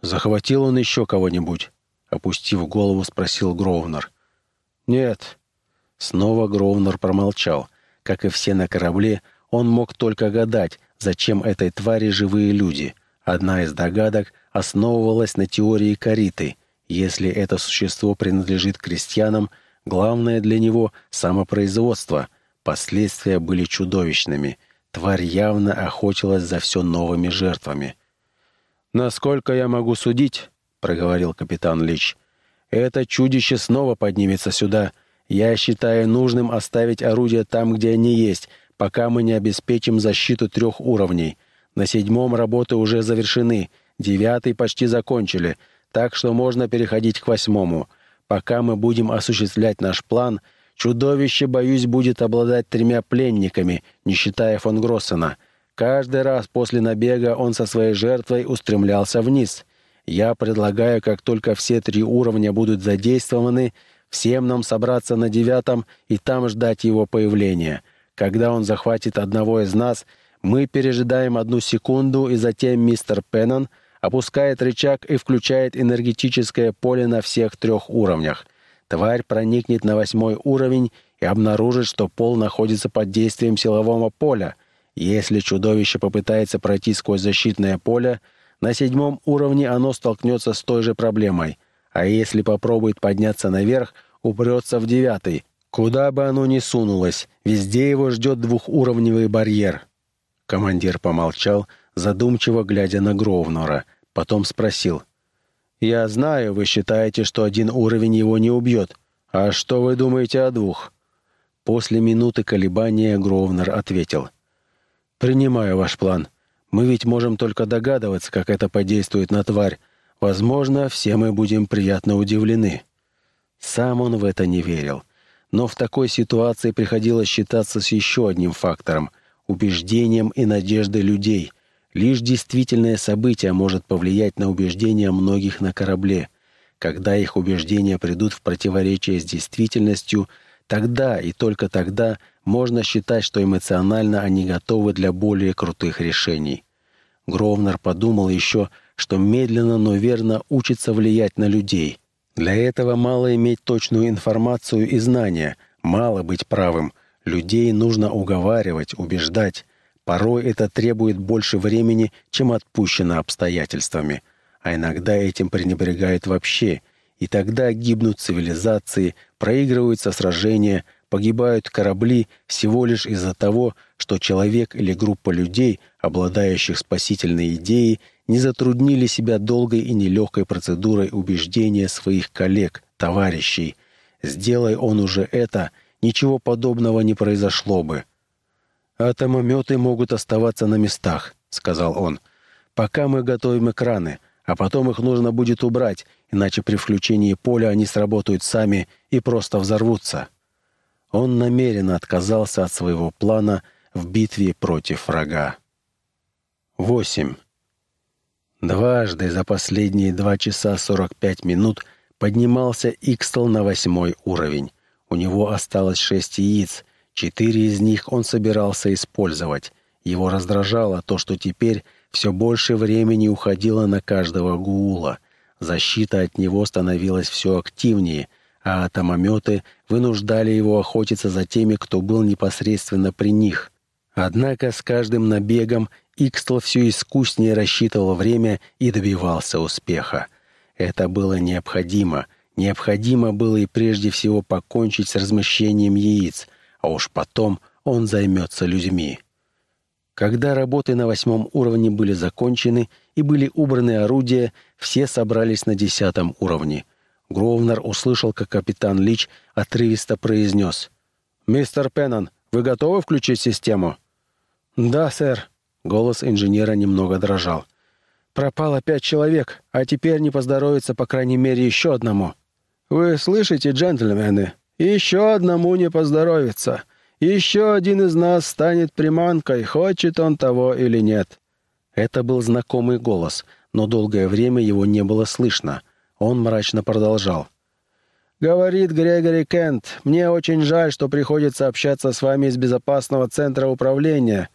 «Захватил он еще кого-нибудь?» Опустив голову, спросил Гровнер. «Нет». Снова Гровнер промолчал. Как и все на корабле, он мог только гадать, зачем этой твари живые люди. Одна из догадок основывалась на теории Кариты. Если это существо принадлежит крестьянам, главное для него — самопроизводство. Последствия были чудовищными. Тварь явно охотилась за все новыми жертвами. «Насколько я могу судить», — проговорил капитан Лич, — «это чудище снова поднимется сюда. Я считаю нужным оставить орудия там, где они есть, пока мы не обеспечим защиту трех уровней. На седьмом работы уже завершены, девятый почти закончили, так что можно переходить к восьмому. Пока мы будем осуществлять наш план, чудовище, боюсь, будет обладать тремя пленниками, не считая фон Гроссена. Каждый раз после набега он со своей жертвой устремлялся вниз. Я предлагаю, как только все три уровня будут задействованы, всем нам собраться на девятом и там ждать его появления. Когда он захватит одного из нас, мы пережидаем одну секунду, и затем мистер Пеннон опускает рычаг и включает энергетическое поле на всех трех уровнях. Тварь проникнет на восьмой уровень и обнаружит, что пол находится под действием силового поля. Если чудовище попытается пройти сквозь защитное поле, на седьмом уровне оно столкнется с той же проблемой. А если попробует подняться наверх, упрется в девятый, Куда бы оно ни сунулось, везде его ждет двухуровневый барьер. Командир помолчал, задумчиво глядя на Гровнора, потом спросил. «Я знаю, вы считаете, что один уровень его не убьет. А что вы думаете о двух?» После минуты колебания Гровнер ответил. «Принимаю ваш план. Мы ведь можем только догадываться, как это подействует на тварь. Возможно, все мы будем приятно удивлены». Сам он в это не верил. Но в такой ситуации приходилось считаться с еще одним фактором — убеждением и надеждой людей. Лишь действительное событие может повлиять на убеждения многих на корабле. Когда их убеждения придут в противоречие с действительностью, тогда и только тогда можно считать, что эмоционально они готовы для более крутых решений. Гровнер подумал еще, что медленно, но верно учится влиять на людей — для этого мало иметь точную информацию и знания, мало быть правым. Людей нужно уговаривать, убеждать. Порой это требует больше времени, чем отпущено обстоятельствами. А иногда этим пренебрегают вообще. И тогда гибнут цивилизации, проигрываются сражения, погибают корабли всего лишь из-за того, что человек или группа людей, обладающих спасительной идеей, не затруднили себя долгой и нелегкой процедурой убеждения своих коллег, товарищей. Сделай он уже это, ничего подобного не произошло бы. «Атомометы могут оставаться на местах», — сказал он, «пока мы готовим экраны, а потом их нужно будет убрать, иначе при включении поля они сработают сами и просто взорвутся». Он намеренно отказался от своего плана в битве против врага. 8. Дважды за последние два часа сорок пять минут поднимался Икстл на восьмой уровень. У него осталось шесть яиц, четыре из них он собирался использовать. Его раздражало то, что теперь все больше времени уходило на каждого гуула. Защита от него становилась все активнее, а атомометы вынуждали его охотиться за теми, кто был непосредственно при них. Однако с каждым набегом Икстл все искуснее рассчитывал время и добивался успеха. Это было необходимо. Необходимо было и прежде всего покончить с размещением яиц, а уж потом он займется людьми. Когда работы на восьмом уровне были закончены и были убраны орудия, все собрались на десятом уровне. Гровнер услышал, как капитан Лич отрывисто произнес. «Мистер Пеннон, вы готовы включить систему?» «Да, сэр». Голос инженера немного дрожал. «Пропало пять человек, а теперь не поздоровится, по крайней мере, еще одному». «Вы слышите, джентльмены? Еще одному не поздоровится. Еще один из нас станет приманкой, хочет он того или нет». Это был знакомый голос, но долгое время его не было слышно. Он мрачно продолжал. «Говорит Грегори Кент, мне очень жаль, что приходится общаться с вами из безопасного центра управления.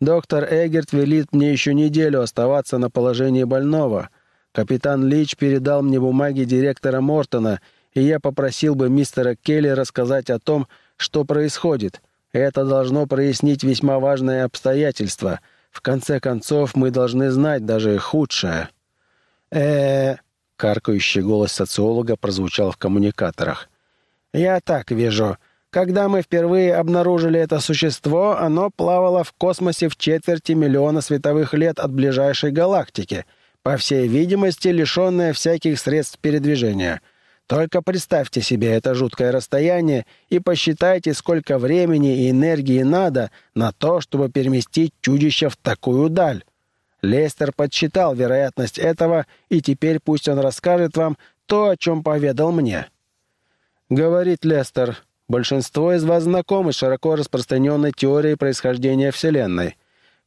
Доктор Эгерт велит мне еще неделю оставаться на положении больного. Капитан Лич передал мне бумаги директора Мортона, и я попросил бы мистера Келли рассказать о том, что происходит. Это должно прояснить весьма важное обстоятельство. В конце концов, мы должны знать даже худшее». «Э-э...» Каркающий голос социолога прозвучал в коммуникаторах. «Я так вижу. Когда мы впервые обнаружили это существо, оно плавало в космосе в четверти миллиона световых лет от ближайшей галактики, по всей видимости, лишенное всяких средств передвижения. Только представьте себе это жуткое расстояние и посчитайте, сколько времени и энергии надо на то, чтобы переместить чудище в такую даль. Лестер подсчитал вероятность этого, и теперь пусть он расскажет вам то, о чем поведал мне». Говорит Лестер, большинство из вас знакомы с широко распространенной теорией происхождения Вселенной.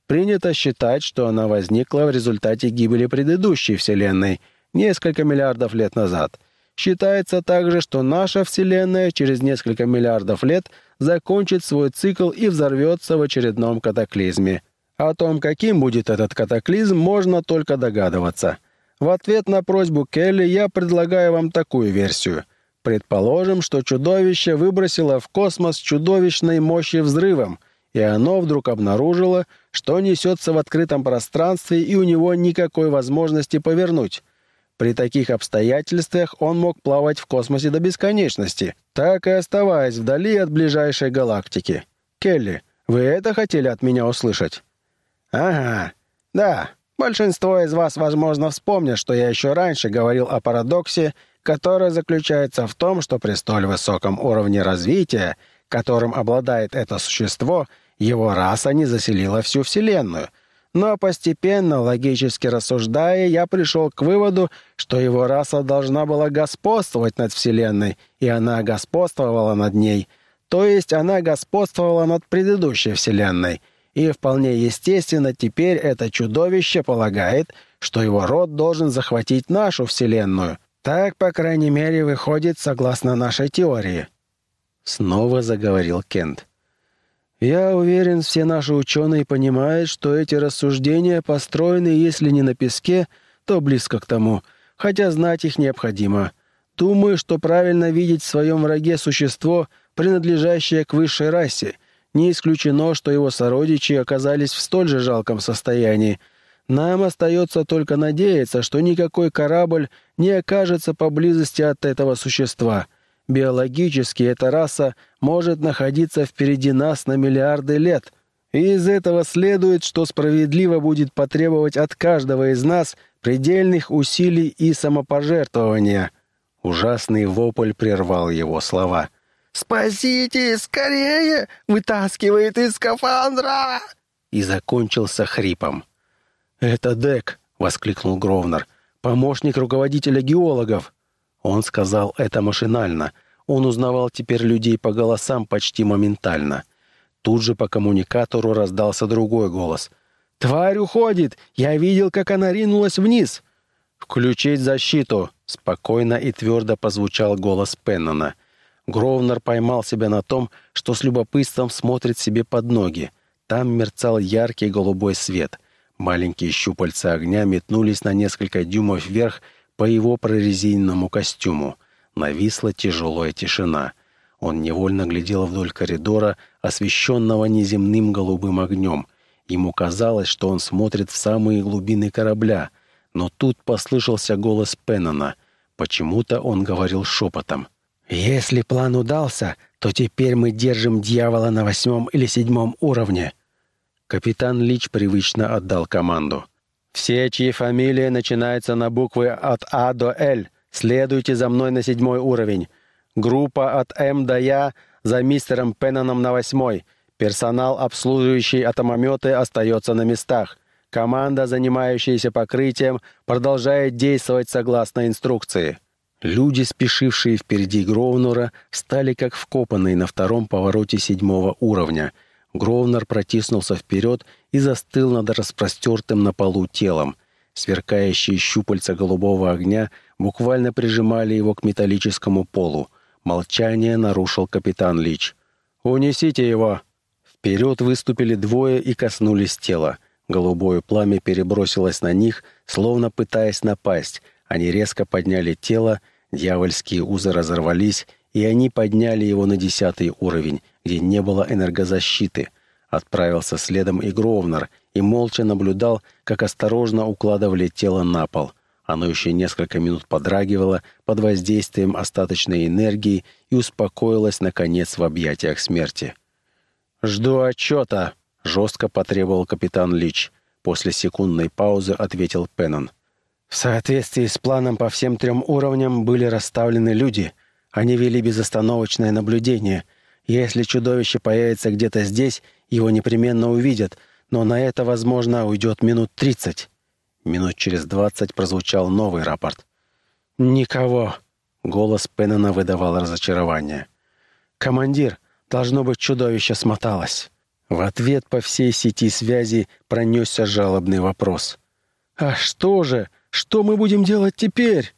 Принято считать, что она возникла в результате гибели предыдущей Вселенной несколько миллиардов лет назад. Считается также, что наша Вселенная через несколько миллиардов лет закончит свой цикл и взорвется в очередном катаклизме – о том, каким будет этот катаклизм, можно только догадываться. В ответ на просьбу Келли я предлагаю вам такую версию. Предположим, что чудовище выбросило в космос чудовищной мощи взрывом, и оно вдруг обнаружило, что несется в открытом пространстве, и у него никакой возможности повернуть. При таких обстоятельствах он мог плавать в космосе до бесконечности, так и оставаясь вдали от ближайшей галактики. Келли, вы это хотели от меня услышать? «Ага, да. Большинство из вас, возможно, вспомнят, что я еще раньше говорил о парадоксе, который заключается в том, что при столь высоком уровне развития, которым обладает это существо, его раса не заселила всю Вселенную. Но постепенно, логически рассуждая, я пришел к выводу, что его раса должна была господствовать над Вселенной, и она господствовала над ней. То есть она господствовала над предыдущей Вселенной — и вполне естественно, теперь это чудовище полагает, что его род должен захватить нашу Вселенную. Так, по крайней мере, выходит согласно нашей теории. Снова заговорил Кент. Я уверен, все наши ученые понимают, что эти рассуждения построены, если не на песке, то близко к тому, хотя знать их необходимо. Думаю, что правильно видеть в своем враге существо, принадлежащее к высшей расе — не исключено, что его сородичи оказались в столь же жалком состоянии. Нам остается только надеяться, что никакой корабль не окажется поблизости от этого существа. Биологически эта раса может находиться впереди нас на миллиарды лет. И из этого следует, что справедливо будет потребовать от каждого из нас предельных усилий и самопожертвования. Ужасный вопль прервал его слова — «Спасите! Скорее! Вытаскивает из скафандра!» И закончился хрипом. «Это Дек!» — воскликнул Гровнер. «Помощник руководителя геологов!» Он сказал это машинально. Он узнавал теперь людей по голосам почти моментально. Тут же по коммуникатору раздался другой голос. «Тварь уходит! Я видел, как она ринулась вниз!» «Включить защиту!» — спокойно и твердо позвучал голос Пеннона. Гровнер поймал себя на том, что с любопытством смотрит себе под ноги. Там мерцал яркий голубой свет. Маленькие щупальца огня метнулись на несколько дюймов вверх по его прорезиненному костюму. Нависла тяжелая тишина. Он невольно глядел вдоль коридора, освещенного неземным голубым огнем. Ему казалось, что он смотрит в самые глубины корабля. Но тут послышался голос Пеннона. Почему-то он говорил шепотом — «Если план удался, то теперь мы держим дьявола на восьмом или седьмом уровне». Капитан Лич привычно отдал команду. «Все, чьи фамилии начинаются на буквы от А до Л, следуйте за мной на седьмой уровень. Группа от М до Я за мистером Пенноном на восьмой. Персонал, обслуживающий атомометы, остается на местах. Команда, занимающаяся покрытием, продолжает действовать согласно инструкции. Люди, спешившие впереди Гровнера, стали как вкопанные на втором повороте седьмого уровня. Гровнер протиснулся вперед и застыл над распростертым на полу телом. Сверкающие щупальца голубого огня буквально прижимали его к металлическому полу. Молчание нарушил капитан Лич. «Унесите его!» Вперед выступили двое и коснулись тела. Голубое пламя перебросилось на них, словно пытаясь напасть. Они резко подняли тело, дьявольские узы разорвались, и они подняли его на десятый уровень, где не было энергозащиты. Отправился следом и Гровнер, и молча наблюдал, как осторожно укладывали тело на пол. Оно еще несколько минут подрагивало под воздействием остаточной энергии и успокоилось, наконец, в объятиях смерти. «Жду отчета», Жестко потребовал капитан Лич. После секундной паузы ответил Пеннон. В соответствии с планом по всем трем уровням были расставлены люди. Они вели безостановочное наблюдение. Если чудовище появится где-то здесь, его непременно увидят, но на это, возможно, уйдет минут тридцать. Минут через двадцать прозвучал новый рапорт. «Никого!» — голос Пеннона выдавал разочарование. «Командир, должно быть, чудовище смоталось». В ответ по всей сети связи пронесся жалобный вопрос. «А что же? Что мы будем делать теперь?»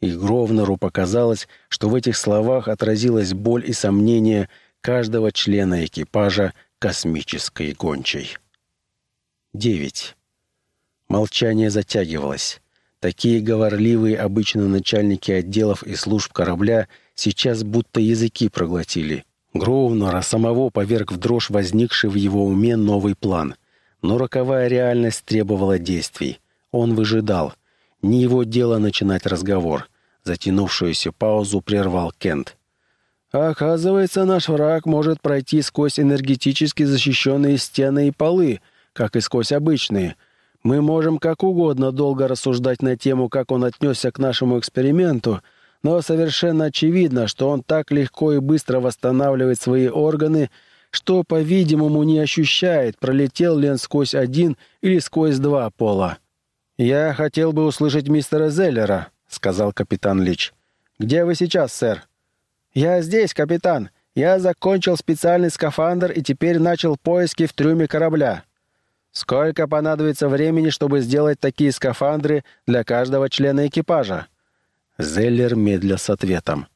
И Гровнеру показалось, что в этих словах отразилась боль и сомнение каждого члена экипажа космической гончей. 9. Молчание затягивалось. Такие говорливые обычно начальники отделов и служб корабля сейчас будто языки проглотили. Гроунера самого поверг в дрожь возникший в его уме новый план. Но роковая реальность требовала действий. Он выжидал. Не его дело начинать разговор. Затянувшуюся паузу прервал Кент. «Оказывается, наш враг может пройти сквозь энергетически защищенные стены и полы, как и сквозь обычные. Мы можем как угодно долго рассуждать на тему, как он отнесся к нашему эксперименту — но совершенно очевидно, что он так легко и быстро восстанавливает свои органы, что, по-видимому, не ощущает, пролетел ли он сквозь один или сквозь два пола. «Я хотел бы услышать мистера Зеллера», — сказал капитан Лич. «Где вы сейчас, сэр?» «Я здесь, капитан. Я закончил специальный скафандр и теперь начал поиски в трюме корабля». «Сколько понадобится времени, чтобы сделать такие скафандры для каждого члена экипажа?» Зеллер медля с ответом.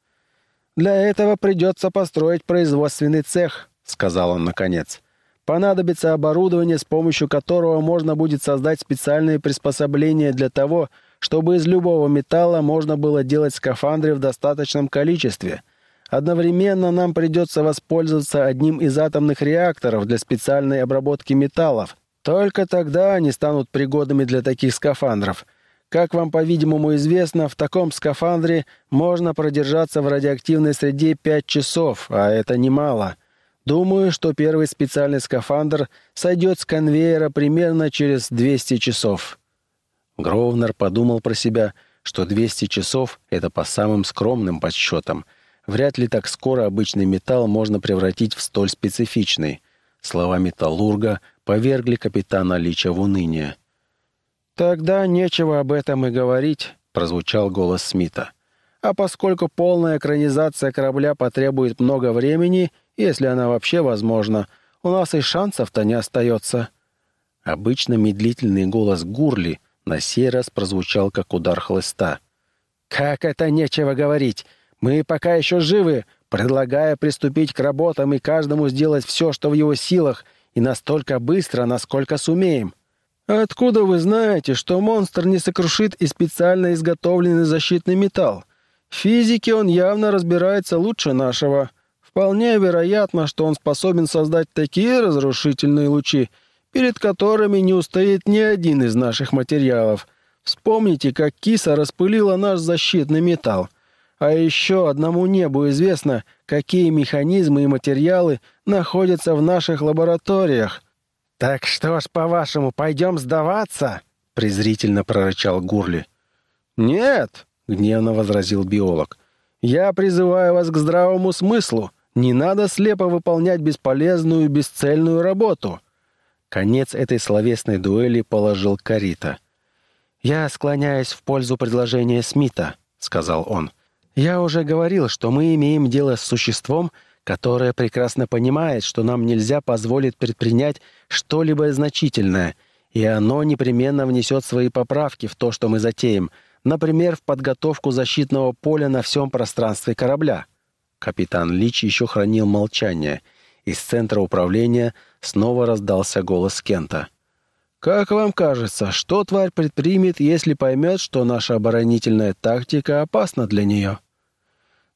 «Для этого придется построить производственный цех», — сказал он наконец. «Понадобится оборудование, с помощью которого можно будет создать специальные приспособления для того, чтобы из любого металла можно было делать скафандры в достаточном количестве. Одновременно нам придется воспользоваться одним из атомных реакторов для специальной обработки металлов. Только тогда они станут пригодными для таких скафандров — как вам, по-видимому, известно, в таком скафандре можно продержаться в радиоактивной среде 5 часов, а это немало. Думаю, что первый специальный скафандр сойдет с конвейера примерно через 200 часов». Гровнер подумал про себя, что 200 часов — это по самым скромным подсчетам. Вряд ли так скоро обычный металл можно превратить в столь специфичный. Слова металлурга повергли капитана Лича в уныние. «Тогда нечего об этом и говорить», — прозвучал голос Смита. «А поскольку полная экранизация корабля потребует много времени, если она вообще возможна, у нас и шансов-то не остается». Обычно медлительный голос Гурли на сей раз прозвучал как удар хлыста. «Как это нечего говорить? Мы пока еще живы, предлагая приступить к работам и каждому сделать все, что в его силах, и настолько быстро, насколько сумеем. «Откуда вы знаете, что монстр не сокрушит и специально изготовленный защитный металл? В физике он явно разбирается лучше нашего. Вполне вероятно, что он способен создать такие разрушительные лучи, перед которыми не устоит ни один из наших материалов. Вспомните, как киса распылила наш защитный металл. А еще одному небу известно, какие механизмы и материалы находятся в наших лабораториях». «Так что ж, по-вашему, пойдем сдаваться?» — презрительно прорычал Гурли. «Нет», — гневно возразил биолог. «Я призываю вас к здравому смыслу. Не надо слепо выполнять бесполезную, бесцельную работу. Конец этой словесной дуэли положил Карита. «Я склоняюсь в пользу предложения Смита», — сказал он. «Я уже говорил, что мы имеем дело с существом, которое прекрасно понимает, что нам нельзя позволить предпринять что-либо значительное, и оно непременно внесет свои поправки в то, что мы затеем, например, в подготовку защитного поля на всем пространстве корабля». Капитан Лич еще хранил молчание. Из центра управления снова раздался голос Кента. «Как вам кажется, что тварь предпримет, если поймет, что наша оборонительная тактика опасна для нее?»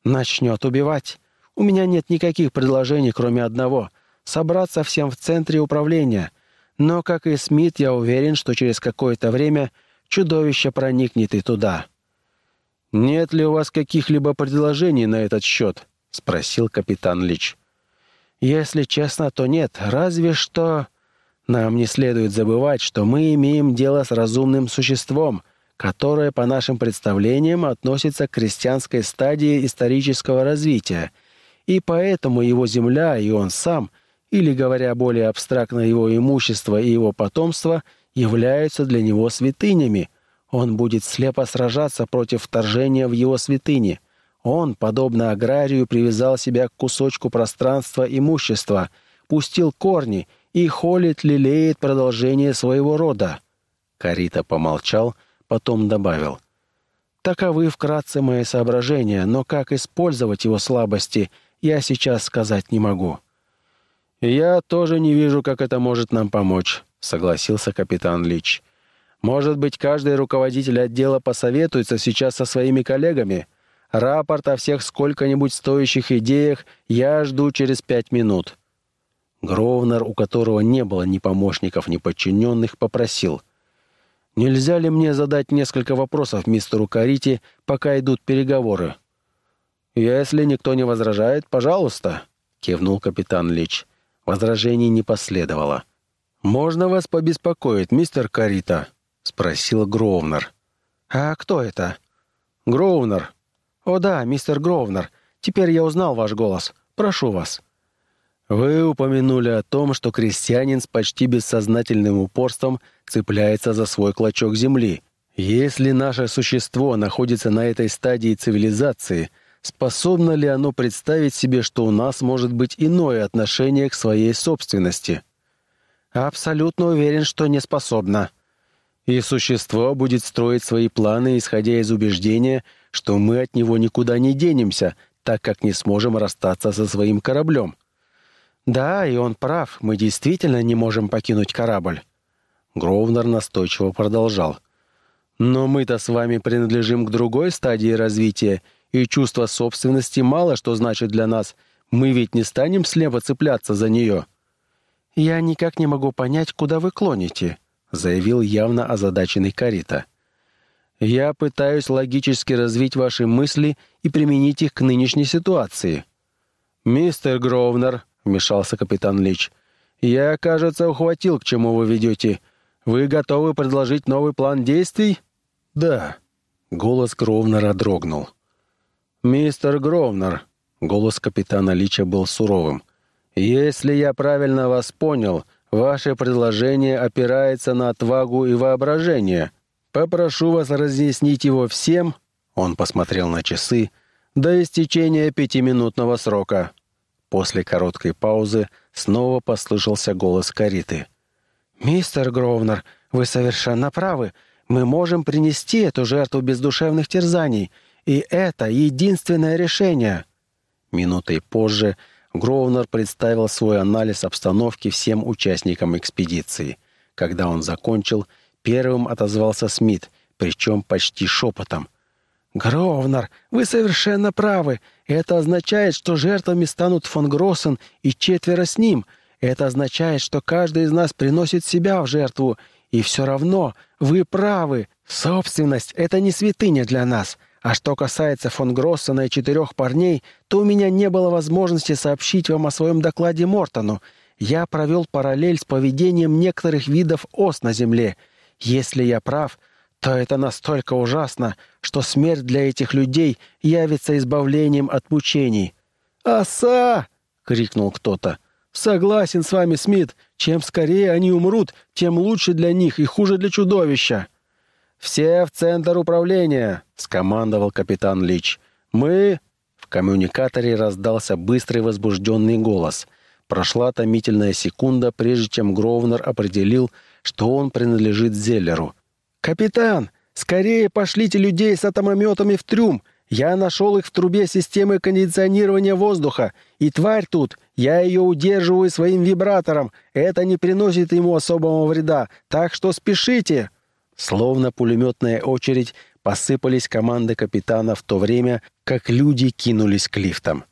«Начнет убивать. У меня нет никаких предложений, кроме одного — собраться всем в центре управления. Но, как и Смит, я уверен, что через какое-то время чудовище проникнет и туда». «Нет ли у вас каких-либо предложений на этот счет?» — спросил капитан Лич. «Если честно, то нет, разве что...» Нам не следует забывать, что мы имеем дело с разумным существом, которое, по нашим представлениям, относится к крестьянской стадии исторического развития, и поэтому его земля и он сам, или, говоря более абстрактно, его имущество и его потомство, являются для него святынями. Он будет слепо сражаться против вторжения в его святыни. Он, подобно аграрию, привязал себя к кусочку пространства имущества, пустил корни — и холит, лелеет продолжение своего рода». Карита помолчал, потом добавил. «Таковы вкратце мои соображения, но как использовать его слабости, я сейчас сказать не могу». «Я тоже не вижу, как это может нам помочь», — согласился капитан Лич. «Может быть, каждый руководитель отдела посоветуется сейчас со своими коллегами? Рапорт о всех сколько-нибудь стоящих идеях я жду через пять минут». Гровнер, у которого не было ни помощников, ни подчиненных, попросил. «Нельзя ли мне задать несколько вопросов мистеру Карити, пока идут переговоры?» «Если никто не возражает, пожалуйста», — кивнул капитан Лич. Возражений не последовало. «Можно вас побеспокоить, мистер Карита?» — спросил Гровнер. «А кто это?» «Гровнер». «О да, мистер Гровнер. Теперь я узнал ваш голос. Прошу вас». Вы упомянули о том, что крестьянин с почти бессознательным упорством цепляется за свой клочок земли. Если наше существо находится на этой стадии цивилизации, способно ли оно представить себе, что у нас может быть иное отношение к своей собственности? Абсолютно уверен, что не способно. И существо будет строить свои планы, исходя из убеждения, что мы от него никуда не денемся, так как не сможем расстаться со своим кораблем. «Да, и он прав. Мы действительно не можем покинуть корабль». Гровнер настойчиво продолжал. «Но мы-то с вами принадлежим к другой стадии развития, и чувство собственности мало что значит для нас. Мы ведь не станем слепо цепляться за нее». «Я никак не могу понять, куда вы клоните», — заявил явно озадаченный Карита. «Я пытаюсь логически развить ваши мысли и применить их к нынешней ситуации». «Мистер Гровнер», — вмешался капитан Лич. «Я, кажется, ухватил, к чему вы ведете. Вы готовы предложить новый план действий?» «Да». Голос Гровнера дрогнул. «Мистер Гровнер», — голос капитана Лича был суровым, «если я правильно вас понял, ваше предложение опирается на отвагу и воображение. Попрошу вас разъяснить его всем», — он посмотрел на часы, — «до истечения пятиминутного срока». После короткой паузы снова послышался голос Кариты. «Мистер Гровнер, вы совершенно правы. Мы можем принести эту жертву бездушевных терзаний, и это единственное решение». Минутой позже Гровнер представил свой анализ обстановки всем участникам экспедиции. Когда он закончил, первым отозвался Смит, причем почти шепотом. «Гровнер, вы совершенно правы. Это означает, что жертвами станут фон Гроссен и четверо с ним. Это означает, что каждый из нас приносит себя в жертву. И все равно вы правы. Собственность — это не святыня для нас. А что касается фон Гроссена и четырех парней, то у меня не было возможности сообщить вам о своем докладе Мортону. Я провел параллель с поведением некоторых видов ос на Земле. Если я прав — то это настолько ужасно, что смерть для этих людей явится избавлением от мучений. «Оса!» — крикнул кто-то. «Согласен с вами, Смит. Чем скорее они умрут, тем лучше для них и хуже для чудовища». «Все в центр управления!» — скомандовал капитан Лич. «Мы...» В коммуникаторе раздался быстрый возбужденный голос. Прошла томительная секунда, прежде чем Гровнер определил, что он принадлежит Зеллеру. «Капитан, скорее пошлите людей с атомометами в трюм! Я нашел их в трубе системы кондиционирования воздуха. И тварь тут, я ее удерживаю своим вибратором. Это не приносит ему особого вреда, так что спешите!» Словно пулеметная очередь посыпались команды капитана в то время, как люди кинулись к лифтам.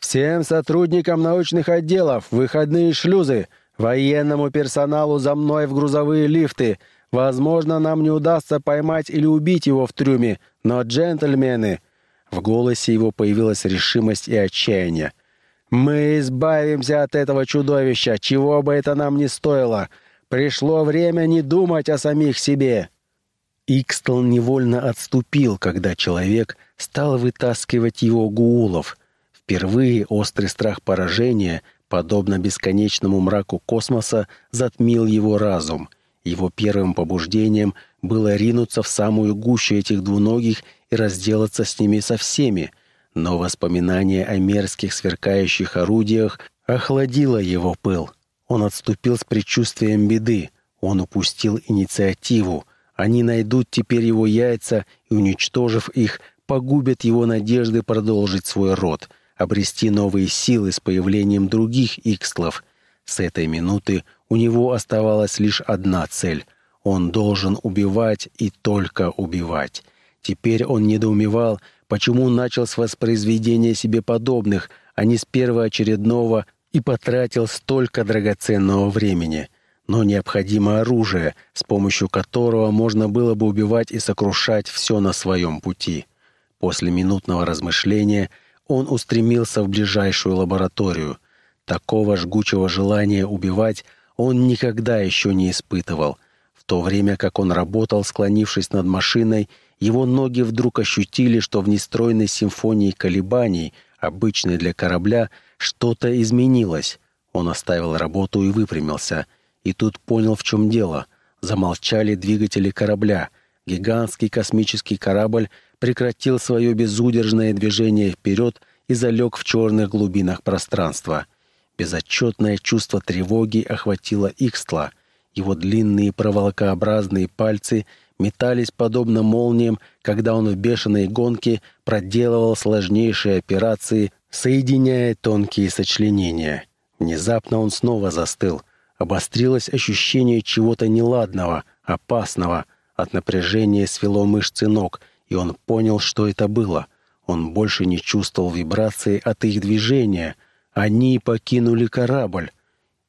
«Всем сотрудникам научных отделов, выходные шлюзы, военному персоналу за мной в грузовые лифты. Возможно, нам не удастся поймать или убить его в трюме, но, джентльмены, в голосе его появилась решимость и отчаяние. «Мы избавимся от этого чудовища, чего бы это нам ни стоило. Пришло время не думать о самих себе». Икстл невольно отступил, когда человек стал вытаскивать его гуулов. Впервые острый страх поражения, подобно бесконечному мраку космоса, затмил его разум. Его первым побуждением было ринуться в самую гущу этих двуногих и разделаться с ними со всеми, но воспоминание о мерзких сверкающих орудиях охладило его пыл. Он отступил с предчувствием беды, он упустил инициативу. Они найдут теперь его яйца и, уничтожив их, погубят его надежды продолжить свой род, обрести новые силы с появлением других икстлов. С этой минуты у него оставалась лишь одна цель — он должен убивать и только убивать. Теперь он недоумевал, почему начал с воспроизведения себе подобных, а не с первоочередного, и потратил столько драгоценного времени. Но необходимо оружие, с помощью которого можно было бы убивать и сокрушать все на своем пути. После минутного размышления он устремился в ближайшую лабораторию. Такого жгучего желания убивать он никогда еще не испытывал. В то время как он работал, склонившись над машиной, его ноги вдруг ощутили, что в нестройной симфонии колебаний, обычной для корабля, что-то изменилось. Он оставил работу и выпрямился. И тут понял, в чем дело. Замолчали двигатели корабля. Гигантский космический корабль прекратил свое безудержное движение вперед и залег в черных глубинах пространства. Безотчетное чувство тревоги охватило Икстла. Его длинные проволокообразные пальцы — метались подобно молниям, когда он в бешеной гонке проделывал сложнейшие операции, соединяя тонкие сочленения. Внезапно он снова застыл. Обострилось ощущение чего-то неладного, опасного. От напряжения свело мышцы ног, и он понял, что это было. Он больше не чувствовал вибрации от их движения. Они покинули корабль.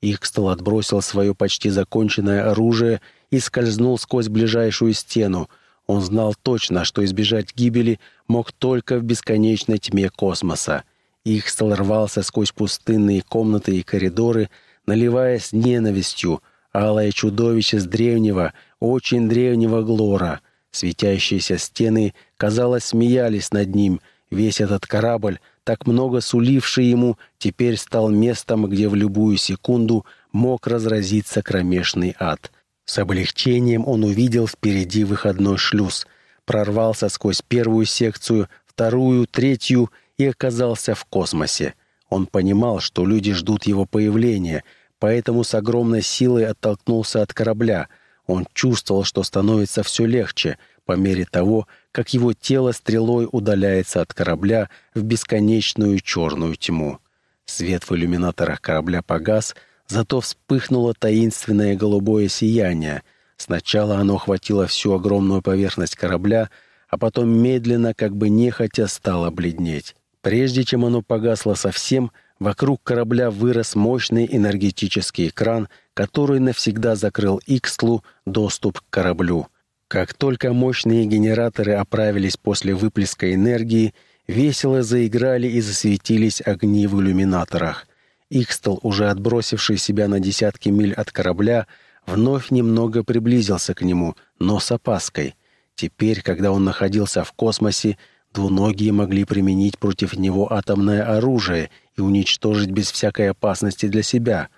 Ихстел отбросил свое почти законченное оружие и скользнул сквозь ближайшую стену. Он знал точно, что избежать гибели мог только в бесконечной тьме космоса. Ихстел рвался сквозь пустынные комнаты и коридоры, наливаясь ненавистью, алое чудовище с древнего, очень древнего Глора. Светящиеся стены, казалось, смеялись над ним. Весь этот корабль, так много суливший ему, теперь стал местом, где в любую секунду мог разразиться кромешный ад — с облегчением он увидел впереди выходной шлюз, прорвался сквозь первую секцию, вторую, третью и оказался в космосе. Он понимал, что люди ждут его появления, поэтому с огромной силой оттолкнулся от корабля. Он чувствовал, что становится все легче по мере того, как его тело стрелой удаляется от корабля в бесконечную черную тьму. Свет в иллюминаторах корабля погас — Зато вспыхнуло таинственное голубое сияние. Сначала оно охватило всю огромную поверхность корабля, а потом медленно, как бы нехотя, стало бледнеть. Прежде чем оно погасло совсем, вокруг корабля вырос мощный энергетический экран, который навсегда закрыл Икслу доступ к кораблю. Как только мощные генераторы оправились после выплеска энергии, весело заиграли и засветились огни в иллюминаторах. Икстел, уже отбросивший себя на десятки миль от корабля, вновь немного приблизился к нему, но с опаской. Теперь, когда он находился в космосе, Двуногие могли применить против него атомное оружие и уничтожить без всякой опасности для себя.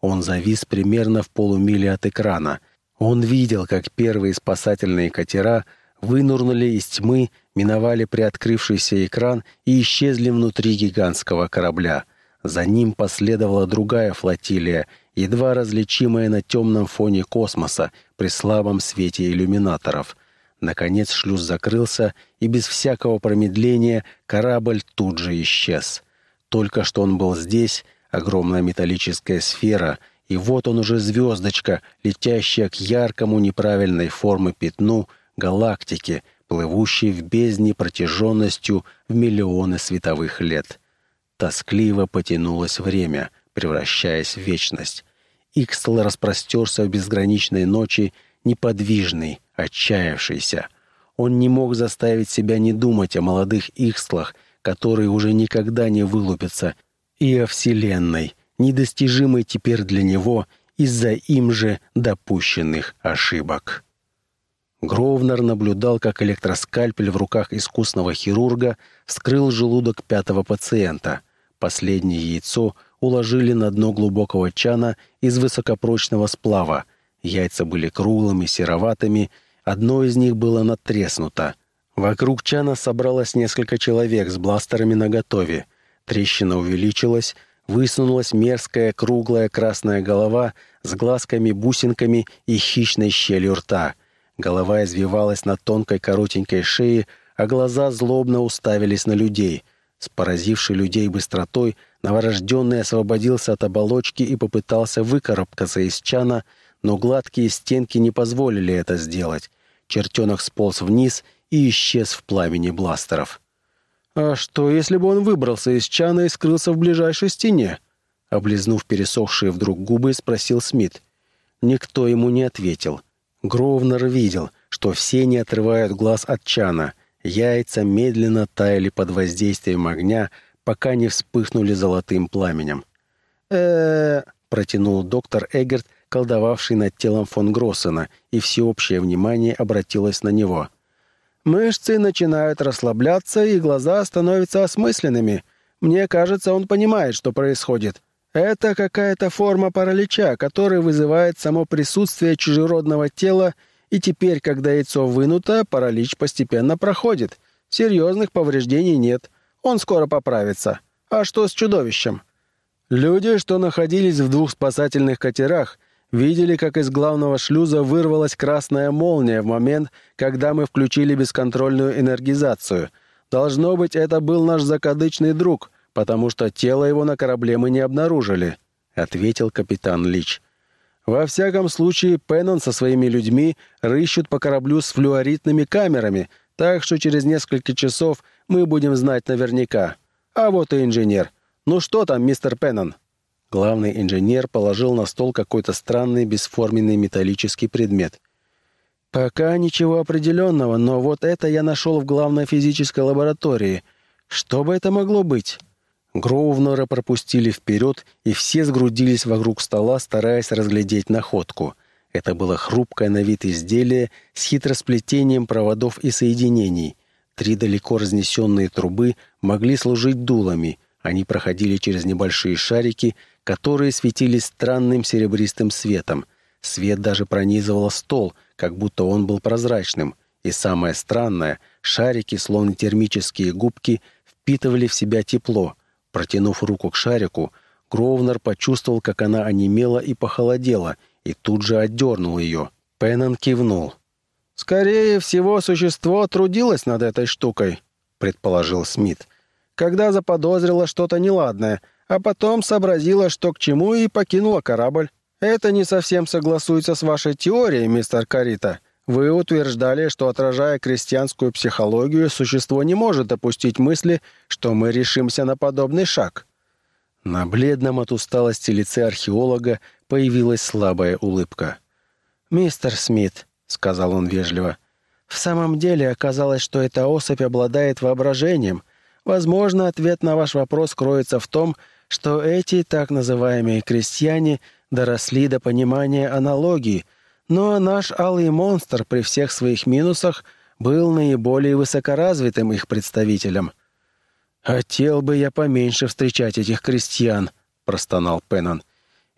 Он завис примерно в полумиле от экрана. Он видел, как первые спасательные катера вынурнули из тьмы, миновали приоткрывшийся экран и исчезли внутри гигантского корабля. За ним последовала другая флотилия, едва различимая на темном фоне космоса при слабом свете иллюминаторов. Наконец шлюз закрылся, и без всякого промедления корабль тут же исчез. Только что он был здесь, огромная металлическая сфера, и вот он уже звездочка, летящая к яркому неправильной формы пятну галактики, плывущей в бездне протяженностью в миллионы световых лет. Тоскливо потянулось время, превращаясь в вечность. Икстл распростерся в безграничной ночи, неподвижный, отчаявшийся. Он не мог заставить себя не думать о молодых Икстлах, которые уже никогда не вылупятся, и о Вселенной, недостижимой теперь для него из-за им же допущенных ошибок. Гровнер наблюдал, как электроскальпель в руках искусного хирурга вскрыл желудок пятого пациента. Последнее яйцо уложили на дно глубокого чана из высокопрочного сплава. Яйца были круглыми, сероватыми, одно из них было натреснуто. Вокруг чана собралось несколько человек с бластерами наготове. Трещина увеличилась, высунулась мерзкая круглая красная голова с глазками-бусинками и хищной щелью рта. Голова извивалась на тонкой коротенькой шее, а глаза злобно уставились на людей. С поразившей людей быстротой новорожденный освободился от оболочки и попытался выкарабкаться из чана, но гладкие стенки не позволили это сделать. Чертенок сполз вниз и исчез в пламени бластеров. «А что, если бы он выбрался из чана и скрылся в ближайшей стене?» Облизнув пересохшие вдруг губы, спросил Смит. Никто ему не ответил. Гровнер видел, что все не отрывают глаз от чана. Яйца медленно таяли под воздействием огня, пока не вспыхнули золотым пламенем. э протянул доктор Эггерт, колдовавший над телом фон Гроссена, и всеобщее внимание обратилось на него. Мышцы начинают расслабляться, и глаза становятся осмысленными. Мне кажется, он понимает, что происходит. Это какая-то форма паралича, который вызывает само присутствие чужеродного тела, и теперь, когда яйцо вынуто, паралич постепенно проходит. Серьезных повреждений нет. Он скоро поправится. А что с чудовищем? Люди, что находились в двух спасательных катерах, видели, как из главного шлюза вырвалась красная молния в момент, когда мы включили бесконтрольную энергизацию. Должно быть, это был наш закадычный друг, потому что тело его на корабле мы не обнаружили», — ответил капитан Лич. «Во всяком случае, Пеннон со своими людьми рыщут по кораблю с флюоритными камерами, так что через несколько часов мы будем знать наверняка. А вот и инженер. Ну что там, мистер Пеннон?» Главный инженер положил на стол какой-то странный бесформенный металлический предмет. «Пока ничего определенного, но вот это я нашел в главной физической лаборатории. Что бы это могло быть?» Гроувнера пропустили вперед, и все сгрудились вокруг стола, стараясь разглядеть находку. Это было хрупкое на вид изделие с хитросплетением проводов и соединений. Три далеко разнесенные трубы могли служить дулами. Они проходили через небольшие шарики, которые светились странным серебристым светом. Свет даже пронизывал стол, как будто он был прозрачным. И самое странное, шарики, словно термические губки, впитывали в себя тепло. Протянув руку к шарику, Гровнер почувствовал, как она онемела и похолодела, и тут же отдернул ее. Пеннон кивнул. «Скорее всего, существо трудилось над этой штукой», — предположил Смит. «Когда заподозрило что-то неладное — а потом сообразила, что к чему, и покинула корабль. Это не совсем согласуется с вашей теорией, мистер Карита. Вы утверждали, что, отражая крестьянскую психологию, существо не может допустить мысли, что мы решимся на подобный шаг. На бледном от усталости лице археолога появилась слабая улыбка. «Мистер Смит», — сказал он вежливо, — «в самом деле оказалось, что эта особь обладает воображением. Возможно, ответ на ваш вопрос кроется в том, что эти так называемые крестьяне доросли до понимания аналогии, но наш алый монстр при всех своих минусах был наиболее высокоразвитым их представителем. «Хотел бы я поменьше встречать этих крестьян», — простонал Пеннон.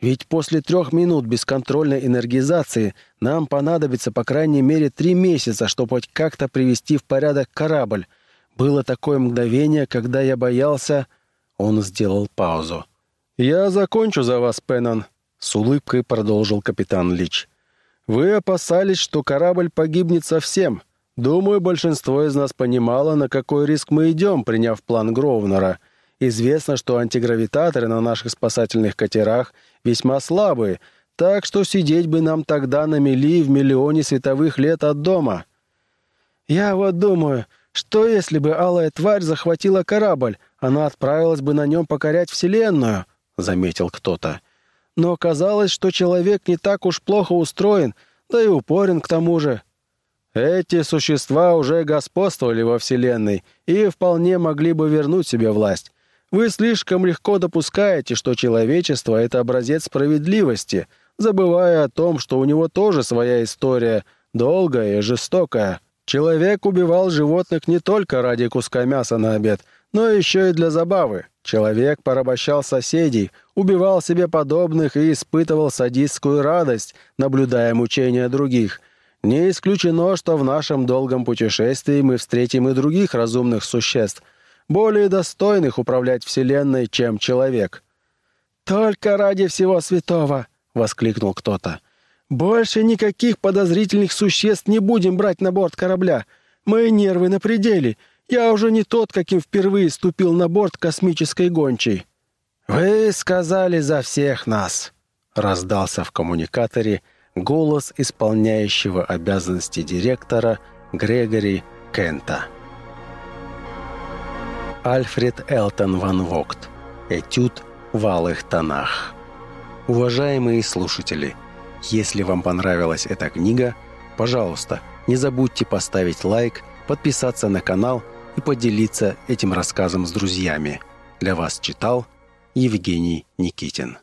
«Ведь после трех минут бесконтрольной энергизации нам понадобится по крайней мере три месяца, чтобы хоть как-то привести в порядок корабль. Было такое мгновение, когда я боялся...» Он сделал паузу. «Я закончу за вас, Пеннон», — с улыбкой продолжил капитан Лич. «Вы опасались, что корабль погибнет совсем. Думаю, большинство из нас понимало, на какой риск мы идем, приняв план Гровнера. Известно, что антигравитаторы на наших спасательных катерах весьма слабые, так что сидеть бы нам тогда на мели в миллионе световых лет от дома. Я вот думаю, что если бы алая тварь захватила корабль, она отправилась бы на нем покорять Вселенную, — заметил кто-то. Но оказалось, что человек не так уж плохо устроен, да и упорен к тому же. Эти существа уже господствовали во Вселенной и вполне могли бы вернуть себе власть. Вы слишком легко допускаете, что человечество — это образец справедливости, забывая о том, что у него тоже своя история, долгая и жестокая. Человек убивал животных не только ради куска мяса на обед, но еще и для забавы. Человек порабощал соседей, убивал себе подобных и испытывал садистскую радость, наблюдая мучения других. Не исключено, что в нашем долгом путешествии мы встретим и других разумных существ, более достойных управлять Вселенной, чем человек. «Только ради всего святого!» — воскликнул кто-то. «Больше никаких подозрительных существ не будем брать на борт корабля. Мои нервы на пределе. Я уже не тот, каким впервые ступил на борт космической гончей». «Вы сказали за всех нас», — раздался в коммуникаторе голос исполняющего обязанности директора Грегори Кента. Альфред Элтон Ван Вогт. Этюд в алых тонах. Уважаемые слушатели, если вам понравилась эта книга, пожалуйста, не забудьте поставить лайк, подписаться на канал и поделиться этим рассказом с друзьями. Для вас читал Евгений Никитин.